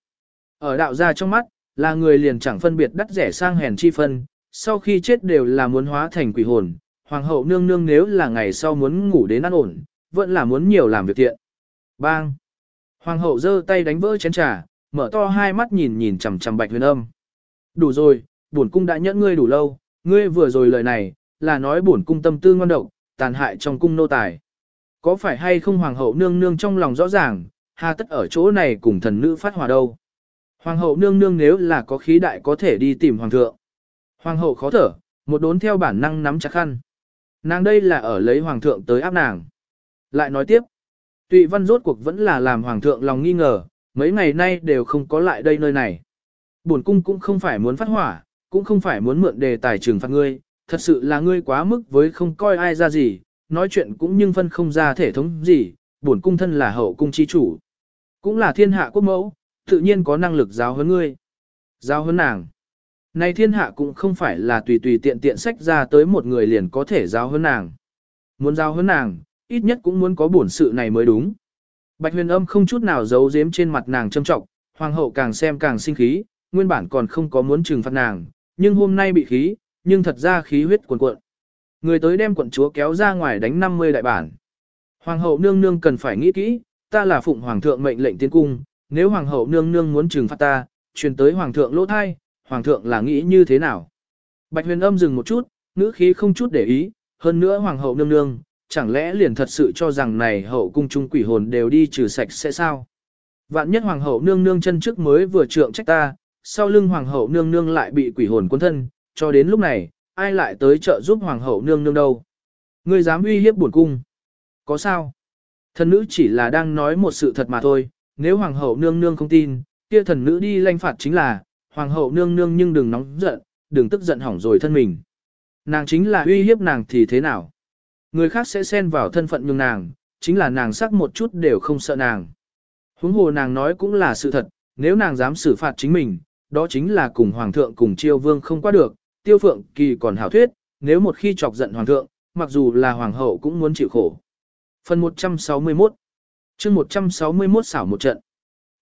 Ở đạo gia trong mắt, là người liền chẳng phân biệt đắt rẻ sang hèn chi phân, sau khi chết đều là muốn hóa thành quỷ hồn. Hoàng hậu nương nương nếu là ngày sau muốn ngủ đến ăn ổn, vẫn là muốn nhiều làm việc thiện. Bang! Hoàng hậu giơ tay đánh vỡ chén trà, mở to hai mắt nhìn nhìn chằm chằm bạch huyền âm. Đủ rồi, bổn cung đã nhẫn ngươi đủ lâu, ngươi vừa rồi lời này, là nói bổn cung tâm tư ngon độc, tàn hại trong cung nô tài. Có phải hay không hoàng hậu nương nương trong lòng rõ ràng, hà tất ở chỗ này cùng thần nữ phát hòa đâu. Hoàng hậu nương nương nếu là có khí đại có thể đi tìm hoàng thượng. Hoàng hậu khó thở, một đốn theo bản năng nắm chặt khăn. Nàng đây là ở lấy hoàng thượng tới áp nàng. Lại nói tiếp, tụy văn rốt cuộc vẫn là làm hoàng thượng lòng nghi ngờ, mấy ngày nay đều không có lại đây nơi này. Bổn cung cũng không phải muốn phát hỏa, cũng không phải muốn mượn đề tài trừng phạt ngươi, thật sự là ngươi quá mức với không coi ai ra gì, nói chuyện cũng nhưng phân không ra thể thống gì, bổn cung thân là hậu cung chi chủ. Cũng là thiên hạ quốc mẫu, tự nhiên có năng lực giáo huấn ngươi. Giáo huấn nàng. Này thiên hạ cũng không phải là tùy tùy tiện tiện sách ra tới một người liền có thể giáo huấn nàng. Muốn giáo huấn nàng, ít nhất cũng muốn có bổn sự này mới đúng. Bạch huyền âm không chút nào giấu giếm trên mặt nàng châm trọng, hoàng hậu càng xem càng sinh khí, nguyên bản còn không có muốn trừng phạt nàng, nhưng hôm nay bị khí, nhưng thật ra khí huyết cuồn cuộn. Người tới đem quận chúa kéo ra ngoài đánh 50 đại bản. Hoàng hậu nương nương cần phải nghĩ kỹ, ta là phụng hoàng thượng mệnh lệnh tiến cung, nếu hoàng hậu nương nương muốn trừng phạt ta, truyền tới hoàng thượng lỗ thai, hoàng thượng là nghĩ như thế nào? Bạch huyền âm dừng một chút, ngữ khí không chút để ý, hơn nữa hoàng hậu nương nương, chẳng lẽ liền thật sự cho rằng này hậu cung trung quỷ hồn đều đi trừ sạch sẽ sao? Vạn nhất hoàng hậu nương nương chân trước mới vừa trượng trách ta, sau lưng hoàng hậu nương nương lại bị quỷ hồn cuốn thân, cho đến lúc này, ai lại tới trợ giúp hoàng hậu nương nương đâu? Ngươi dám uy hiếp bổn cung? Có sao? Thần nữ chỉ là đang nói một sự thật mà thôi, nếu hoàng hậu nương nương không tin, kia thần nữ đi lanh phạt chính là, hoàng hậu nương nương nhưng đừng nóng giận, đừng tức giận hỏng rồi thân mình. Nàng chính là uy hiếp nàng thì thế nào? Người khác sẽ xen vào thân phận nhường nàng, chính là nàng sắc một chút đều không sợ nàng. Huống hồ nàng nói cũng là sự thật, nếu nàng dám xử phạt chính mình, đó chính là cùng hoàng thượng cùng chiêu vương không qua được, tiêu phượng kỳ còn hảo thuyết, nếu một khi chọc giận hoàng thượng, mặc dù là hoàng hậu cũng muốn chịu khổ. Phần 161 chương 161 xảo một trận.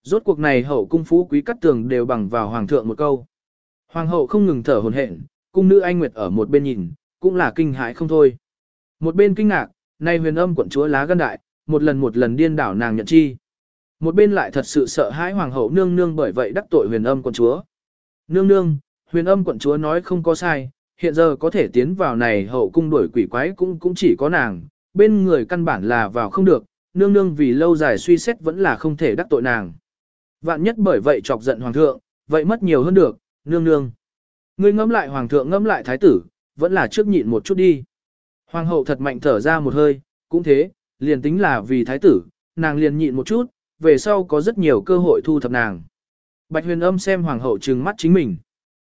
Rốt cuộc này hậu cung phú quý cắt tường đều bằng vào hoàng thượng một câu. Hoàng hậu không ngừng thở hồn hển, cung nữ anh nguyệt ở một bên nhìn, cũng là kinh hãi không thôi. Một bên kinh ngạc, nay huyền âm quận chúa lá gan đại, một lần một lần điên đảo nàng nhận chi. Một bên lại thật sự sợ hãi hoàng hậu nương nương bởi vậy đắc tội huyền âm quận chúa. Nương nương, huyền âm quận chúa nói không có sai, hiện giờ có thể tiến vào này hậu cung đuổi quỷ quái cũng cũng chỉ có nàng, bên người căn bản là vào không được, nương nương vì lâu dài suy xét vẫn là không thể đắc tội nàng. Vạn nhất bởi vậy chọc giận hoàng thượng, vậy mất nhiều hơn được, nương nương. Ngươi ngẫm lại hoàng thượng ngẫm lại thái tử, vẫn là trước nhịn một chút đi. Hoàng hậu thật mạnh thở ra một hơi, cũng thế, liền tính là vì thái tử, nàng liền nhịn một chút, về sau có rất nhiều cơ hội thu thập nàng. Bạch huyền âm xem hoàng hậu trừng mắt chính mình.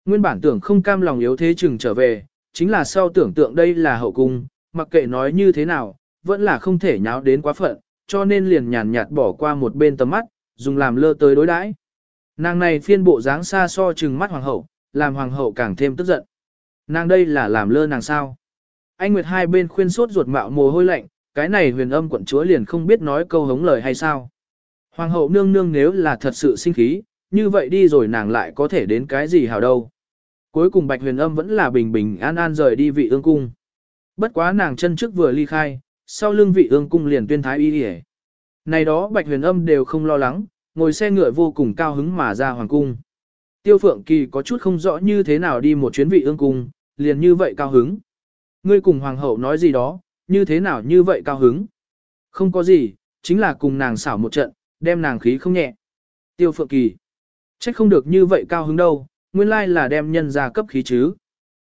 Nguyên bản tưởng không cam lòng yếu thế chừng trở về, chính là sau tưởng tượng đây là hậu cung, mặc kệ nói như thế nào, vẫn là không thể nháo đến quá phận, cho nên liền nhàn nhạt bỏ qua một bên tầm mắt, dùng làm lơ tới đối đãi. Nàng này phiên bộ dáng xa so chừng mắt hoàng hậu, làm hoàng hậu càng thêm tức giận. Nàng đây là làm lơ nàng sao? Anh Nguyệt hai bên khuyên sốt ruột mạo mồ hôi lạnh, cái này huyền âm quận chúa liền không biết nói câu hống lời hay sao. Hoàng hậu nương nương nếu là thật sự sinh khí, như vậy đi rồi nàng lại có thể đến cái gì hào đâu. Cuối cùng bạch huyền âm vẫn là bình bình an an rời đi vị ương cung. Bất quá nàng chân trước vừa ly khai, sau lưng vị ương cung liền tuyên thái y hề. Này đó bạch huyền âm đều không lo lắng, ngồi xe ngựa vô cùng cao hứng mà ra hoàng cung. Tiêu phượng kỳ có chút không rõ như thế nào đi một chuyến vị ương cung, liền như vậy cao hứng. Ngươi cùng hoàng hậu nói gì đó, như thế nào như vậy cao hứng. Không có gì, chính là cùng nàng xảo một trận, đem nàng khí không nhẹ. Tiêu phượng kỳ. Trách không được như vậy cao hứng đâu, nguyên lai là đem nhân ra cấp khí chứ.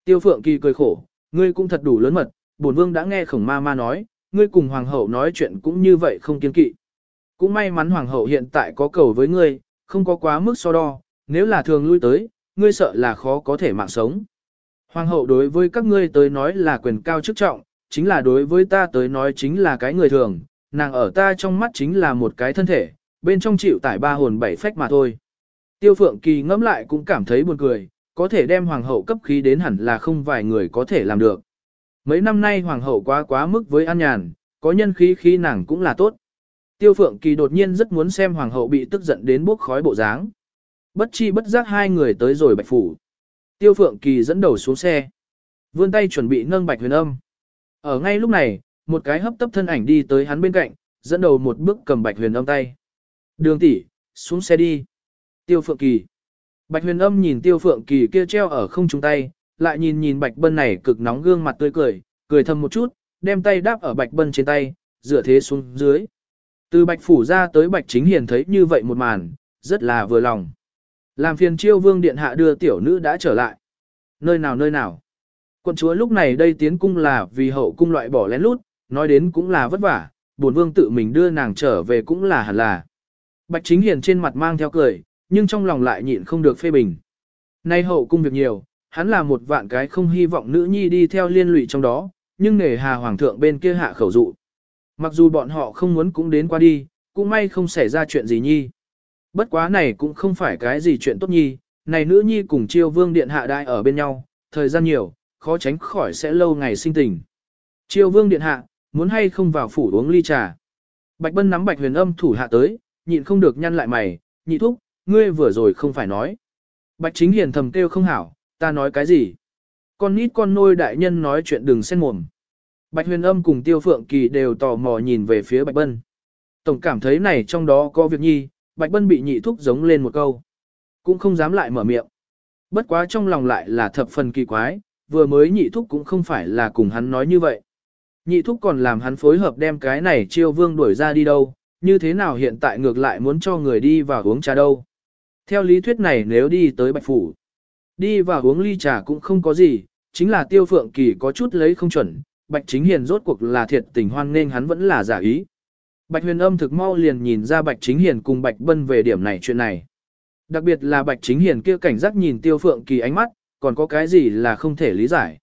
Tiêu phượng kỳ cười khổ, ngươi cũng thật đủ lớn mật, bổn vương đã nghe khổng ma ma nói, ngươi cùng hoàng hậu nói chuyện cũng như vậy không kiên kỵ. Cũng may mắn hoàng hậu hiện tại có cầu với ngươi, không có quá mức so đo, nếu là thường lui tới, ngươi sợ là khó có thể mạng sống. Hoàng hậu đối với các ngươi tới nói là quyền cao chức trọng, chính là đối với ta tới nói chính là cái người thường, nàng ở ta trong mắt chính là một cái thân thể, bên trong chịu tải ba hồn bảy phách mà thôi. Tiêu Phượng Kỳ ngẫm lại cũng cảm thấy buồn cười, có thể đem hoàng hậu cấp khí đến hẳn là không vài người có thể làm được. Mấy năm nay hoàng hậu quá quá mức với an nhàn, có nhân khí khí nàng cũng là tốt. Tiêu Phượng Kỳ đột nhiên rất muốn xem hoàng hậu bị tức giận đến bốc khói bộ dáng. Bất chi bất giác hai người tới rồi bạch phủ. Tiêu Phượng Kỳ dẫn đầu xuống xe. Vươn tay chuẩn bị nâng bạch huyền âm. Ở ngay lúc này, một cái hấp tấp thân ảnh đi tới hắn bên cạnh, dẫn đầu một bước cầm bạch huyền âm tay. Đường tỷ, xuống xe đi. Tiêu Phượng Kỳ. Bạch huyền âm nhìn Tiêu Phượng Kỳ kia treo ở không trung tay, lại nhìn nhìn bạch bân này cực nóng gương mặt tươi cười, cười thầm một chút, đem tay đáp ở bạch bân trên tay, dựa thế xuống dưới. Từ bạch phủ ra tới bạch chính hiền thấy như vậy một màn, rất là vừa lòng. Làm phiền chiêu vương điện hạ đưa tiểu nữ đã trở lại. Nơi nào nơi nào. Quân chúa lúc này đây tiến cung là vì hậu cung loại bỏ lén lút, nói đến cũng là vất vả, bổn vương tự mình đưa nàng trở về cũng là hẳn là. Bạch chính hiền trên mặt mang theo cười, nhưng trong lòng lại nhịn không được phê bình. Nay hậu cung việc nhiều, hắn là một vạn cái không hy vọng nữ nhi đi theo liên lụy trong đó, nhưng nể hà hoàng thượng bên kia hạ khẩu dụ. Mặc dù bọn họ không muốn cũng đến qua đi, cũng may không xảy ra chuyện gì nhi. Bất quá này cũng không phải cái gì chuyện tốt nhi, này nữ nhi cùng chiêu vương điện hạ đại ở bên nhau, thời gian nhiều, khó tránh khỏi sẽ lâu ngày sinh tình. Chiêu vương điện hạ, muốn hay không vào phủ uống ly trà. Bạch Bân nắm Bạch Huyền Âm thủ hạ tới, nhịn không được nhăn lại mày, nhị thúc, ngươi vừa rồi không phải nói. Bạch Chính Hiền thầm kêu không hảo, ta nói cái gì? Con nít con nôi đại nhân nói chuyện đừng xen mồm. Bạch huyền âm cùng tiêu phượng kỳ đều tò mò nhìn về phía Bạch Bân. Tổng cảm thấy này trong đó có việc nhi, Bạch Bân bị nhị thúc giống lên một câu. Cũng không dám lại mở miệng. Bất quá trong lòng lại là thập phần kỳ quái, vừa mới nhị thúc cũng không phải là cùng hắn nói như vậy. Nhị thúc còn làm hắn phối hợp đem cái này chiêu vương đuổi ra đi đâu, như thế nào hiện tại ngược lại muốn cho người đi vào uống trà đâu. Theo lý thuyết này nếu đi tới Bạch Phủ, đi vào uống ly trà cũng không có gì, chính là tiêu phượng kỳ có chút lấy không chuẩn, Bạch Chính Hiền rốt cuộc là thiệt tình hoan nên hắn vẫn là giả ý. Bạch huyền âm thực mau liền nhìn ra Bạch Chính Hiền cùng Bạch Bân về điểm này chuyện này. Đặc biệt là Bạch Chính Hiền kia cảnh giác nhìn tiêu phượng kỳ ánh mắt, còn có cái gì là không thể lý giải.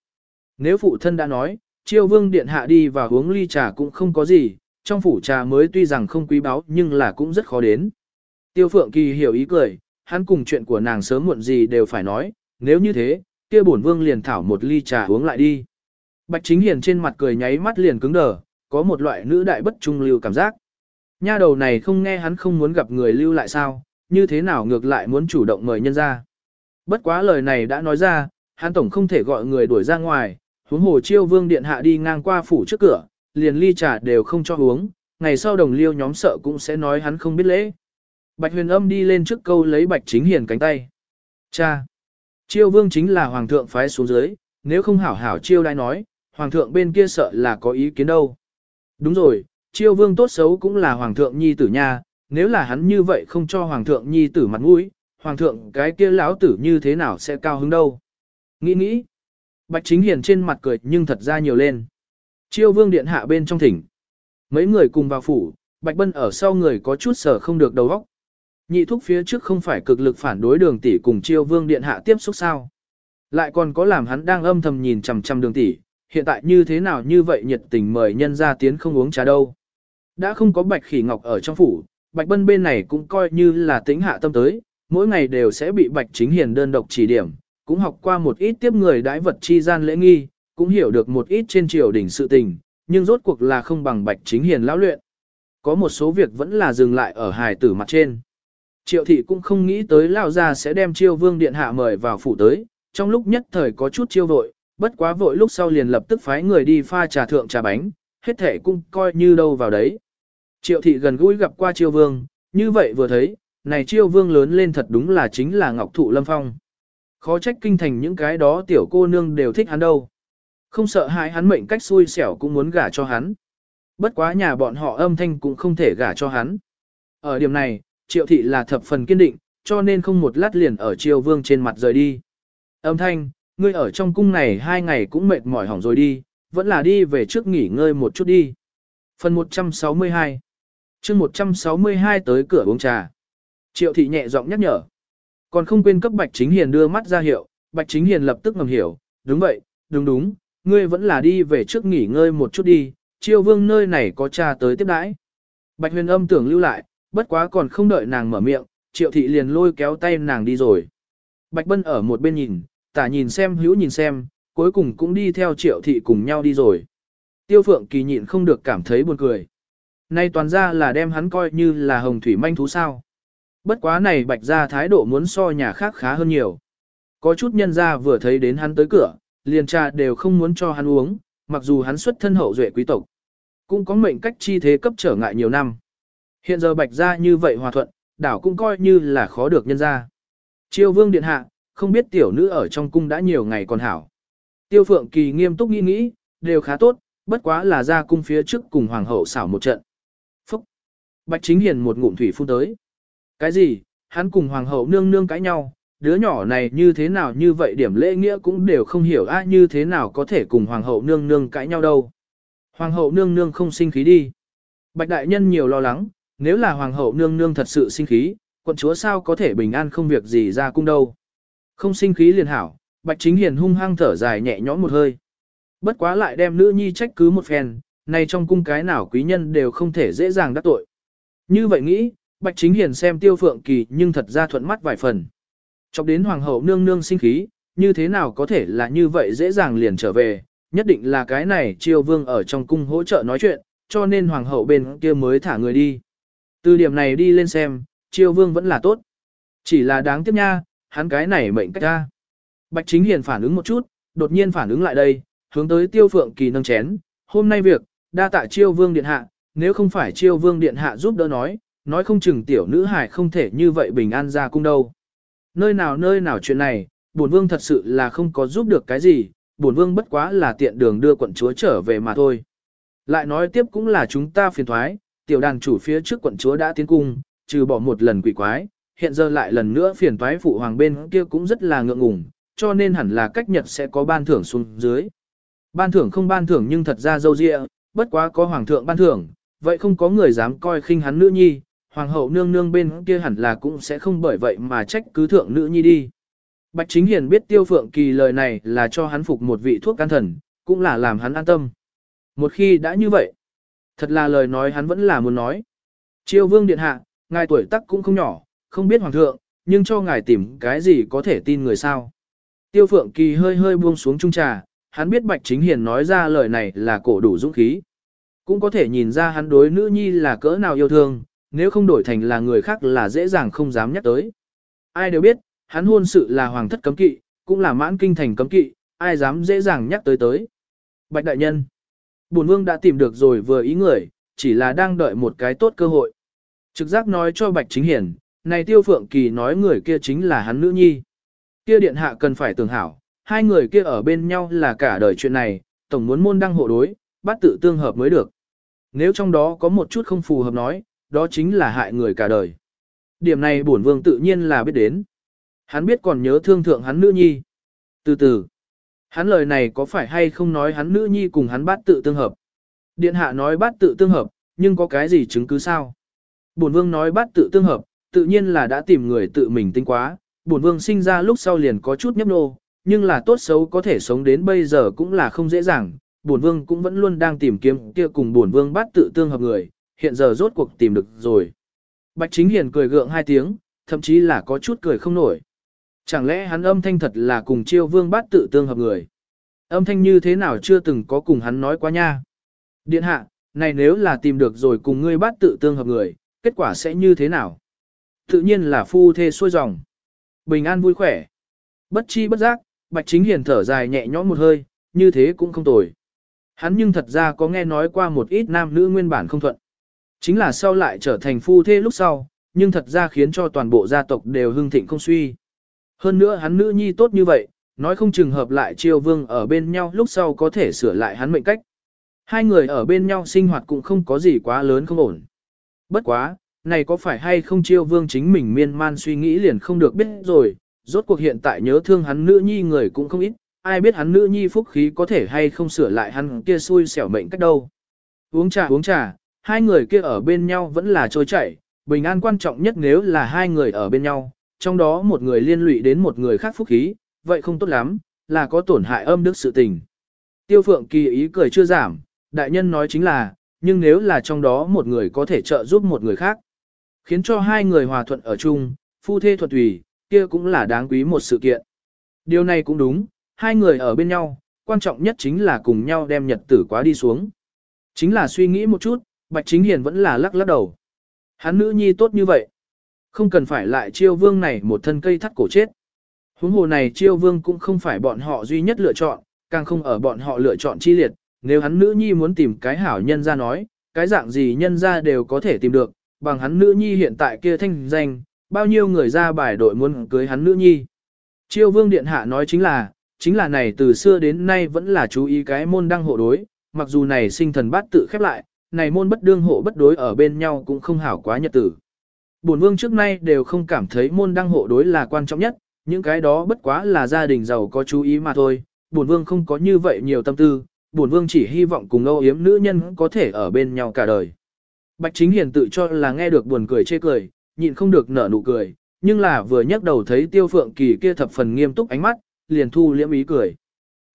Nếu phụ thân đã nói, chiêu vương điện hạ đi và uống ly trà cũng không có gì, trong phủ trà mới tuy rằng không quý báu nhưng là cũng rất khó đến. Tiêu phượng kỳ hiểu ý cười, hắn cùng chuyện của nàng sớm muộn gì đều phải nói, nếu như thế, kia bổn vương liền thảo một ly trà uống lại đi. Bạch Chính Hiền trên mặt cười nháy mắt liền cứng đờ, có một loại nữ đại bất trung lưu cảm giác. Nha đầu này không nghe hắn không muốn gặp người lưu lại sao, như thế nào ngược lại muốn chủ động mời nhân ra. Bất quá lời này đã nói ra, hắn tổng không thể gọi người đuổi ra ngoài, huống hồ chiêu vương điện hạ đi ngang qua phủ trước cửa, liền ly trà đều không cho uống, ngày sau đồng liêu nhóm sợ cũng sẽ nói hắn không biết lễ. Bạch huyền âm đi lên trước câu lấy bạch chính hiền cánh tay. Cha! Chiêu vương chính là hoàng thượng phái xuống dưới, nếu không hảo hảo chiêu đai nói, hoàng thượng bên kia sợ là có ý kiến đâu. Đúng rồi, chiêu vương tốt xấu cũng là hoàng thượng nhi tử nha, nếu là hắn như vậy không cho hoàng thượng nhi tử mặt mũi, hoàng thượng cái kia lão tử như thế nào sẽ cao hứng đâu. Nghĩ nghĩ, bạch chính hiền trên mặt cười nhưng thật ra nhiều lên. Chiêu vương điện hạ bên trong thỉnh. Mấy người cùng vào phủ, bạch bân ở sau người có chút sở không được đầu óc. Nhị thúc phía trước không phải cực lực phản đối đường tỷ cùng chiêu vương điện hạ tiếp xúc sao. Lại còn có làm hắn đang âm thầm nhìn chằm chằm đường tỷ, hiện tại như thế nào như vậy nhiệt tình mời nhân ra tiến không uống trà đâu. Đã không có bạch khỉ ngọc ở trong phủ, bạch bân bên này cũng coi như là tính hạ tâm tới, mỗi ngày đều sẽ bị bạch chính hiền đơn độc chỉ điểm, cũng học qua một ít tiếp người đãi vật chi gian lễ nghi, cũng hiểu được một ít trên triều đỉnh sự tình, nhưng rốt cuộc là không bằng bạch chính hiền lão luyện. Có một số việc vẫn là dừng lại ở hài tử mặt trên. Triệu thị cũng không nghĩ tới lão gia sẽ đem chiêu vương điện hạ mời vào phủ tới, trong lúc nhất thời có chút chiêu vội, bất quá vội lúc sau liền lập tức phái người đi pha trà thượng trà bánh, hết thể cũng coi như đâu vào đấy. Triệu thị gần gũi gặp qua chiêu vương, như vậy vừa thấy, này chiêu vương lớn lên thật đúng là chính là ngọc thụ lâm phong. Khó trách kinh thành những cái đó tiểu cô nương đều thích hắn đâu. Không sợ hại hắn mệnh cách xui xẻo cũng muốn gả cho hắn. Bất quá nhà bọn họ âm thanh cũng không thể gả cho hắn. Ở điểm này, triệu thị là thập phần kiên định, cho nên không một lát liền ở triều vương trên mặt rời đi. Âm thanh, ngươi ở trong cung này hai ngày cũng mệt mỏi hỏng rồi đi, vẫn là đi về trước nghỉ ngơi một chút đi. Phần 162 chương 162 tới cửa uống trà. Triệu thị nhẹ giọng nhắc nhở. Còn không quên cấp Bạch Chính Hiền đưa mắt ra hiệu, Bạch Chính Hiền lập tức ngầm hiểu, đúng vậy, đúng đúng, ngươi vẫn là đi về trước nghỉ ngơi một chút đi, chiêu vương nơi này có cha tới tiếp đãi. Bạch huyền âm tưởng lưu lại, bất quá còn không đợi nàng mở miệng, triệu thị liền lôi kéo tay nàng đi rồi. Bạch bân ở một bên nhìn, tả nhìn xem hữu nhìn xem, cuối cùng cũng đi theo triệu thị cùng nhau đi rồi. Tiêu phượng kỳ nhịn không được cảm thấy buồn cười. Nay toàn ra là đem hắn coi như là hồng thủy manh thú sao. Bất quá này bạch ra thái độ muốn so nhà khác khá hơn nhiều. Có chút nhân ra vừa thấy đến hắn tới cửa, liền trà đều không muốn cho hắn uống, mặc dù hắn xuất thân hậu duệ quý tộc. Cũng có mệnh cách chi thế cấp trở ngại nhiều năm. Hiện giờ bạch ra như vậy hòa thuận, đảo cũng coi như là khó được nhân ra. Triều vương điện hạ, không biết tiểu nữ ở trong cung đã nhiều ngày còn hảo. Tiêu phượng kỳ nghiêm túc nghĩ nghĩ, đều khá tốt, bất quá là ra cung phía trước cùng hoàng hậu xảo một trận. Phúc! Bạch chính hiền một ngụm thủy phun tới. Cái gì, hắn cùng hoàng hậu nương nương cãi nhau, đứa nhỏ này như thế nào như vậy điểm lễ nghĩa cũng đều không hiểu a như thế nào có thể cùng hoàng hậu nương nương cãi nhau đâu. Hoàng hậu nương nương không sinh khí đi. Bạch đại nhân nhiều lo lắng, nếu là hoàng hậu nương nương thật sự sinh khí, quận chúa sao có thể bình an không việc gì ra cung đâu. Không sinh khí liền hảo, bạch chính hiền hung hăng thở dài nhẹ nhõm một hơi. Bất quá lại đem nữ nhi trách cứ một phen, này trong cung cái nào quý nhân đều không thể dễ dàng đắc tội. Như vậy nghĩ, bạch chính hiền xem tiêu phượng kỳ nhưng thật ra thuận mắt vài phần. Chọc đến hoàng hậu nương nương sinh khí, như thế nào có thể là như vậy dễ dàng liền trở về, nhất định là cái này triều vương ở trong cung hỗ trợ nói chuyện, cho nên hoàng hậu bên kia mới thả người đi. Từ điểm này đi lên xem, triều vương vẫn là tốt. Chỉ là đáng tiếc nha, hắn cái này mệnh cách ra. Bạch chính hiền phản ứng một chút, đột nhiên phản ứng lại đây, hướng tới tiêu phượng kỳ nâng chén, hôm nay việc, đa tạ triều vương điện hạ, nếu không phải triều vương điện hạ giúp đỡ nói, nói không chừng tiểu nữ hải không thể như vậy bình an ra cung đâu. Nơi nào nơi nào chuyện này, bổn vương thật sự là không có giúp được cái gì, bổn vương bất quá là tiện đường đưa quận chúa trở về mà thôi. Lại nói tiếp cũng là chúng ta phiền thoái, tiểu đàn chủ phía trước quận chúa đã tiến cung, trừ bỏ một lần quỷ quái, hiện giờ lại lần nữa phiền toái phụ hoàng bên kia cũng rất là ngượng ngùng, cho nên hẳn là cách nhật sẽ có ban thưởng xuống dưới. Ban thưởng không ban thưởng nhưng thật ra dâu dịa, bất quá có hoàng thượng ban thưởng, vậy không có người dám coi khinh hắn nữ nhi, hoàng hậu nương nương bên kia hẳn là cũng sẽ không bởi vậy mà trách cứ thượng nữ nhi đi. Bạch Chính Hiền biết Tiêu Phượng Kỳ lời này là cho hắn phục một vị thuốc can thần, cũng là làm hắn an tâm. Một khi đã như vậy, thật là lời nói hắn vẫn là muốn nói. Triều Vương Điện Hạ, ngài tuổi tác cũng không nhỏ, không biết Hoàng thượng, nhưng cho ngài tìm cái gì có thể tin người sao. Tiêu Phượng Kỳ hơi hơi buông xuống trung trà, hắn biết Bạch Chính Hiền nói ra lời này là cổ đủ dũng khí. Cũng có thể nhìn ra hắn đối nữ nhi là cỡ nào yêu thương, nếu không đổi thành là người khác là dễ dàng không dám nhắc tới. Ai đều biết, hắn hôn sự là hoàng thất cấm kỵ, cũng là mãn kinh thành cấm kỵ, ai dám dễ dàng nhắc tới tới. Bạch đại nhân, bổn vương đã tìm được rồi vừa ý người, chỉ là đang đợi một cái tốt cơ hội. Trực giác nói cho Bạch Chính Hiển, này Tiêu Phượng Kỳ nói người kia chính là hắn nữ nhi. Kia điện hạ cần phải tưởng hảo, hai người kia ở bên nhau là cả đời chuyện này, tổng muốn môn đăng hộ đối, bắt tự tương hợp mới được. Nếu trong đó có một chút không phù hợp nói, đó chính là hại người cả đời. Điểm này bổn vương tự nhiên là biết đến. Hắn biết còn nhớ thương thượng hắn nữ nhi. Từ từ, hắn lời này có phải hay không nói hắn nữ nhi cùng hắn bát tự tương hợp? Điện hạ nói bát tự tương hợp, nhưng có cái gì chứng cứ sao? Bổn vương nói bát tự tương hợp, tự nhiên là đã tìm người tự mình tinh quá. Bổn vương sinh ra lúc sau liền có chút nhấp nô, nhưng là tốt xấu có thể sống đến bây giờ cũng là không dễ dàng. Bổn vương cũng vẫn luôn đang tìm kiếm kia cùng bổn vương bát tự tương hợp người, hiện giờ rốt cuộc tìm được rồi. Bạch Chính Hiền cười gượng hai tiếng, thậm chí là có chút cười không nổi. Chẳng lẽ hắn âm thanh thật là cùng chiêu vương bát tự tương hợp người? Âm thanh như thế nào chưa từng có cùng hắn nói qua nha? Điện hạ, này nếu là tìm được rồi cùng ngươi bát tự tương hợp người, kết quả sẽ như thế nào? Tự nhiên là phu thê xuôi dòng. Bình an vui khỏe. Bất chi bất giác, Bạch Chính Hiền thở dài nhẹ nhõm một hơi, như thế cũng không tồi. Hắn nhưng thật ra có nghe nói qua một ít nam nữ nguyên bản không thuận. Chính là sau lại trở thành phu thê lúc sau, nhưng thật ra khiến cho toàn bộ gia tộc đều hưng thịnh không suy. Hơn nữa hắn nữ nhi tốt như vậy, nói không chừng hợp lại triều vương ở bên nhau lúc sau có thể sửa lại hắn mệnh cách. Hai người ở bên nhau sinh hoạt cũng không có gì quá lớn không ổn. Bất quá, này có phải hay không triều vương chính mình miên man suy nghĩ liền không được biết rồi, rốt cuộc hiện tại nhớ thương hắn nữ nhi người cũng không ít, ai biết hắn nữ nhi phúc khí có thể hay không sửa lại hắn kia xui xẻo mệnh cách đâu. Uống trà uống trà, hai người kia ở bên nhau vẫn là trôi chảy, bình an quan trọng nhất nếu là hai người ở bên nhau, trong đó một người liên lụy đến một người khác phúc khí, vậy không tốt lắm, là có tổn hại âm đức sự tình. Tiêu phượng kỳ ý cười chưa giảm, đại nhân nói chính là, nhưng nếu là trong đó một người có thể trợ giúp một người khác, khiến cho hai người hòa thuận ở chung, phu thê thuật tùy, kia cũng là đáng quý một sự kiện. Điều này cũng đúng, hai người ở bên nhau, quan trọng nhất chính là cùng nhau đem nhật tử quá đi xuống. Chính là suy nghĩ một chút, Bạch Chính Hiền vẫn là lắc lắc đầu. Hắn nữ nhi tốt như vậy. Không cần phải lại chiêu vương này một thân cây thắt cổ chết. Huống hồ này chiêu vương cũng không phải bọn họ duy nhất lựa chọn, càng không ở bọn họ lựa chọn chi liệt. Nếu hắn nữ nhi muốn tìm cái hảo nhân ra nói, cái dạng gì nhân ra đều có thể tìm được, bằng hắn nữ nhi hiện tại kia thanh danh, bao nhiêu người ra bài đội muốn cưới hắn nữ nhi. Chiêu vương điện hạ nói chính là, chính là này từ xưa đến nay vẫn là chú ý cái môn đăng hộ đối, mặc dù này sinh thần bát tự khép lại, này môn bất đương hộ bất đối ở bên nhau cũng không hảo quá nhật tử. Bổn vương trước nay đều không cảm thấy môn đăng hộ đối là quan trọng nhất, những cái đó bất quá là gia đình giàu có chú ý mà thôi, bổn vương không có như vậy nhiều tâm tư, bổn vương chỉ hy vọng cùng âu yếm nữ nhân có thể ở bên nhau cả đời. Bạch Chính Hiền tự cho là nghe được buồn cười chê cười, nhịn không được nở nụ cười, nhưng là vừa nhấc đầu thấy Tiêu Phượng Kỳ kia thập phần nghiêm túc ánh mắt, liền thu liễm ý cười.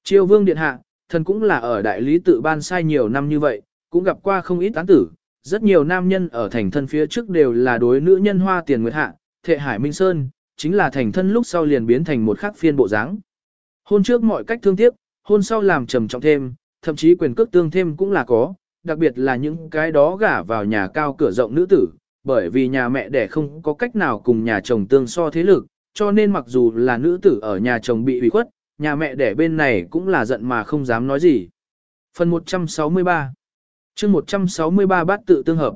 Triều Vương điện hạ, thần cũng là ở đại lý tự ban sai nhiều năm như vậy, cũng gặp qua không ít tán tử, rất nhiều nam nhân ở thành thân phía trước đều là đối nữ nhân hoa tiền nguyệt hạ, thệ hải minh sơn, chính là thành thân lúc sau liền biến thành một khắc phiên bộ dáng. Hôn trước mọi cách thương tiếc, hôn sau làm trầm trọng thêm, thậm chí quyền cước tương thêm cũng là có, đặc biệt là những cái đó gả vào nhà cao cửa rộng nữ tử, bởi vì nhà mẹ đẻ không có cách nào cùng nhà chồng tương so thế lực, cho nên mặc dù là nữ tử ở nhà chồng bị ủy khuất, nhà mẹ đẻ bên này cũng là giận mà không dám nói gì. Phần 163 chương 163 bát tự tương hợp.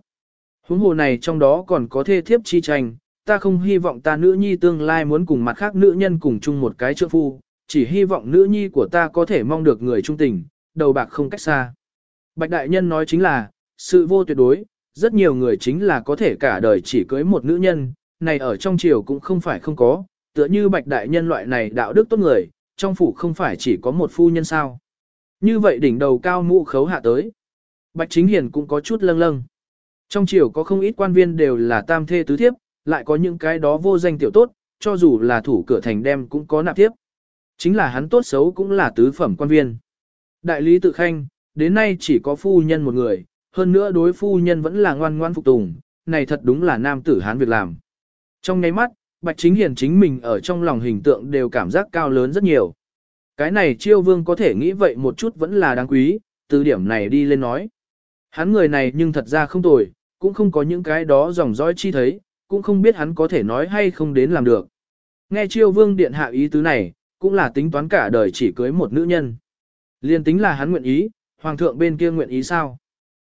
Huống hồ này trong đó còn có thê thiếp chi tranh, ta không hy vọng ta nữ nhi tương lai muốn cùng mặt khác nữ nhân cùng chung một cái trượng phu, chỉ hy vọng nữ nhi của ta có thể mong được người trung tình, đầu bạc không cách xa. Bạch đại nhân nói chính là, sự vô tuyệt đối, rất nhiều người chính là có thể cả đời chỉ cưới một nữ nhân, này ở trong triều cũng không phải không có, tựa như bạch đại nhân loại này đạo đức tốt người, trong phủ không phải chỉ có một phu nhân sao. Như vậy đỉnh đầu cao mũ khấu hạ tới. Bạch chính hiền cũng có chút lâng lâng. Trong triều có không ít quan viên đều là tam thê tứ thiếp, lại có những cái đó vô danh tiểu tốt, cho dù là thủ cửa thành đem cũng có nạp thiếp. Chính là hắn tốt xấu cũng là tứ phẩm quan viên. Đại lý tự khanh, đến nay chỉ có phu nhân một người, hơn nữa đối phu nhân vẫn là ngoan ngoan phục tùng, này thật đúng là nam tử hán việc làm. Trong ngay mắt, Bạch Chính Hiền chính mình ở trong lòng hình tượng đều cảm giác cao lớn rất nhiều. Cái này chiêu vương có thể nghĩ vậy một chút vẫn là đáng quý, từ điểm này đi lên nói. Hắn người này nhưng thật ra không tồi, cũng không có những cái đó dòng dõi chi thấy, cũng không biết hắn có thể nói hay không đến làm được. Nghe chiêu vương điện hạ ý tứ này, cũng là tính toán cả đời chỉ cưới một nữ nhân. Liên tính là hắn nguyện ý, hoàng thượng bên kia nguyện ý sao?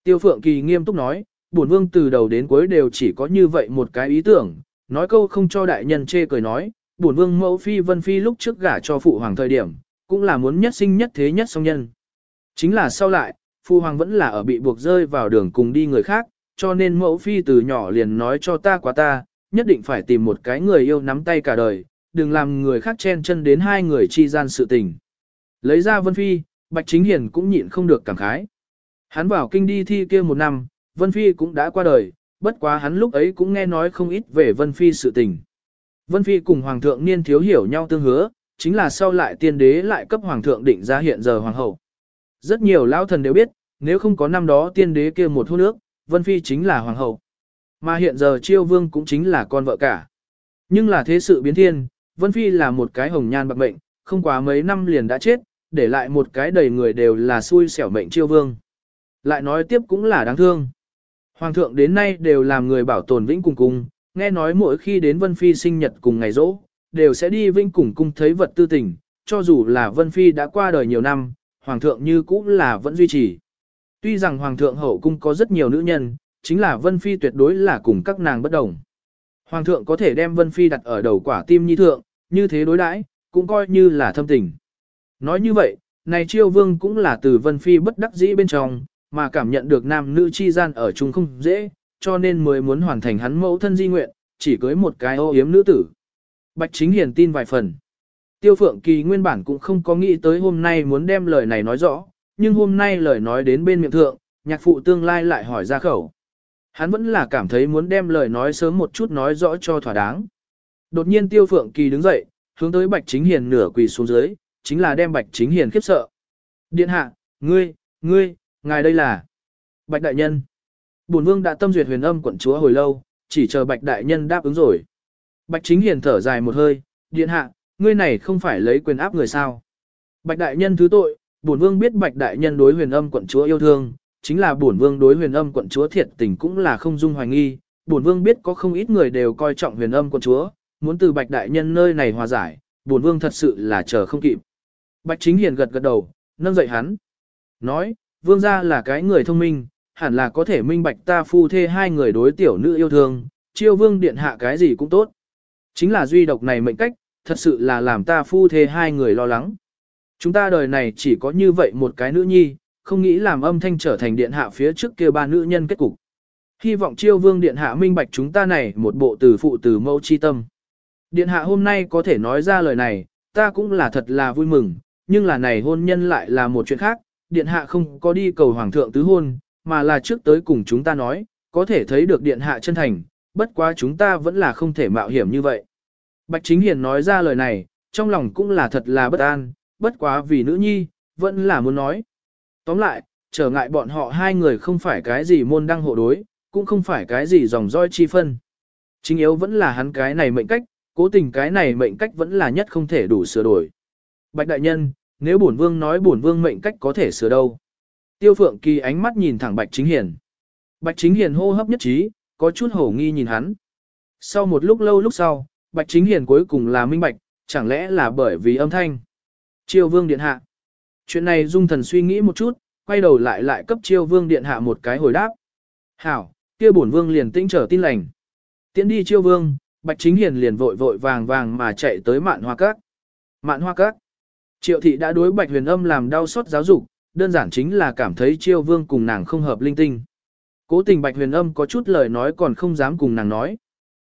Tiêu Phượng Kỳ nghiêm túc nói, bổn vương từ đầu đến cuối đều chỉ có như vậy một cái ý tưởng, nói câu không cho đại nhân chê cười nói, bổn vương mẫu phi vân phi lúc trước gả cho phụ hoàng thời điểm, cũng là muốn nhất sinh nhất thế nhất song nhân. Chính là sau lại, Phu hoàng vẫn là ở bị buộc rơi vào đường cùng đi người khác, cho nên mẫu phi từ nhỏ liền nói cho ta quá ta, nhất định phải tìm một cái người yêu nắm tay cả đời, đừng làm người khác chen chân đến hai người chi gian sự tình. Lấy ra Vân Phi, Bạch Chính Hiền cũng nhịn không được cảm khái. Hắn vào kinh đi thi kia một năm, Vân Phi cũng đã qua đời, bất quá hắn lúc ấy cũng nghe nói không ít về Vân Phi sự tình. Vân Phi cùng Hoàng thượng niên thiếu hiểu nhau tương hứa, chính là sau lại tiên đế lại cấp Hoàng thượng định ra hiện giờ Hoàng hậu. Rất nhiều lão thần đều biết, nếu không có năm đó tiên đế kia một hôn nước, Vân Phi chính là Hoàng hậu. Mà hiện giờ Chiêu Vương cũng chính là con vợ cả. Nhưng là thế sự biến thiên, Vân Phi là một cái hồng nhan bạc mệnh, không quá mấy năm liền đã chết, để lại một cái đầy người đều là xui xẻo mệnh Chiêu Vương. Lại nói tiếp cũng là đáng thương. Hoàng thượng đến nay đều làm người bảo tồn vĩnh cùng cung, nghe nói mỗi khi đến Vân Phi sinh nhật cùng ngày rỗ, đều sẽ đi vĩnh cùng cung thấy vật tư tình, cho dù là Vân Phi đã qua đời nhiều năm, Hoàng thượng như cũng là vẫn duy trì. Tuy rằng Hoàng thượng hậu cung có rất nhiều nữ nhân, chính là Vân Phi tuyệt đối là cùng các nàng bất đồng. Hoàng thượng có thể đem Vân Phi đặt ở đầu quả tim nhi thượng, như thế đối đãi cũng coi như là thâm tình. Nói như vậy, này chiêu vương cũng là từ Vân Phi bất đắc dĩ bên trong, mà cảm nhận được nam nữ chi gian ở chung không dễ, cho nên mới muốn hoàn thành hắn mẫu thân di nguyện, chỉ cưới một cái ô yếm nữ tử. Bạch Chính Hiền tin vài phần. Tiêu Phượng Kỳ nguyên bản cũng không có nghĩ tới hôm nay muốn đem lời này nói rõ, nhưng hôm nay lời nói đến bên miệng thượng, nhạc phụ tương lai lại hỏi ra khẩu. Hắn vẫn là cảm thấy muốn đem lời nói sớm một chút nói rõ cho thỏa đáng. Đột nhiên Tiêu Phượng Kỳ đứng dậy, hướng tới Bạch Chính Hiền nửa quỳ xuống dưới, chính là đem Bạch Chính Hiền khiếp sợ. Điện hạ, ngươi, ngươi, ngài đây là Bạch Đại Nhân. Bổn Vương đã tâm duyệt huyền âm quận chúa hồi lâu, chỉ chờ Bạch Đại Nhân đáp ứng rồi. Bạch Chính Hiền thở dài một hơi, điện hạ, ngươi này không phải lấy quyền áp người sao. Bạch Đại Nhân thứ tội, bổn Vương biết Bạch Đại Nhân đối huyền âm quận chúa yêu thương, chính là bổn Vương đối huyền âm quận chúa thiệt tình cũng là không dung hoài nghi. Bổn Vương biết có không ít người đều coi trọng huyền âm quận chúa, muốn từ Bạch Đại Nhân nơi này hòa giải, bổn Vương thật sự là chờ không kịp. Bạch Chính Hiền gật gật đầu, nâng dậy hắn. Nói, vương gia là cái người thông minh, hẳn là có thể minh bạch ta phu thê hai người đối tiểu nữ yêu thương, chiêu vương điện hạ cái gì cũng tốt. Chính là duy độc này mệnh cách, thật sự là làm ta phu thê hai người lo lắng. Chúng ta đời này chỉ có như vậy một cái nữ nhi, không nghĩ làm âm thanh trở thành điện hạ phía trước kia ba nữ nhân kết cục. Hy vọng chiêu vương điện hạ minh bạch chúng ta này một bộ từ phụ từ mẫu chi tâm. Điện hạ hôm nay có thể nói ra lời này, ta cũng là thật là vui mừng, nhưng là này hôn nhân lại là một chuyện khác, điện hạ không có đi cầu hoàng thượng tứ hôn, mà là trước tới cùng chúng ta nói, có thể thấy được điện hạ chân thành, bất quá chúng ta vẫn là không thể mạo hiểm như vậy. Bạch Chính Hiền nói ra lời này, trong lòng cũng là thật là bất an, bất quá vì nữ nhi, vẫn là muốn nói. Tóm lại, trở ngại bọn họ hai người không phải cái gì môn đăng hộ đối, cũng không phải cái gì dòng roi chi phân. Chính yếu vẫn là hắn cái này mệnh cách, cố tình cái này mệnh cách vẫn là nhất không thể đủ sửa đổi. Bạch đại nhân, nếu bổn vương nói bổn vương mệnh cách có thể sửa đâu. Tiêu Phượng Kỳ ánh mắt nhìn thẳng Bạch Chính Hiền. Bạch Chính Hiền hô hấp nhất trí, có chút hổ nghi nhìn hắn. Sau một lúc lâu lúc sau, Bạch Chính Hiền cuối cùng là minh bạch, chẳng lẽ là bởi vì âm thanh. Triều vương điện hạ. Chuyện này dung thần suy nghĩ một chút, quay đầu lại lại cấp Triều vương điện hạ một cái hồi đáp. Hảo, kia bổn vương liền tĩnh trở tin lành. Tiến đi Triều vương, bạch chính hiền liền vội vội vàng vàng mà chạy tới mạn hoa các. Mạn hoa các. Triệu thị đã đối bạch huyền âm làm đau xót giáo dục, đơn giản chính là cảm thấy Triều vương cùng nàng không hợp linh tinh. Cố tình bạch huyền âm có chút lời nói còn không dám cùng nàng nói.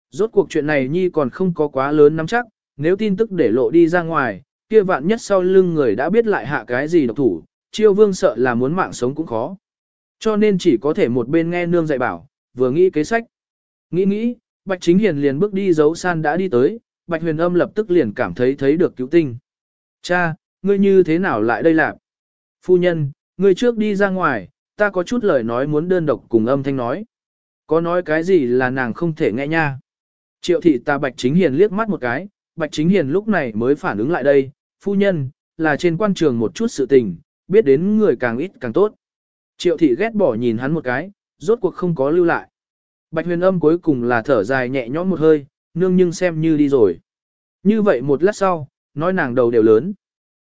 Rốt cuộc chuyện này nhi còn không có quá lớn nắm chắc, nếu tin tức để lộ đi ra ngoài, kia vạn nhất sau lưng người đã biết lại hạ cái gì độc thủ, chiêu vương sợ là muốn mạng sống cũng khó. Cho nên chỉ có thể một bên nghe nương dạy bảo, vừa nghĩ kế sách. Nghĩ nghĩ, Bạch Chính Hiền liền bước đi giấu san đã đi tới, Bạch Huyền Âm lập tức liền cảm thấy thấy được cứu tinh. Cha, ngươi như thế nào lại đây lạc? Phu nhân, ngươi trước đi ra ngoài, ta có chút lời nói muốn đơn độc cùng âm thanh nói. Có nói cái gì là nàng không thể nghe nha. Triệu thị ta Bạch Chính Hiền liếc mắt một cái, Bạch Chính Hiền lúc này mới phản ứng lại đây, phu nhân, là trên quan trường một chút sự tình, biết đến người càng ít càng tốt. Triệu thị ghét bỏ nhìn hắn một cái, rốt cuộc không có lưu lại. Bạch huyền âm cuối cùng là thở dài nhẹ nhõm một hơi, nương nhưng xem như đi rồi. Như vậy một lát sau, nói nàng đầu đều lớn.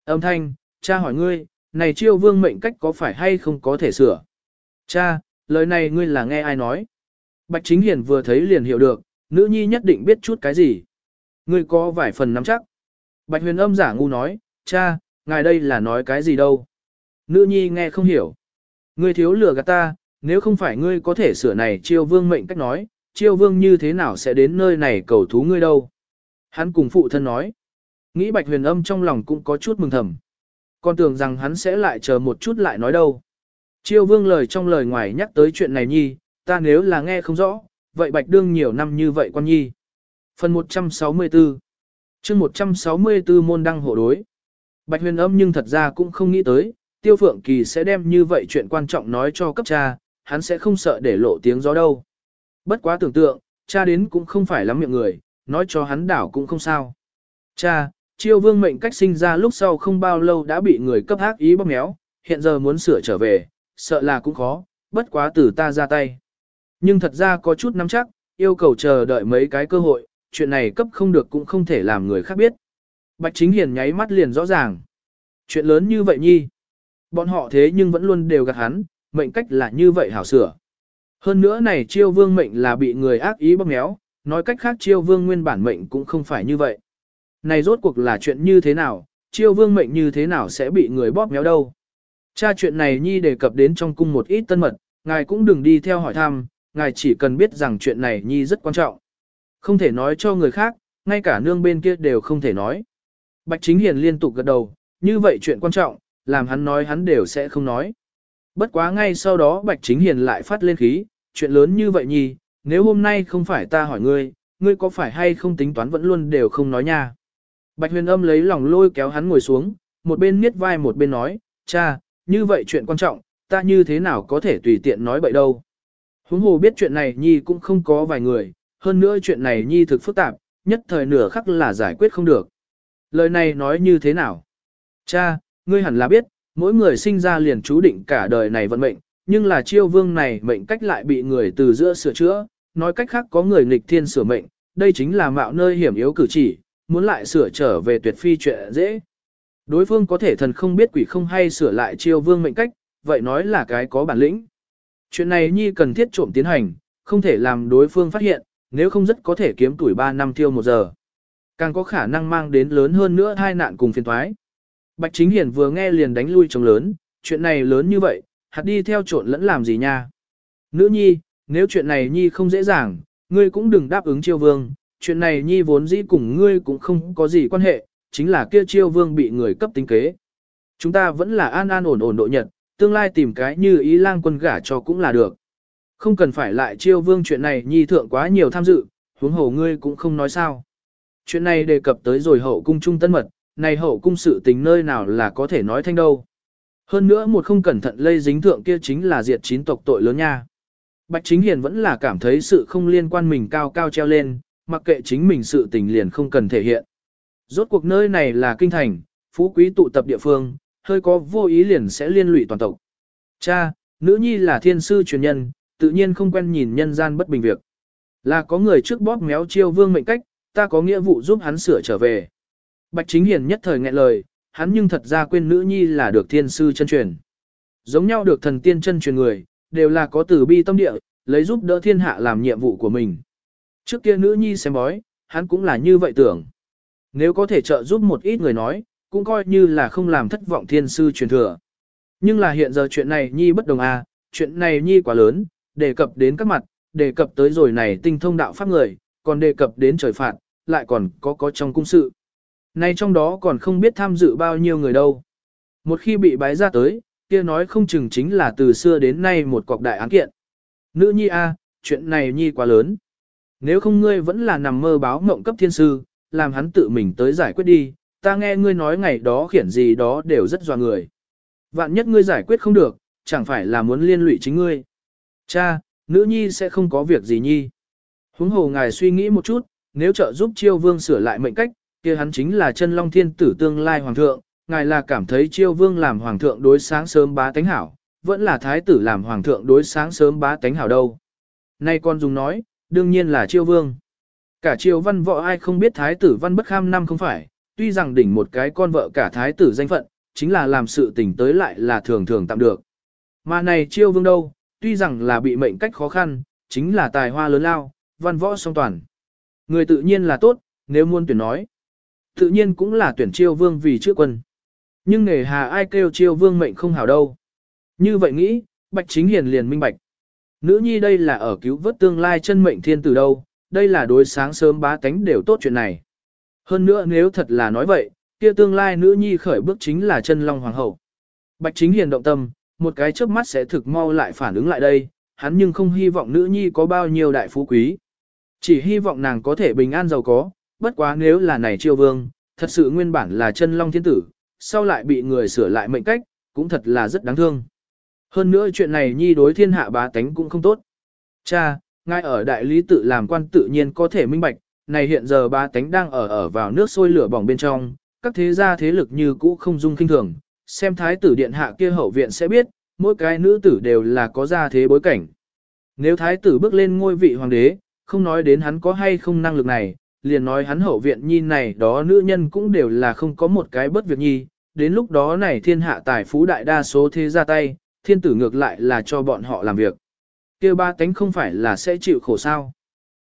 Âm thanh, cha hỏi ngươi, này chiêu vương mệnh cách có phải hay không có thể sửa? Cha, lời này ngươi là nghe ai nói? Bạch chính hiền vừa thấy liền hiểu được, nữ nhi nhất định biết chút cái gì. Ngươi có vài phần nắm chắc. Bạch huyền âm giả ngu nói, cha, ngài đây là nói cái gì đâu? Nữ nhi nghe không hiểu. Ngươi thiếu lừa gạt ta, nếu không phải ngươi có thể sửa này chiêu vương mệnh cách nói, chiêu vương như thế nào sẽ đến nơi này cầu thú ngươi đâu? Hắn cùng phụ thân nói. Nghĩ bạch huyền âm trong lòng cũng có chút mừng thầm. Con tưởng rằng hắn sẽ lại chờ một chút lại nói đâu. Chiêu vương lời trong lời ngoài nhắc tới chuyện này nhi, ta nếu là nghe không rõ, vậy bạch đương nhiều năm như vậy quan nhi. Phần 164 chương 164 môn đăng hộ đối. Bạch huyền âm nhưng thật ra cũng không nghĩ tới, Tiêu Phượng Kỳ sẽ đem như vậy chuyện quan trọng nói cho cấp cha, hắn sẽ không sợ để lộ tiếng gió đâu. Bất quá tưởng tượng, cha đến cũng không phải lắm miệng người, nói cho hắn đảo cũng không sao. Cha, chiêu vương mệnh cách sinh ra lúc sau không bao lâu đã bị người cấp hắc ý bóp méo, hiện giờ muốn sửa trở về, sợ là cũng khó, bất quá từ ta ra tay. Nhưng thật ra có chút nắm chắc, yêu cầu chờ đợi mấy cái cơ hội, chuyện này cấp không được cũng không thể làm người khác biết. Bạch Chính Hiền nháy mắt liền rõ ràng. Chuyện lớn như vậy nhi. Bọn họ thế nhưng vẫn luôn đều gạt hắn, mệnh cách là như vậy hảo sửa. Hơn nữa này chiêu vương mệnh là bị người ác ý bóp méo, nói cách khác chiêu vương nguyên bản mệnh cũng không phải như vậy. Này rốt cuộc là chuyện như thế nào, chiêu vương mệnh như thế nào sẽ bị người bóp méo đâu. Cha chuyện này nhi đề cập đến trong cung một ít tân mật, ngài cũng đừng đi theo hỏi thăm, ngài chỉ cần biết rằng chuyện này nhi rất quan trọng. Không thể nói cho người khác, ngay cả nương bên kia đều không thể nói. Bạch Chính Hiền liên tục gật đầu, như vậy chuyện quan trọng, làm hắn nói hắn đều sẽ không nói. Bất quá ngay sau đó Bạch Chính Hiền lại phát lên khí, chuyện lớn như vậy nhì, nếu hôm nay không phải ta hỏi ngươi, ngươi có phải hay không tính toán vẫn luôn đều không nói nha. Bạch huyền âm lấy lòng lôi kéo hắn ngồi xuống, một bên miết vai một bên nói, cha, như vậy chuyện quan trọng, ta như thế nào có thể tùy tiện nói bậy đâu. Huống hồ biết chuyện này nhi cũng không có vài người, hơn nữa chuyện này nhi thực phức tạp, nhất thời nửa khắc là giải quyết không được. Lời này nói như thế nào? Cha, ngươi hẳn là biết, mỗi người sinh ra liền chú định cả đời này vận mệnh, nhưng là chiêu vương này mệnh cách lại bị người từ giữa sửa chữa, nói cách khác có người nghịch thiên sửa mệnh, đây chính là mạo nơi hiểm yếu cử chỉ, muốn lại sửa trở về tuyệt phi chuyện dễ. Đối phương có thể thần không biết quỷ không hay sửa lại chiêu vương mệnh cách, vậy nói là cái có bản lĩnh. Chuyện này nhi cần thiết trộm tiến hành, không thể làm đối phương phát hiện, nếu không rất có thể kiếm tuổi 3 năm tiêu một giờ. Càng có khả năng mang đến lớn hơn nữa hai nạn cùng phiền thoái. Bạch Chính Hiền vừa nghe liền đánh lui trống lớn, chuyện này lớn như vậy, hạt đi theo trộn lẫn làm gì nha. Nữ nhi, nếu chuyện này nhi không dễ dàng, ngươi cũng đừng đáp ứng chiêu vương, chuyện này nhi vốn dĩ cùng ngươi cũng không có gì quan hệ, chính là kia chiêu vương bị người cấp tính kế. Chúng ta vẫn là an an ổn ổn độ nhật, tương lai tìm cái như ý lang quân gả cho cũng là được. Không cần phải lại chiêu vương chuyện này nhi thượng quá nhiều tham dự, huống hồ ngươi cũng không nói sao. Chuyện này đề cập tới rồi hậu cung trung tân mật, này hậu cung sự tình nơi nào là có thể nói thanh đâu. Hơn nữa một không cẩn thận lây dính thượng kia chính là diệt chín tộc tội lớn nha. Bạch Chính Hiền vẫn là cảm thấy sự không liên quan mình cao cao treo lên, mặc kệ chính mình sự tình liền không cần thể hiện. Rốt cuộc nơi này là kinh thành, phú quý tụ tập địa phương, hơi có vô ý liền sẽ liên lụy toàn tộc. Cha, nữ nhi là thiên sư truyền nhân, tự nhiên không quen nhìn nhân gian bất bình việc. Là có người trước bóp méo chiêu vương mệnh cách, ta có nghĩa vụ giúp hắn sửa trở về. Bạch Chính Hiền nhất thời nghẹn lời, hắn nhưng thật ra quên nữ nhi là được thiên sư chân truyền. Giống nhau được thần tiên chân truyền người, đều là có từ bi tâm địa, lấy giúp đỡ thiên hạ làm nhiệm vụ của mình. Trước kia nữ nhi xem bói, hắn cũng là như vậy tưởng. Nếu có thể trợ giúp một ít người nói, cũng coi như là không làm thất vọng thiên sư truyền thừa. Nhưng là hiện giờ chuyện này nhi bất đồng à, chuyện này nhi quá lớn, đề cập đến các mặt, đề cập tới rồi này tinh thông đạo pháp người, còn đề cập đến trời phạt, lại còn có có trong cung sự. Nay trong đó còn không biết tham dự bao nhiêu người đâu. Một khi bị bái ra tới, kia nói không chừng chính là từ xưa đến nay một cọc đại án kiện. Nữ nhi a, chuyện này nhi quá lớn. Nếu không ngươi vẫn là nằm mơ báo mộng cấp thiên sư, làm hắn tự mình tới giải quyết đi, ta nghe ngươi nói ngày đó khiển gì đó đều rất doa người. Vạn nhất ngươi giải quyết không được, chẳng phải là muốn liên lụy chính ngươi. Cha, nữ nhi sẽ không có việc gì nhi. Huống hồ ngài suy nghĩ một chút, nếu trợ giúp chiêu vương sửa lại mệnh cách, kia hắn chính là chân long thiên tử tương lai hoàng thượng, ngài là cảm thấy chiêu vương làm hoàng thượng đối sáng sớm bá tánh hảo, vẫn là thái tử làm hoàng thượng đối sáng sớm bá tánh hảo đâu. Nay con dùng nói, đương nhiên là chiêu vương. Cả triều văn võ ai không biết thái tử văn bất kham năm không phải, tuy rằng đỉnh một cái con vợ cả thái tử danh phận, chính là làm sự tình tới lại là thường thường tạm được. Mà này chiêu vương đâu, tuy rằng là bị mệnh cách khó khăn, chính là tài hoa lớn lao, văn võ song toàn. Người tự nhiên là tốt, nếu muốn tuyển nói. Tự nhiên cũng là tuyển chiêu vương vì trước quân. Nhưng nghề hà ai kêu chiêu vương mệnh không hảo đâu. Như vậy nghĩ, Bạch Chính Hiền liền minh bạch. Nữ nhi đây là ở cứu vớt tương lai chân mệnh thiên từ đâu, đây là đối sáng sớm bá tánh đều tốt chuyện này. Hơn nữa nếu thật là nói vậy, kia tương lai nữ nhi khởi bước chính là chân long hoàng hậu. Bạch Chính Hiền động tâm, một cái chớp mắt sẽ thực mau lại phản ứng lại đây, hắn nhưng không hy vọng nữ nhi có bao nhiêu đại phú quý. Chỉ hy vọng nàng có thể bình an giàu có, bất quá nếu là này triều vương, thật sự nguyên bản là chân long thiên tử, sau lại bị người sửa lại mệnh cách, cũng thật là rất đáng thương. Hơn nữa chuyện này nhi đối thiên hạ bá tánh cũng không tốt. Cha, ngay ở đại lý tự làm quan tự nhiên có thể minh bạch, này hiện giờ bá tánh đang ở ở vào nước sôi lửa bỏng bên trong, các thế gia thế lực như cũ không dung kinh thường, xem thái tử điện hạ kia hậu viện sẽ biết, mỗi cái nữ tử đều là có gia thế bối cảnh. Nếu thái tử bước lên ngôi vị hoàng đế, không nói đến hắn có hay không năng lực này, liền nói hắn hậu viện nhi này đó nữ nhân cũng đều là không có một cái bất việc nhi, đến lúc đó này thiên hạ tài phú đại đa số thế ra tay, thiên tử ngược lại là cho bọn họ làm việc. kia ba tánh không phải là sẽ chịu khổ sao.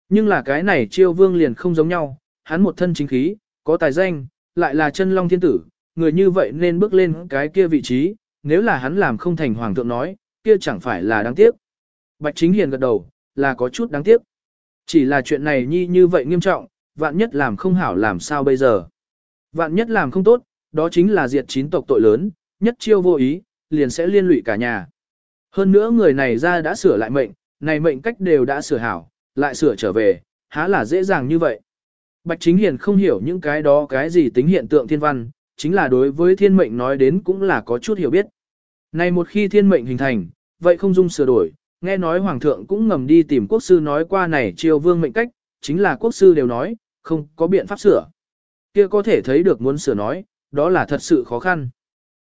Nhưng là cái này chiêu vương liền không giống nhau, hắn một thân chính khí, có tài danh, lại là chân long thiên tử, người như vậy nên bước lên cái kia vị trí, nếu là hắn làm không thành hoàng thượng nói, kia chẳng phải là đáng tiếc. Bạch chính hiền gật đầu, là có chút đáng tiếc. Chỉ là chuyện này nhi như vậy nghiêm trọng, vạn nhất làm không hảo làm sao bây giờ. Vạn nhất làm không tốt, đó chính là diệt chín tộc tội lớn, nhất chiêu vô ý, liền sẽ liên lụy cả nhà. Hơn nữa người này ra đã sửa lại mệnh, này mệnh cách đều đã sửa hảo, lại sửa trở về, há là dễ dàng như vậy. Bạch Chính Hiền không hiểu những cái đó cái gì tính hiện tượng thiên văn, chính là đối với thiên mệnh nói đến cũng là có chút hiểu biết. Này một khi thiên mệnh hình thành, vậy không dung sửa đổi, nghe nói hoàng thượng cũng ngầm đi tìm quốc sư nói qua này triều vương mệnh cách, chính là quốc sư đều nói, không có biện pháp sửa. Kia có thể thấy được muốn sửa nói, đó là thật sự khó khăn.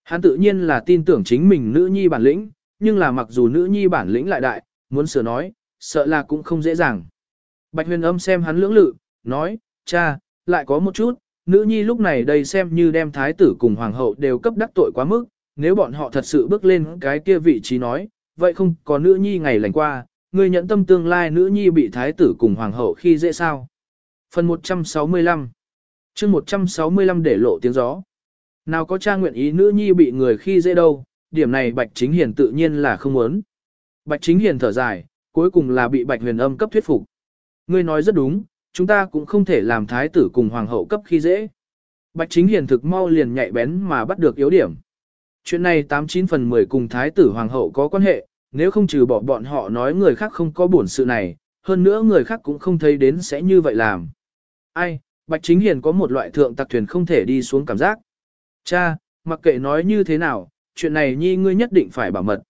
Hắn tự nhiên là tin tưởng chính mình nữ nhi bản lĩnh, nhưng là mặc dù nữ nhi bản lĩnh lại đại, muốn sửa nói, sợ là cũng không dễ dàng. Bạch huyền âm xem hắn lưỡng lự, nói, cha, lại có một chút, nữ nhi lúc này đây xem như đem thái tử cùng hoàng hậu đều cấp đắc tội quá mức, nếu bọn họ thật sự bước lên cái kia vị trí nói, vậy không có nữ nhi ngày lành qua, người nhận tâm tương lai nữ nhi bị thái tử cùng hoàng hậu khi dễ sao. Phần 165 chương 165 để lộ tiếng gió. Nào có cha nguyện ý nữ nhi bị người khi dễ đâu, điểm này Bạch Chính Hiền tự nhiên là không muốn. Bạch Chính Hiền thở dài, cuối cùng là bị Bạch Huyền Âm cấp thuyết phục. Ngươi nói rất đúng, chúng ta cũng không thể làm thái tử cùng hoàng hậu cấp khi dễ. Bạch Chính Hiền thực mau liền nhạy bén mà bắt được yếu điểm. Chuyện này 89 phần 10 cùng thái tử hoàng hậu có quan hệ, nếu không trừ bỏ bọn họ nói người khác không có buồn sự này, hơn nữa người khác cũng không thấy đến sẽ như vậy làm. Ai, Bạch Chính Hiền có một loại thượng tặc thuyền không thể đi xuống cảm giác. Cha, mặc kệ nói như thế nào, chuyện này nhi ngươi nhất định phải bảo mật.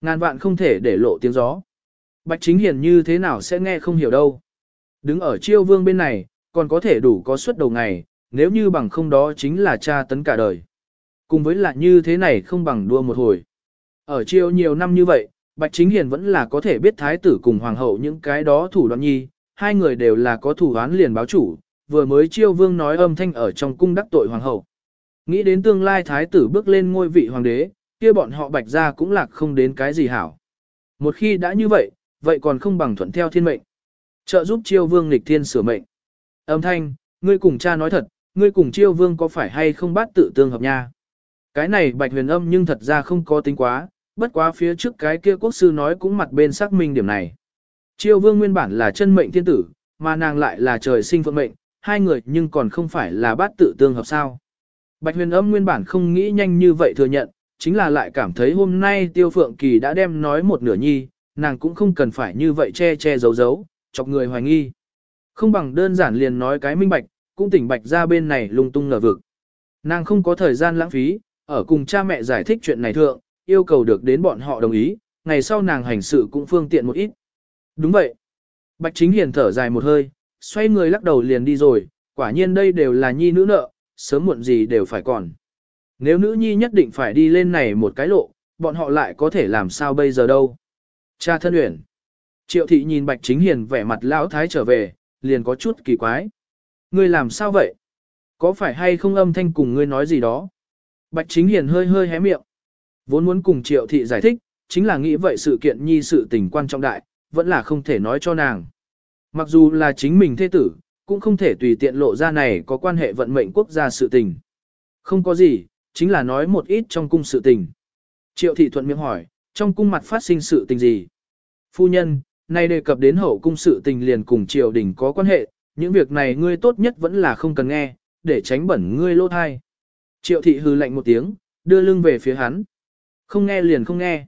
Ngàn vạn không thể để lộ tiếng gió. Bạch Chính Hiền như thế nào sẽ nghe không hiểu đâu. Đứng ở chiêu vương bên này, còn có thể đủ có suất đầu ngày, nếu như bằng không đó chính là cha tấn cả đời. Cùng với là như thế này không bằng đua một hồi. Ở chiêu nhiều năm như vậy, Bạch Chính Hiền vẫn là có thể biết thái tử cùng hoàng hậu những cái đó thủ đoạn nhi, hai người đều là có thủ án liền báo chủ, vừa mới chiêu vương nói âm thanh ở trong cung đắc tội hoàng hậu. Nghĩ đến tương lai thái tử bước lên ngôi vị hoàng đế, kia bọn họ bạch ra cũng lạc không đến cái gì hảo. Một khi đã như vậy, vậy còn không bằng thuận theo thiên mệnh. Trợ giúp chiêu vương nghịch thiên sửa mệnh. Âm thanh, ngươi cùng cha nói thật, ngươi cùng chiêu vương có phải hay không bắt tự tương hợp nha. Cái này bạch huyền âm nhưng thật ra không có tính quá, bất quá phía trước cái kia quốc sư nói cũng mặt bên xác minh điểm này. Chiêu vương nguyên bản là chân mệnh thiên tử, mà nàng lại là trời sinh phận mệnh, hai người nhưng còn không phải là bát tự tương hợp sao. Bạch huyền âm nguyên bản không nghĩ nhanh như vậy thừa nhận, chính là lại cảm thấy hôm nay tiêu phượng kỳ đã đem nói một nửa nhi, nàng cũng không cần phải như vậy che che giấu giấu, chọc người hoài nghi. Không bằng đơn giản liền nói cái minh bạch, cũng tỉnh bạch ra bên này lung tung ngờ vực. Nàng không có thời gian lãng phí, ở cùng cha mẹ giải thích chuyện này thượng, yêu cầu được đến bọn họ đồng ý, ngày sau nàng hành sự cũng phương tiện một ít. Đúng vậy. Bạch chính hiền thở dài một hơi, xoay người lắc đầu liền đi rồi, quả nhiên đây đều là nhi nữ nợ, sớm muộn gì đều phải còn. Nếu nữ nhi nhất định phải đi lên này một cái lộ, bọn họ lại có thể làm sao bây giờ đâu. Cha thân uyển. Triệu thị nhìn bạch chính hiền vẻ mặt lão thái trở về, liền có chút kỳ quái. Ngươi làm sao vậy? Có phải hay không âm thanh cùng ngươi nói gì đó? Bạch chính hiền hơi hơi hé miệng. Vốn muốn cùng triệu thị giải thích, chính là nghĩ vậy sự kiện nhi sự tình quan trọng đại, vẫn là không thể nói cho nàng. Mặc dù là chính mình thế tử, cũng không thể tùy tiện lộ ra này có quan hệ vận mệnh quốc gia sự tình. Không có gì, chính là nói một ít trong cung sự tình. Triệu thị thuận miệng hỏi, trong cung mặt phát sinh sự tình gì? Phu nhân, nay đề cập đến hậu cung sự tình liền cùng triều đình có quan hệ, những việc này ngươi tốt nhất vẫn là không cần nghe, để tránh bẩn ngươi lỗ thai. Triệu thị hư lạnh một tiếng, đưa lưng về phía hắn. Không nghe liền không nghe.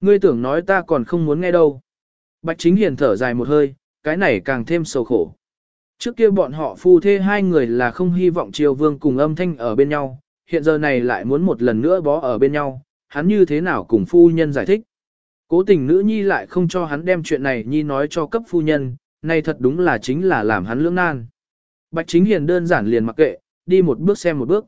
Ngươi tưởng nói ta còn không muốn nghe đâu. Bạch chính hiền thở dài một hơi, cái này càng thêm sầu khổ. Trước kia bọn họ phu thê hai người là không hy vọng triều vương cùng âm thanh ở bên nhau, hiện giờ này lại muốn một lần nữa bó ở bên nhau, hắn như thế nào cùng phu nhân giải thích. Cố tình nữ nhi lại không cho hắn đem chuyện này nhi nói cho cấp phu nhân, này thật đúng là chính là làm hắn lưỡng nan. Bạch chính hiền đơn giản liền mặc kệ, đi một bước xem một bước.